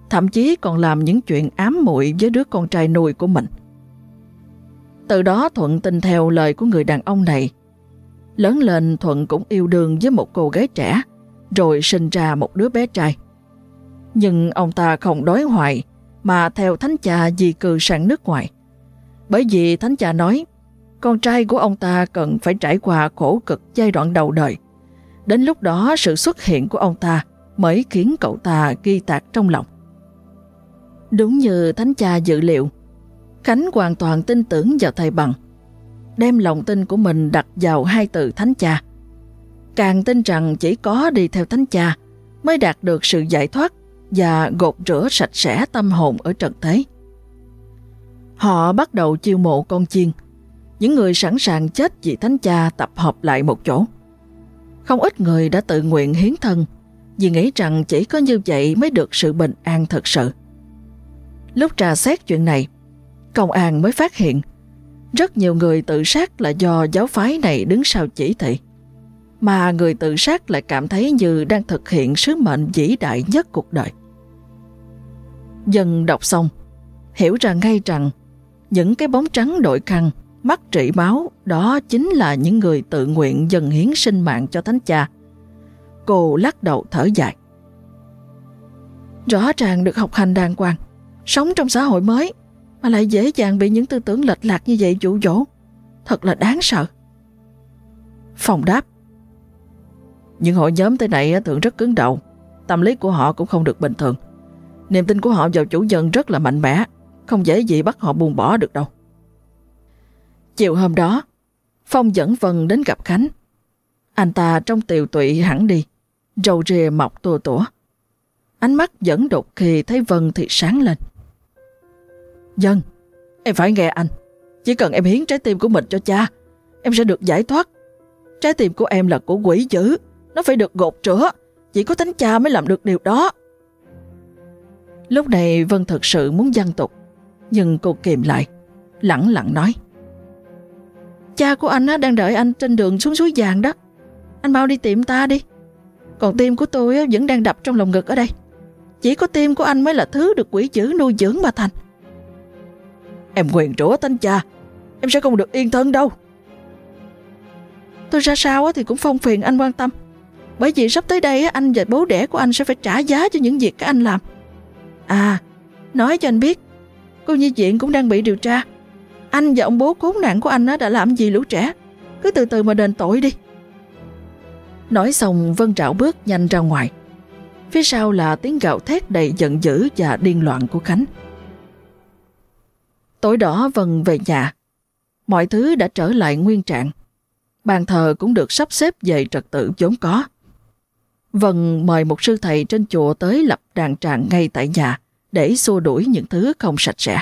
thậm chí còn làm những chuyện ám muội với đứa con trai nuôi của mình. Từ đó Thuận tin theo lời của người đàn ông này. Lớn lên Thuận cũng yêu đương với một cô gái trẻ, rồi sinh ra một đứa bé trai. Nhưng ông ta không đói hoại mà theo thánh cha di cư sang nước ngoài. Bởi vì thánh cha nói, con trai của ông ta cần phải trải qua khổ cực giai đoạn đầu đời. Đến lúc đó sự xuất hiện của ông ta mới khiến cậu ta ghi tạc trong lòng. Đúng như thánh cha dự liệu, Khánh hoàn toàn tin tưởng vào thầy bằng, đem lòng tin của mình đặt vào hai từ thánh cha. Càng tin rằng chỉ có đi theo thánh cha mới đạt được sự giải thoát và gột rửa sạch sẽ tâm hồn ở trần thế. Họ bắt đầu chiêu mộ con chiên, những người sẵn sàng chết vì thánh cha tập hợp lại một chỗ. Không ít người đã tự nguyện hiến thân vì nghĩ rằng chỉ có như vậy mới được sự bình an thật sự. Lúc trà xét chuyện này, công an mới phát hiện rất nhiều người tự sát là do giáo phái này đứng sau chỉ thị. Mà người tự sát lại cảm thấy như đang thực hiện sứ mệnh vĩ đại nhất cuộc đời. Dần đọc xong, hiểu ra ngay rằng những cái bóng trắng đội khăn, mắt trị máu đó chính là những người tự nguyện dần hiến sinh mạng cho thánh cha. Cô lắc đầu thở dài. Rõ ràng được học hành đàng hoàng, sống trong xã hội mới mà lại dễ dàng bị những tư tưởng lệch lạc như vậy dụ dỗ. Thật là đáng sợ. Phòng đáp Những hội nhóm thế này thường rất cứng đầu, tâm lý của họ cũng không được bình thường. Niềm tin của họ vào chủ nhân rất là mạnh mẽ, không dễ gì bắt họ buông bỏ được đâu. Chiều hôm đó, Phong dẫn Vân đến gặp Khánh. Anh ta trong tiều tụy hẳn đi, râu rìa mọc tua tủa. Ánh mắt vẫn đột khi thấy Vân thì sáng lên. Dân, em phải nghe anh. Chỉ cần em hiến trái tim của mình cho cha, em sẽ được giải thoát. Trái tim của em là của quỷ dữ, nó phải được gột rửa. Chỉ có thánh cha mới làm được điều đó. Lúc này Vân thật sự muốn dân tục, nhưng cô kìm lại, lẳng lặng nói. Cha của anh đang đợi anh trên đường xuống suối vàng đó. Anh mau đi tìm ta đi. Còn tim của tôi vẫn đang đập trong lòng ngực ở đây. Chỉ có tim của anh mới là thứ được quỷ dữ nuôi dưỡng mà thành. Em quyền rủa tánh cha, em sẽ không được yên thân đâu. Tôi ra sao thì cũng phong phiền anh quan tâm. Bởi vì sắp tới đây anh và bố đẻ của anh sẽ phải trả giá cho những việc các anh làm. À, nói cho anh biết, cô nhi viện cũng đang bị điều tra. Anh và ông bố khốn nạn của anh đã làm gì lũ trẻ. Cứ từ từ mà đền tội đi. Nói xong Vân trảo bước nhanh ra ngoài. Phía sau là tiếng gạo thét đầy giận dữ và điên loạn của Khánh. Tối đó Vân về nhà. Mọi thứ đã trở lại nguyên trạng. Bàn thờ cũng được sắp xếp về trật tự vốn có. Vân mời một sư thầy trên chùa tới lập đàn tràng ngay tại nhà để xua đuổi những thứ không sạch sẽ.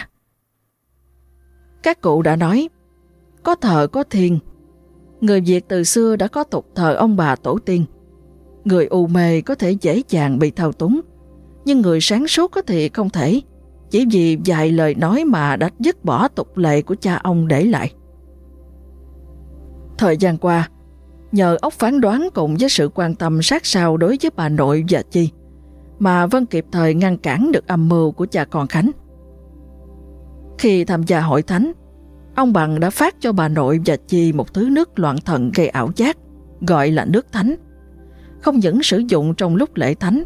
Các cụ đã nói, có thờ có thiên. Người Việt từ xưa đã có tục thờ ông bà tổ tiên. Người u mê có thể dễ dàng bị thao túng, nhưng người sáng suốt có thể không thể, chỉ vì vài lời nói mà đã dứt bỏ tục lệ của cha ông để lại. Thời gian qua, nhờ ốc phán đoán cùng với sự quan tâm sát sao đối với bà nội và Chi, mà Vân kịp thời ngăn cản được âm mưu của cha con Khánh. Khi tham gia hội thánh, ông Bằng đã phát cho bà nội và Chi một thứ nước loạn thần gây ảo giác, gọi là nước thánh. Không những sử dụng trong lúc lễ thánh,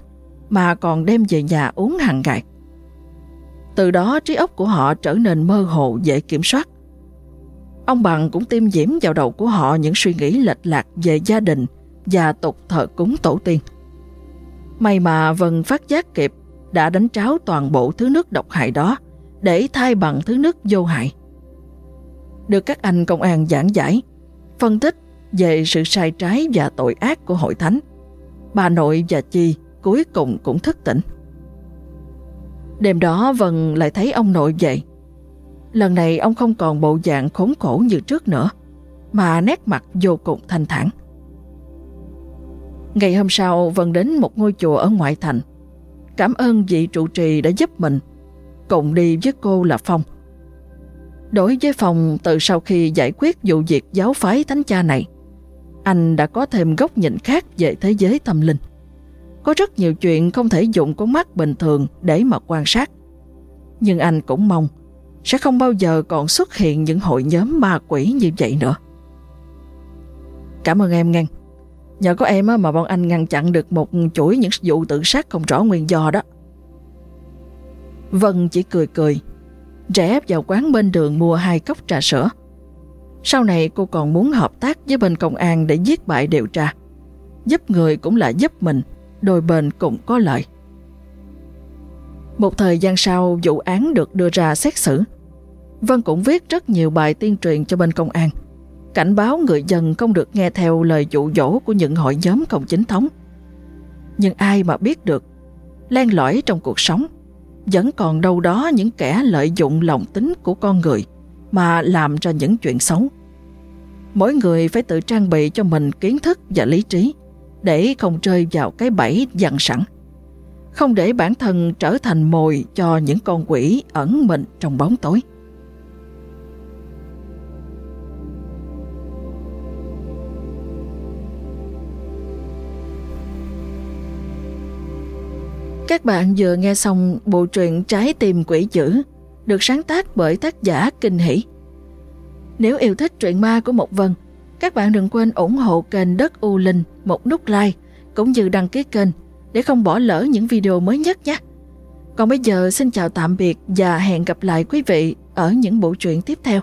mà còn đem về nhà uống hàng ngày. Từ đó trí óc của họ trở nên mơ hồ dễ kiểm soát. Ông Bằng cũng tiêm nhiễm vào đầu của họ những suy nghĩ lệch lạc về gia đình và tục thờ cúng tổ tiên. May mà Vân phát giác kịp đã đánh tráo toàn bộ thứ nước độc hại đó để thay bằng thứ nước vô hại. Được các anh công an giảng giải, phân tích về sự sai trái và tội ác của hội thánh, bà nội và Chi cuối cùng cũng thức tỉnh. Đêm đó Vân lại thấy ông nội dậy. Lần này ông không còn bộ dạng khốn khổ như trước nữa, mà nét mặt vô cùng thanh thản. Ngày hôm sau Vân đến một ngôi chùa ở ngoại thành. Cảm ơn vị trụ trì đã giúp mình, cùng đi với cô là Phong. Đối với Phong, từ sau khi giải quyết vụ việc giáo phái thánh cha này, anh đã có thêm góc nhìn khác về thế giới tâm linh. Có rất nhiều chuyện không thể dùng con mắt bình thường để mà quan sát. Nhưng anh cũng mong sẽ không bao giờ còn xuất hiện những hội nhóm ma quỷ như vậy nữa. Cảm ơn em ngang. Nhờ có em mà bọn anh ngăn chặn được một chuỗi những vụ tự sát không rõ nguyên do đó. Vân chỉ cười cười, rẽ vào quán bên đường mua hai cốc trà sữa. Sau này cô còn muốn hợp tác với bên công an để giết bại điều tra. Giúp người cũng là giúp mình, đôi bên cũng có lợi. Một thời gian sau vụ án được đưa ra xét xử. Vân cũng viết rất nhiều bài tuyên truyền cho bên công an cảnh báo người dân không được nghe theo lời dụ dỗ của những hội nhóm không chính thống. Nhưng ai mà biết được, len lỏi trong cuộc sống, vẫn còn đâu đó những kẻ lợi dụng lòng tính của con người mà làm ra những chuyện xấu. Mỗi người phải tự trang bị cho mình kiến thức và lý trí để không rơi vào cái bẫy dằn sẵn. Không để bản thân trở thành mồi cho những con quỷ ẩn mình trong bóng tối. Các bạn vừa nghe xong bộ truyện Trái tim quỷ dữ được sáng tác bởi tác giả Kinh Hỷ. Nếu yêu thích truyện ma của Mộc Vân, các bạn đừng quên ủng hộ kênh Đất U Linh một nút like cũng như đăng ký kênh để không bỏ lỡ những video mới nhất nhé. Còn bây giờ xin chào tạm biệt và hẹn gặp lại quý vị ở những bộ truyện tiếp theo.